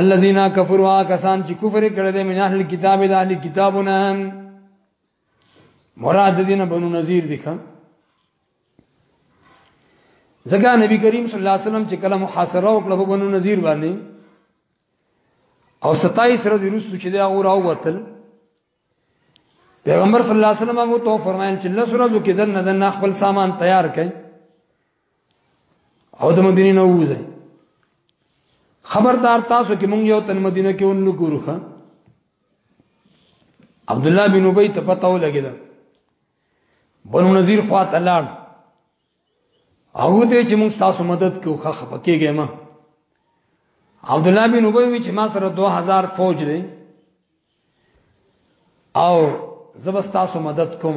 S1: الذين كفروا کسان چې کفر کړل دي من اهل کتاب د اهل کتابونه مراد دین بنو نذیر دي خان ځکه نبی کریم صلی الله علیه وسلم چې کله محاصره وکړه په بنو نذیر باندې او 27 ورځې وروسته چې دا اور او وتل پیغمبر صلی الله علیه وسلم هغه ته فرمایل چې لس ورځو کې دنه دنه خپل سامان تیار کړي او د مدینې نه ووځي خبردار تاسو کې مونږ یو تن مدینه کې ونو ګورخه عبد الله بن ابي ته پته ولګیدا بنو نذیر خواط لاړ هغه ته چې مونږ تاسو مدد کوو خه خپکیږي ما عبد الله بن ابي چې ما سره 2000 فوج دی او زبستا سو مدد کوم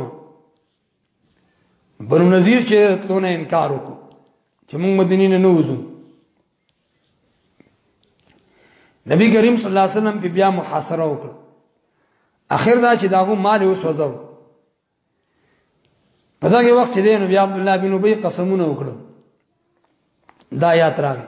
S1: بنو نذیر چې تلونه انکار وکړو چې موږ مدینه نه نوځو نبی کریم صلی الله علیه وسلم په بیا محاصره وکړه اخر دا چې داغو مال اوس وځو په دغه وخت چې دی نو بیا عبد الله بن ابي قسمونه وکړو دا یاد راغی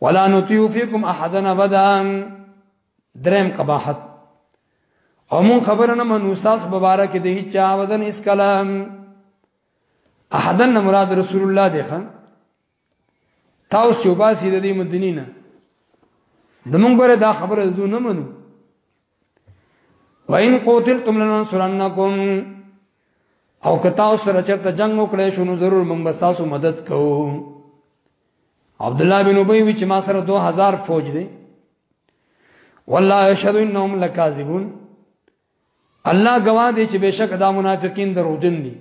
S1: ولا نطيع فيكم احدنا ابدا درم قباحت او مون خبره نه منو استاد مبارک دې هیڅ چا ودن اس کلام احدن مراد رسول الله دی خان تاسو چې وباسي د دې مدینه د مونږ غره دا خبره زو نه منو وَإِن قُتِلْتُمْ لَنَنصُرَنَّكُمْ او که تاسو سره چرته جنگ وکړې شو نو ضرور موږ به تاسو مدد کوو عبد الله بن ابي وی چې ما سره 2000 فوج دی والله يشهد انهم لكاذبون الله گواه دی چې بشک دا منافقین دروغجن دي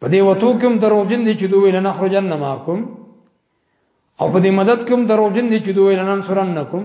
S1: په دې وته کوم دروغجن دي چې دوی نه خرجن معكم او په دې مدد کوم دروغجن دي چې دوی نه انصرنکم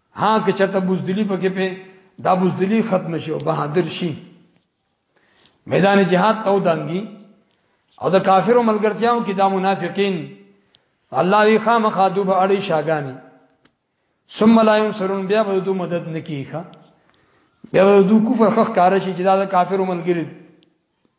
S1: ها که چرته بوزدلی پکې په دا بوزدلی ختم شي او بهادر شي میدان جهاد ته ودانګي او د کافرو ملګرتیاو کې دا منافقین الله وی خامخا دوب اړي شاګانی ثم لا ينصرون بیا به دوی مدد نکیخه بیا به دوی کفر خخ کار شي چې دا د کافرو ملګری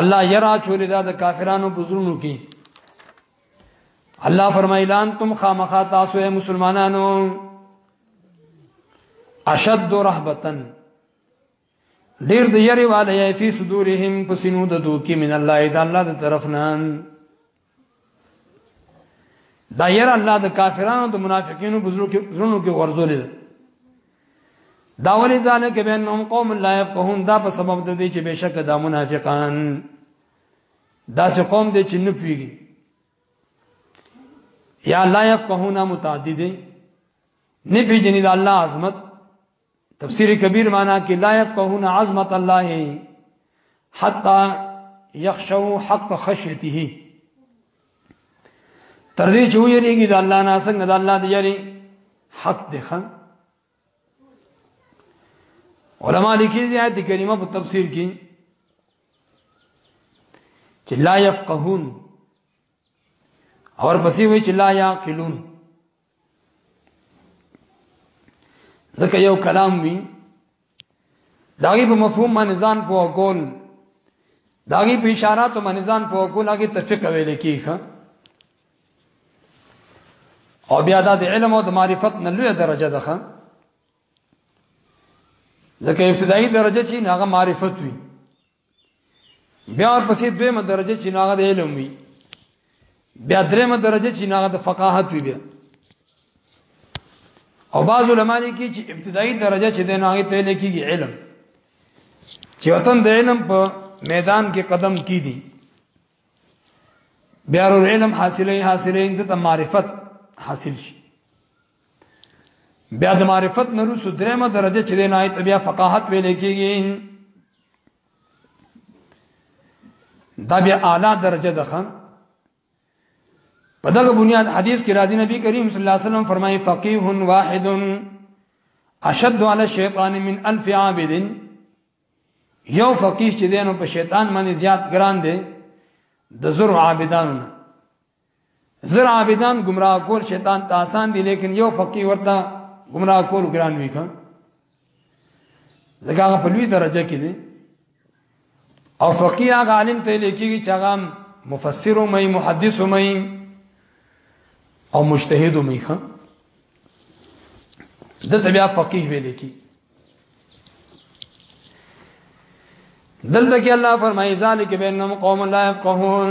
S1: الله یرا چولې دا د کافرانو بزرونو کې الله فرمایي لان تم خامخا تاسو اے مسلمانانو اشد رهبتن ډیر د یری والے فی صدورهم پسینو د دوکې من الله اذا الله د طرفنا دا ير الله د کافرانو د منافقینو بزرو کې زړونو کې ورزول دي دا ولې ځانه کې بینهم قوم لا يفقهون دا په سبب د دې چې بشک دا منافقان دا چې قوم دې چې نه پیږي یا لا يفقهون متعدد نه پیژني د الله عظمت تفسیر کبیر معنا کې لا يفقهون عظمت الله حتا يخشوا حق خشيته تر دې چې ویریږي د الله نه څنګه د الله دی یری حق دی خان علما لیکي دي آیت کریمه په تفسیر کې چې لا يفقهون اور پسې وی چې لا يعقلون ځکه یو کلام وی داغي په مفهوم باندې ځان په کول داغي په اشارات باندې ځان په کول هغه تفقه ویل کیږي او بیا دا د علم او د معرفت نه لوی درجه ده ځکه ابتدایي درجه چې هغه معرفت وي بیا ورپسې دویمه درجه چې ناغه د علم وي بیا درېمه درجه چې ناغه د فقاهت وي بیا او بعض علما دي کې چې ابتدایي درجه چې د ناغه ته لیکيږي علم چې وطن د علم په میدان کې قدم کی دي بیا علم حاصلې حاصلې انت معرفت حاصل شي بیا د معرفت نرسو درېمه درجه چې نه آیت بیا فقاهت ویل کېږي دا بیا اعلی درجه ده خان په دغه بنیاد حدیث کې راځي نبی کریم صلی الله علیه وسلم فرمایي فقيه واحد اشد علی الشیطان من الف عابد یو فقيه چې دینو په شیطان باندې زیات ګران دی د زر عابدانو زر عابدان گمراه کول شیطان ته آسان دي لیکن یو فقيه ورته گمراه کول ګران وي ښه زګه په لوی درجه کې دي او فقيه هغه عالم ته لیکيږي چې هغه مفسر او مې محدث او مې او مجتهد او مې ښه د تبع فقيه ویل کی دلته کې الله فرمایي ذالک بینهم قوم لا يفقهون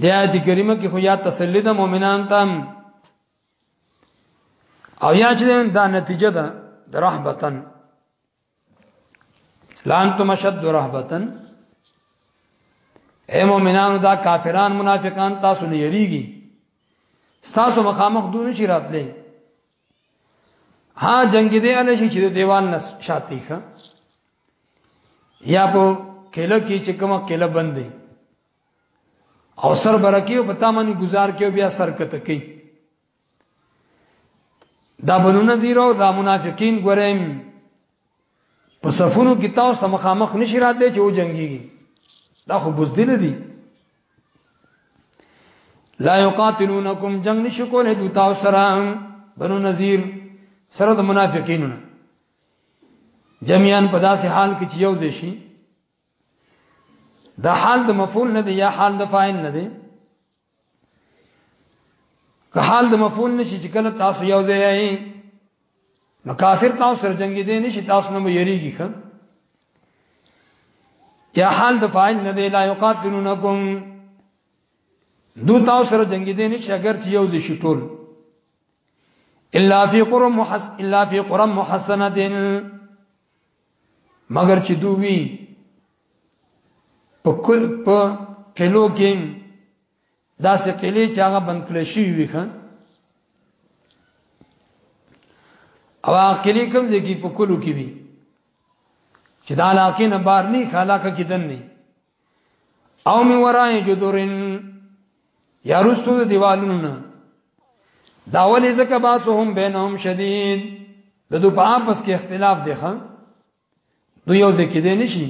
S1: د آیت کریمه کې خو یا تسلی د مؤمنان تام او یا چې دا نتیجه ده د رحبتن لانتم شد رحبتن اے مؤمنانو دا کافران منافقان تاسو نه یریږي تاسو مخامخ دونه چې راتلې ها جنگ دې اله شي چې دیوال نس شاتی ښه یا په کله کې چې کومه کله بندې او سر برکی او پتا منی گزار کې بیا سر کته کې دا بنو نذیر او دا منافقین ګورم په صفونو کې تاسو مخامخ نشی راته چې و جنگيږي دا خو بوزدل دي لا یقاتلونکم جنگ نشو کولای دو تاسو سره بنو نذیر سره د منافقینو نه جميعا په داسې حال کې چې یو ځای شي دا حال د مفعول نه دی یا حال د فاعل نه دی که حال د مفعول نشي چې کله تاسو یو ځای یې نو کافر تاسو سره جنگي دي نشي تاسو نه یریږي خان یا حال د فاعل نه دی لا یقاتلونکم دو تاسو سره جنگي دي نشي اگر چې یو ځای شي ټول الا فی قرى محس الا فی قرى محسنه مګر چې دوی په کل په کلو کې دا سه کلی چې هغه بند کړی شي وي خان او کلی کوم ځای کې په کلو کې وي چې دا علاقې نه بار نه خلاقه کې دن نه او می ورای جدورن یا رستو د دیوالونو نه دا ولې زکه باسهم بینهم شدید د دو په آپس کې اختلاف دی خان دو یو ځکه دی نشي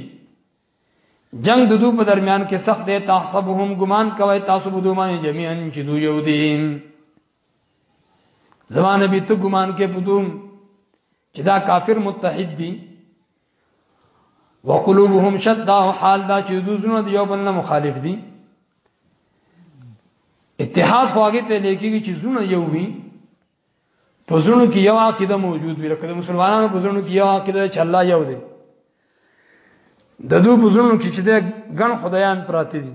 S1: جنگ د دو په درمیان کې سخت دی تحسبهم ګمان کوي تاسو به دوه باندې جميعا چې دو یو دي زمانه به ته ګمان کې پدوم چې دا کافر متحد دي وقلوبهم شد او حال دا چې دوزونه دی یو بل نه مخالف دي اتحاد خواږه ته لیکيږي چې زونه یو وي په زونو کې یو عقیده موجود وي لکه مسلمانانو په زونو کې یو عقیده چې الله یو دی د دوی په زونو کې چې د ګڼ خدایان پراته دي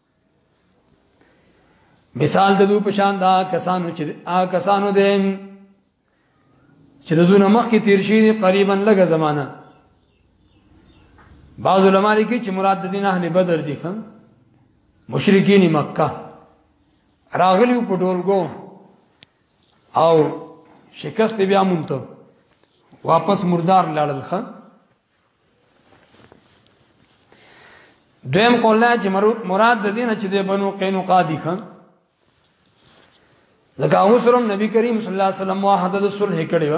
S1: مثال د دوی په شان دا کسانو چې آ کسانو دې چې د دونه مخ کې تیر شي قریبا لګه زمانہ بعض علماء لیکي چې مراد د دین اهل بدر دي کوم مشرکین مکه راغلی په ډولګو او شکست بیا مونته واپس مردار لاړل خان دویم قول دا چې مراد د دینه چې د بنو قینقاع دي خان لکه هغه سره نبی کریم صلی الله علیه وسلم واحده د صلح کړي و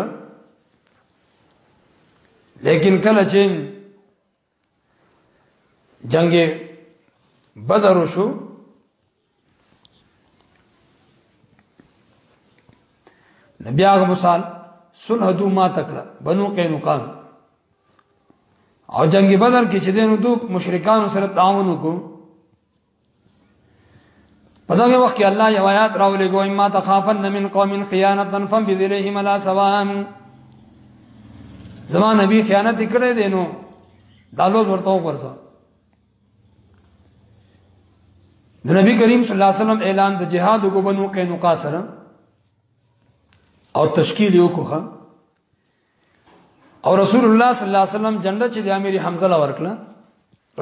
S1: لیکن کله چې جنگ بدر شو نبی هغه مثال سنهدو ما تکړه بنو قینقان او جنگ بدر کې چې دینو دو مشرکان سره تعاون وکړو په دغه وخت کې الله یو آیات راولې ګوې ما تخافن من قوم خیانه فم بذلیهم لا سوام زمان نبی خیانت کړې دینو دالوز ورته ورسره د نبی کریم صلی الله علیه وسلم اعلان د جهاد کو بنو قینقاع سره او تشکیل یو کوخه او رسول الله صلی الله علیه وسلم جنډه چې د امیر حمزه لا ورکړه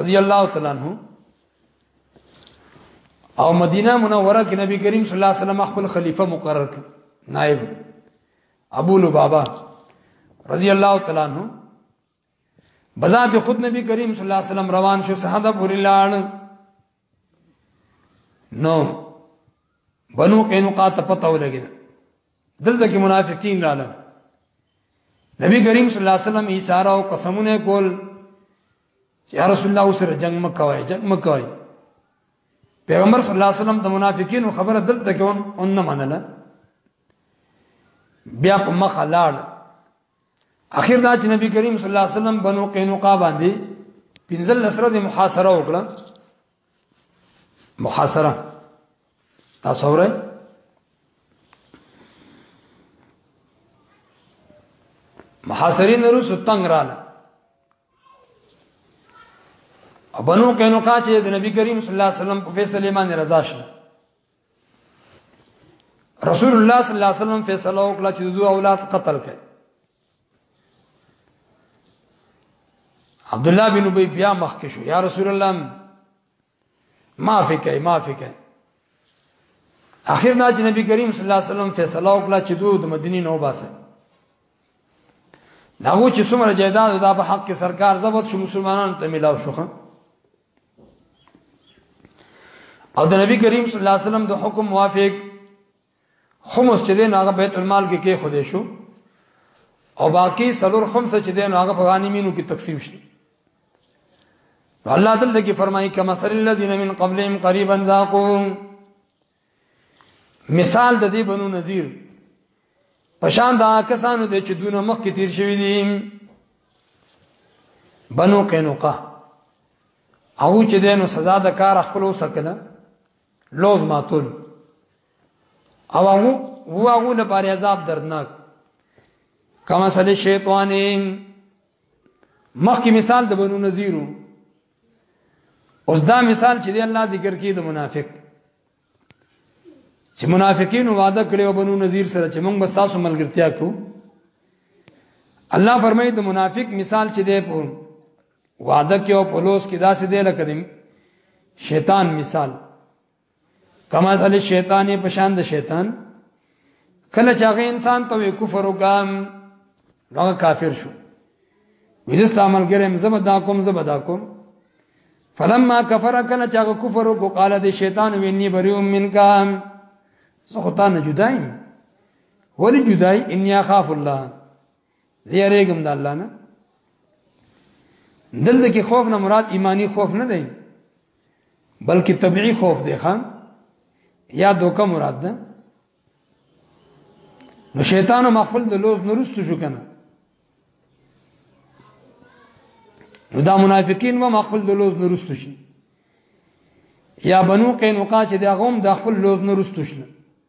S1: رضی الله تعالی عنہ او مدینه منوره کې نبی کریم صلی الله علیه وسلم خپل خلیفہ مقرر کړ نائب ابو لبابا رضی الله تعالی عنہ بذات خود نبی کریم صلی الله علیه وسلم روان شو صحابه پوری لاړ نو بنو قینقاع ته پته ولګی دلته کې منافقین رااله نبی کریم صلی الله علیه وسلم اشاره او قسمونه کول چې رسول الله سره جنگ مکوای جنگ مکوای پیغمبر صلی الله علیه وسلم د منافقینو خبره دلته کې اون نه منله بیا په مخ لاړ اخیر دا چې نبی کریم صلی الله علیه وسلم بنو قینقاع باندې پنځل لسره د محاصره وکړه محاصره تاسو اورئ محاصرین رو ستنګ رااله ابنو کینو کا چې د نبی کریم صلی الله علیه وسلم په فیصله باندې رضا شوه رسول الله صلی الله علیه وسلم فیصله وکړه چې دوه اولاد قتل کړي عبد الله بن ابي بیا مخ کې شو یا رسول الله معافي کوي معافي کوي اخر دا چې نبی کریم صلی الله علیه وسلم فیصله وکړه چې دوی د مدینې نو باسه دا و چې څومره جیداد دا په حق کې سرکار ضبط شو مسلمانانو ته ملاو شوخه او د نبی کریم صلی الله علیه وسلم د حکم موافق خمس چې دین هغه بیت المال کې کې خو دې شو او باقی سلور خمس چې دین هغه په غنیمینو کې تقسیم شي الله دلته کې فرمایي کما سر الذين من قبلهم قريبا ذاقوا مثال د دې بنو نذیر پشان دا کسانو د چې دونه مخ کې تیر شوی دي بنو قینوقه او چې دینو سزا د کار خپل وسکله لوز ماتول او هغه هو هغه لپاره عذاب دردناک کما سلی شیطانین مخکې مثال د بنو نذیرو اوس دا مثال چې دی الله ذکر کوي د منافق چې منافقین وعده کړو بنو نذیر سره چې موږ بس تاسو ملګرتیا کو الله فرمایي د منافق مثال چې دی په وعده کې او پلوس کې داسې دی لکه شیطان مثال کما ځل شیطان په شان د شیطان کله چې هغه انسان ته کفر وکام هغه کافر شو وجست عمل کریم زبدا کوم زبدا کوم فلما کفر کله چې هغه کفر وکړ قال د شیطان ویني بریوم منکا زه خدای نه جدایم ولی جدای ان یا خاف الله زیریګم د الله نه دلته کې خوف نه مراد ایمانی خوف نه دی بلکې طبيعي خوف دی خان یا دوکه مراد ده نو شیطان هم خپل د لوز نورستو شو کنه نو دا منافقین هم خپل د لوز نورستو شي یا بنو قینقاع چې دا غوم د خپل لوز نورستو شنه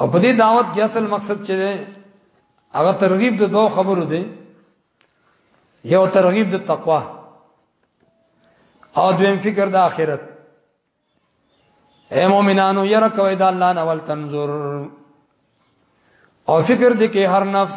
S1: او په دې دعوت کې اصل مقصد چې دی هغه ترغیب د دوه خبرو دی یو ترغیب د تقوا او دویم فکر د آخرت اے مومنانو یره کوي د الله نه ول تنظر او فکر دې کې هر نفس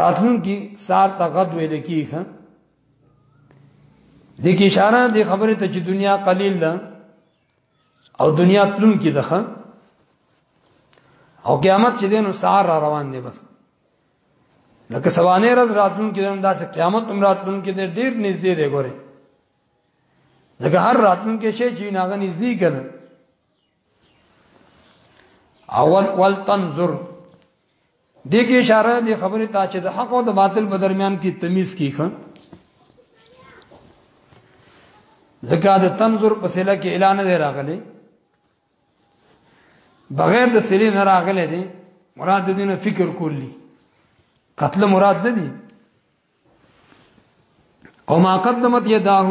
S1: راتلون کی سار تا غد ویل کیخه د کی اشاره د خبره ته چې دنیا قلیل ده او دنیا تلون کی ده او قیامت چې دینو سار را روان دی بس لکه سوانه رز راتلون کې هم داسې قیامت هم راتلون کې ډیر نږدې دی ګوره ځکه هر راتلون کې شي چې ناغه نږدې کړي اول ول تنظر دې کې اشاره دې خبره ته چې د حق او د باطل په درمیان کې تمیز کیخه زکه د تنظر په سله کې اعلان دی راغلی بغیر د سلی نه راغلی دی مراد دې نه فکر کولی قتل مراد دی او ما قدمت یداه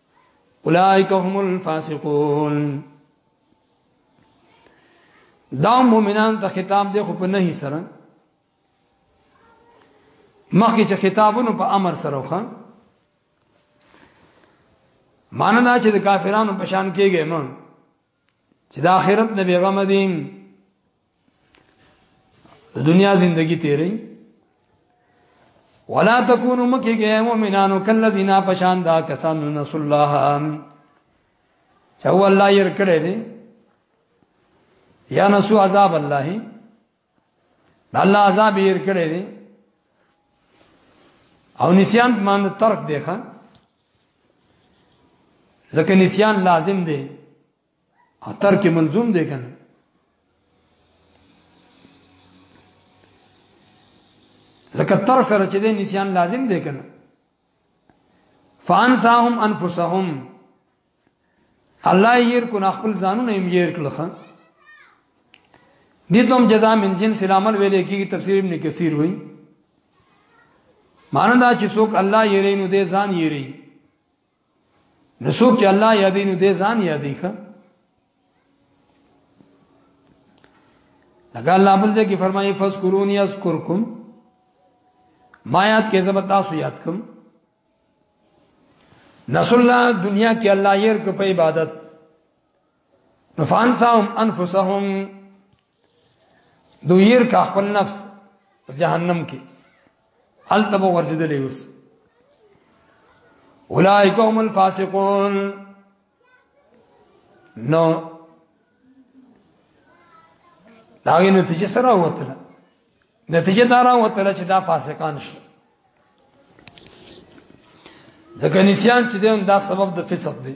S1: اولائک هم الفاسقون دا مومنان ته خطاب دی خو په نه سره مخکې چې خطابونو په امر سره وخان ماننا چې د کافرانو پشان کېږي مون چې د آخرت نه بیغمه دي د دنیا زندگی تیرې ولا تکونو مکه کې مؤمنانو کلذین پشان دا کسان نس الله چې هو الله یې کړې دي یا نسو عذاب الله الله عذاب یې کړی دی او نسیان باندې ترک دی ښا ځکه نسیان لازم دی او ترک ملزوم دی کنه ځکه تر سره چې دی نسیان لازم دی کنه فانساهم انفسهم الله ير کو خپل ځانونه هم ير کړخه دي تم جزاء من جنس العمل ویلې کیږي تفسیر ابن کثیر وای مانه دا چې څوک الله یې رینو دې ځان یې رینو نو څوک چې الله یادې نو دې ځان یادې ښه لکه الله بل ځای کې فرمایي فذكروني اذكركم ما یاد کې زب تاسو یاد کوم نسل الله دنیا کې الله ير کو په عبادت نفانسهم انفسهم دو ير کا خپل نفس په جهنم کې الته به ورسېدلې اوس اولائک هم الفاسقون نو داغه نتیجه سره وته نتیجه دا را وته چې دا فاسقان شي ځکه نسیان چې دا سبب د فسق دی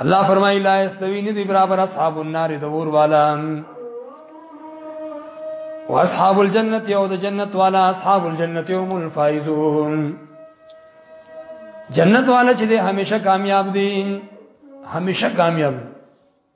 S1: الله فرمایي لا استوی ندی برابر اصحاب النار د ور والا واصحاب الجنه او د جنت والا اصحاب الجنه هم الفائزون جنت والا چې همیشه کامیاب دي همیشه کامیاب دي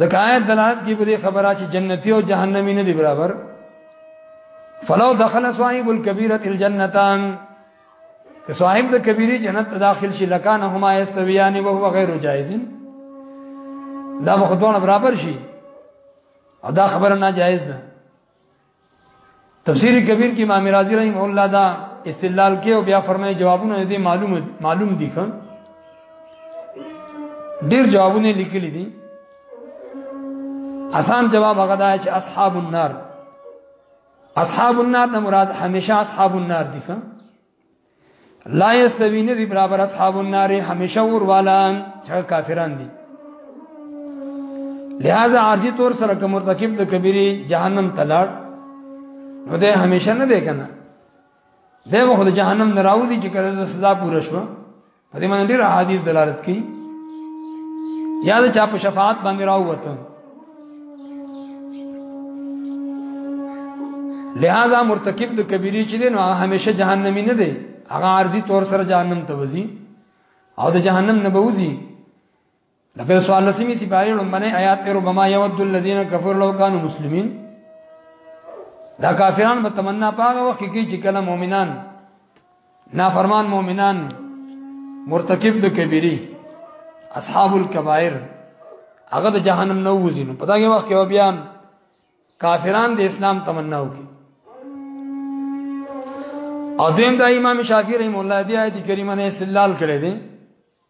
S1: ځکه آیت دلالت کوي په دې خبره چې جنتی او جهنمی نه دی برابر فلو دخل صاحب الكبيره الجنتان که صاحب د کبیره جنت ته داخل شي لکان هما یستویان او هو غیر جائز دا مخدونه برابر شي او دا خبره ناجائز ده تفسیر کبیر کې امام رازی رحم الله دا استدلال کې او بیا فرمایي جوابونه دې معلوم معلوم دي خان ډیر جوابونه لیکلي دي آسان جواب هغه دا چې اصحاب النار اصحاب النار نه مراد همیشه اصحاب النار دي خان لا یستوی ندی برابر اصحاب النار همیشه ور والا چې کافران دي لہذا عارضی طور سره کوم مرتکب د کبیره جهنم تلاړ نو ده همیشه نه دی کنه ده وخت جهنم نه راوځي چې کله سزا پوره شوه په دې باندې ډېر احادیث دلالت کوي یا د چا په شفاعت باندې راووته لہذا مرتکب د کبیره چې دی نو هغه همیشه جهنمی نه دی هغه عارضی طور سره جهنم ته وځي او د جهنم نه بوزي لکه سوال لسمی سپاری لنبنه آیات پر ربما یود الذین کفر لو کانو مسلمین دا کافران به تمنا پاغه وخت کې چې کله مؤمنان نافرمان مؤمنان مرتکب د کبیره اصحاب الكبائر هغه د جهنم نه وځي نو په دغه وخت کې بیا کافران د اسلام تمنا وکړي او دیم دا امام شافعی رحم الله دی آیت کریمه نه استدلال کړی دی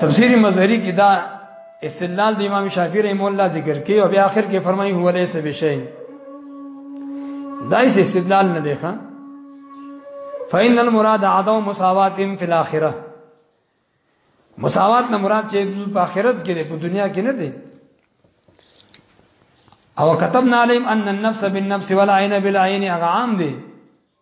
S1: تفسیر مظهری کې دا استدلال د امام شافعی رحم الله ذکر کوي او بیا آخر کې فرمایي هو ليس بشيء دا هیڅ استدلال نه دی ښا فإن المراد عدم مساوات فی الاخره مساوات نه مراد چې په آخرت کې په دنیا کې نه دی او كتبنا عليهم ان النفس بالنفس والعين بالعين عام دي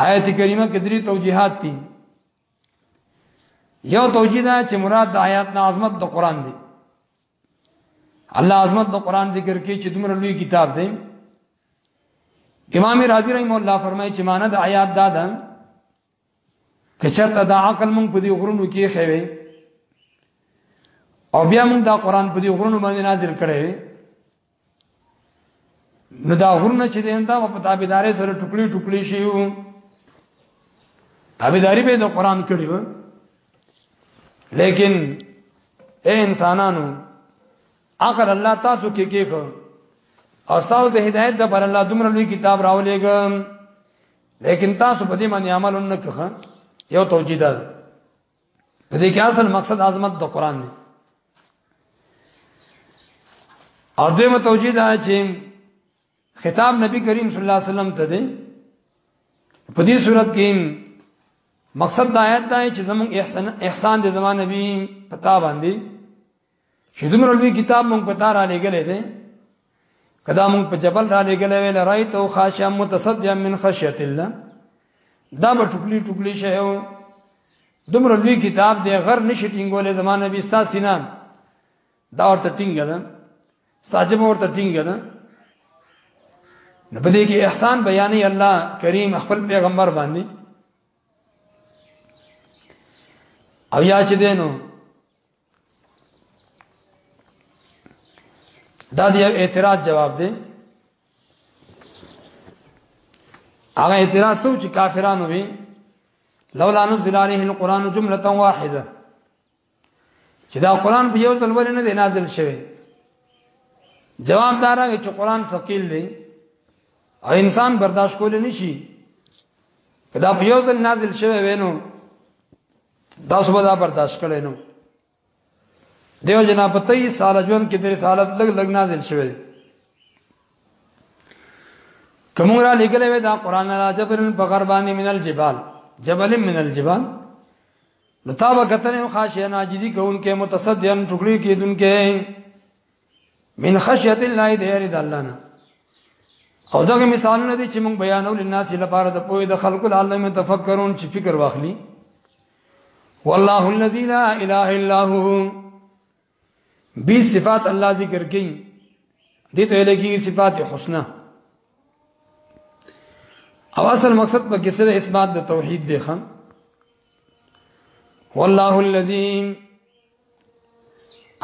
S1: آیت کریمه کې درې توجیهات دي یو توجیه ده چې مراد د آیات نه عظمت د قران دی الله عظمت د قران ذکر کې چې دومره لوی کتاب دی امام رازی رحم الله فرمایي چې معنی د آیات دا ده کچرته دا عقل مونږ په دې غرونو کې خېوي او بیا مونږ دا قران په دې غرونو باندې نازل کړي نو دا غرونه چې دین دا په تابعداري سره ټوکلي ټوکلي شي وو تابعداري به د قران کړي وو لیکن اے انسانانو اگر الله تاسو کې کې خو او تاسو د هدایت د بر الله دومره لوی کتاب راولېګم لیکن تاسو په دې باندې عمل نه کوه یو توجیه ده په دې کې اصل مقصد عظمت د قران دی او دویمه توجیه ده چې خطاب نبی کریم صلی الله علیه وسلم ته دی په دې صورت کې مقصد دا آیت دی چې زمون احسان احسان د زمانه نبی پتا باندې چې دومره لوی کتاب مونږ په تار علی غلې دي کدا مونږ په جبل را لګلې ویل رايت او خاشم متصديا من خشيه الله دا به ټوکلي ټوکلي شي او دومره لوی کتاب دی غر نشي ټینګولې زمانه به ستا سینا دا ورته ټینګ ده ساجب ورته ټینګ ده نو بده کې احسان بیانې الله کریم خپل پیغمبر باندې او یا چې دینو دا دی اعتراض جواب دی هغه اعتراض سو چې کافرانو وی لولا نزل عليه القران جمله واحده چې دا قران په یو ځل ولې نه دی نازل شوی جواب دا راغی چې قران ثقيل دی او انسان برداشت کول نه شي کدا په یو ځل نازل شوی وینو تاسو به دا برداشت کړئ نو دیو جنا په 23 سال ژوند کې د رسالت لګ لګ نازل شوه کوم را لګلې وې دا قران را جبرن په غرباني من الجبال جبل من الجبال نو تا وکتنه خاشه ناجزي کوونکې متصدیان ټوکړي کېدونکې من خشیت الله دې یری د الله نه او دغه مثالونه دي چې موږ بیانول الناس لپاره د پوهې د خلکو د الله من تفکرون چې فکر واخلي والله الذي لا اله الا هو بي صفات الله ذکر کړي دي ته لګي صفات حسنه او اصل مقصد په کې سره اثبات د توحید دی خان والله الذي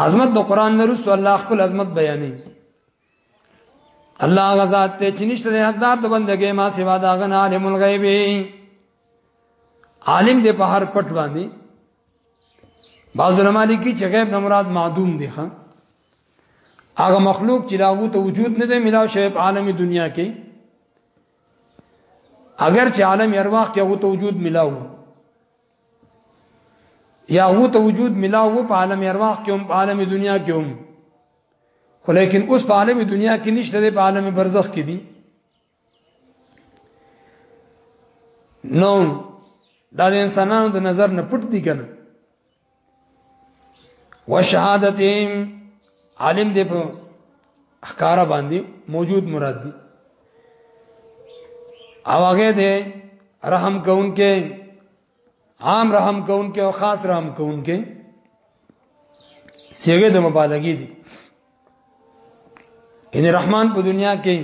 S1: عظمت د قران نه رسو الله خپل عظمت بیانې الله غزاد ته چې نشته حقدار د بندګې ما سوا دا غن عالم الغیب عالم دې په هر پټ باندې بعض علماء لیکي چې غیب نه مراد معدوم دی خان هغه مخلوق چې لاغو ته وجود نه دی ملاو شوی په عالم دنیا کې اگر چې عالم ارواح کې هغه ته وجود ملاو یا هغه ته وجود ملاو په عالم ارواح کې هم په عالم دنیا کې هم خو لیکن اوس په عالم دنیا کې نشته دی په عالم برزخ کې دی نو دا د انسانانو د نظر نه پټ دي کنه وشهادتهم عالم دې په احکارا باندې موجود مراد دي او هغه دې رحم کون کې عام رحم کون کې او خاص رحم کون کې سیګه د مبالغې دي ان رحمان په دنیا کې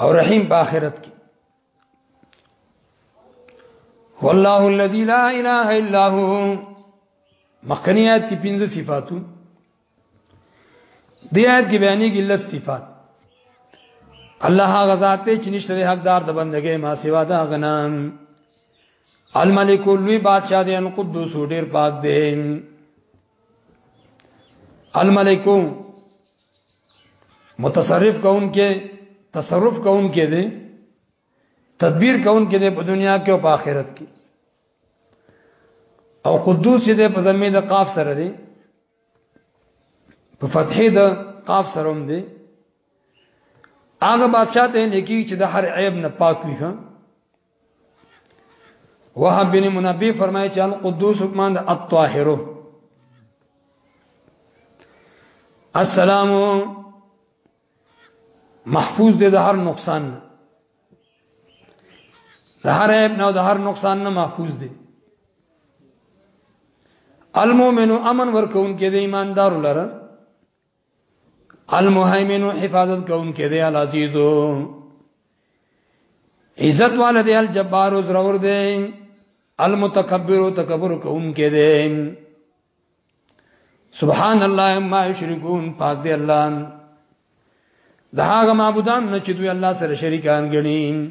S1: او رحیم په آخرت کې والله الذي لا اله الا هو مخکنیات کې پنځه صفاتو دی آیت کې بیانې کې لس صفات الله هغه ذات دی چې نشته حقدار د بندګۍ ما سوا دا غنام الملک لوی بادشاہ دی ان قدوس ډیر پاک دی الملکو متصرف کون کې تصرف کون کې دي تدبیر کون کې دي په دنیا کې او په آخرت کې او قدوس دې په زمي د قاف سره دي په فتحې د قاف سره هم دي هغه بادشاہ ته لیکي چې د هر عیب نه پاک وي وهب بن منبه فرمایي چې القدوس مان الطاهر السلام محفوظ دي د هر نقصان نه د هر عیب نه د هر نقصان نه محفوظ دي المؤمن امن ورکون کې د ایماندار لره المهیمن حفاظت کون کې دی العزیزو عزت والا دی الجبار زرور دی المتکبر تکبر کون کې دی سبحان الله ما یشرکون پاک دی الله دا هغه معبودان نه چې دوی الله سره شریکان ګڼي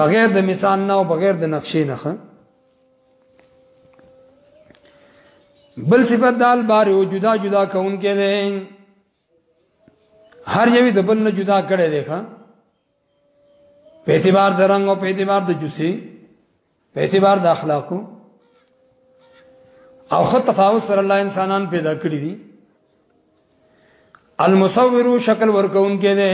S1: بغیر د مثال نه او بغیر د نقشې نه بل صفت د البار او جدا جدا کون کې ده هر یوی د بل نه جدا کړي ده ښا په اعتبار د رنگ او په اعتبار د جوسي په اعتبار د اخلاقو او خط تفاوت سره الله انسانان پیدا کړی دي المصور شکل ورکون کې ده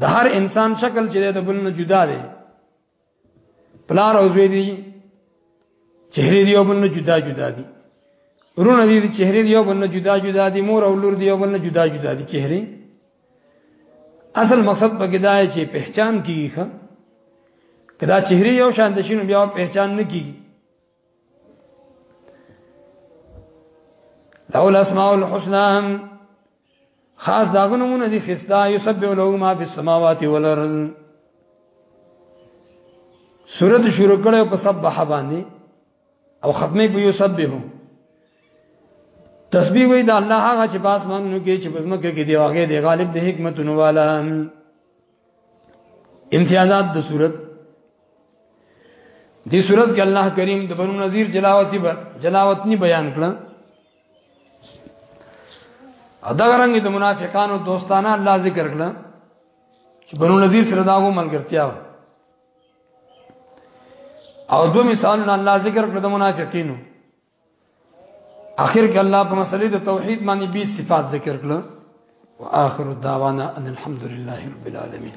S1: د هر انسان شکل چې د بل نه جدا دی پلار او زوی دي چهره دی او بل نه جدا جدا دي رونه دي چهره دی او بل نه جدا جدا دي مور او لور دی او بل نه جدا جدا دي چهره اصل مقصد پکې دا چې پہچان کیږي ښه کدا چهره یو شان د شینو بیا پہچان نه کیږي له الاسماء الحسنا خاص داغه نمونه دي خستا یسبح له ما فی السماوات والارض سورۃ شروع کړه په سبح باندې او ختمه په یسبحو تسبیح وی د الله هغه چې پاس مانو کې چې پزما کې کې دی واغې دی غالب دی حکمتونو والا امتیازات د صورت دی صورت کې الله کریم د بنو نذیر جلاوتی بر جلاوتنی بیان کړ ادا رنګ د منافقانو دوستانه الله ذکر کړ چې بنو نذیر سره داغو ملګرتیا و او دو مثالونه الله ذکر کړ د منافقینو اخر کې الله په مسلې د توحید باندې 20 صفات ذکر کړل واخر دعوانا ان الحمد لله رب العالمين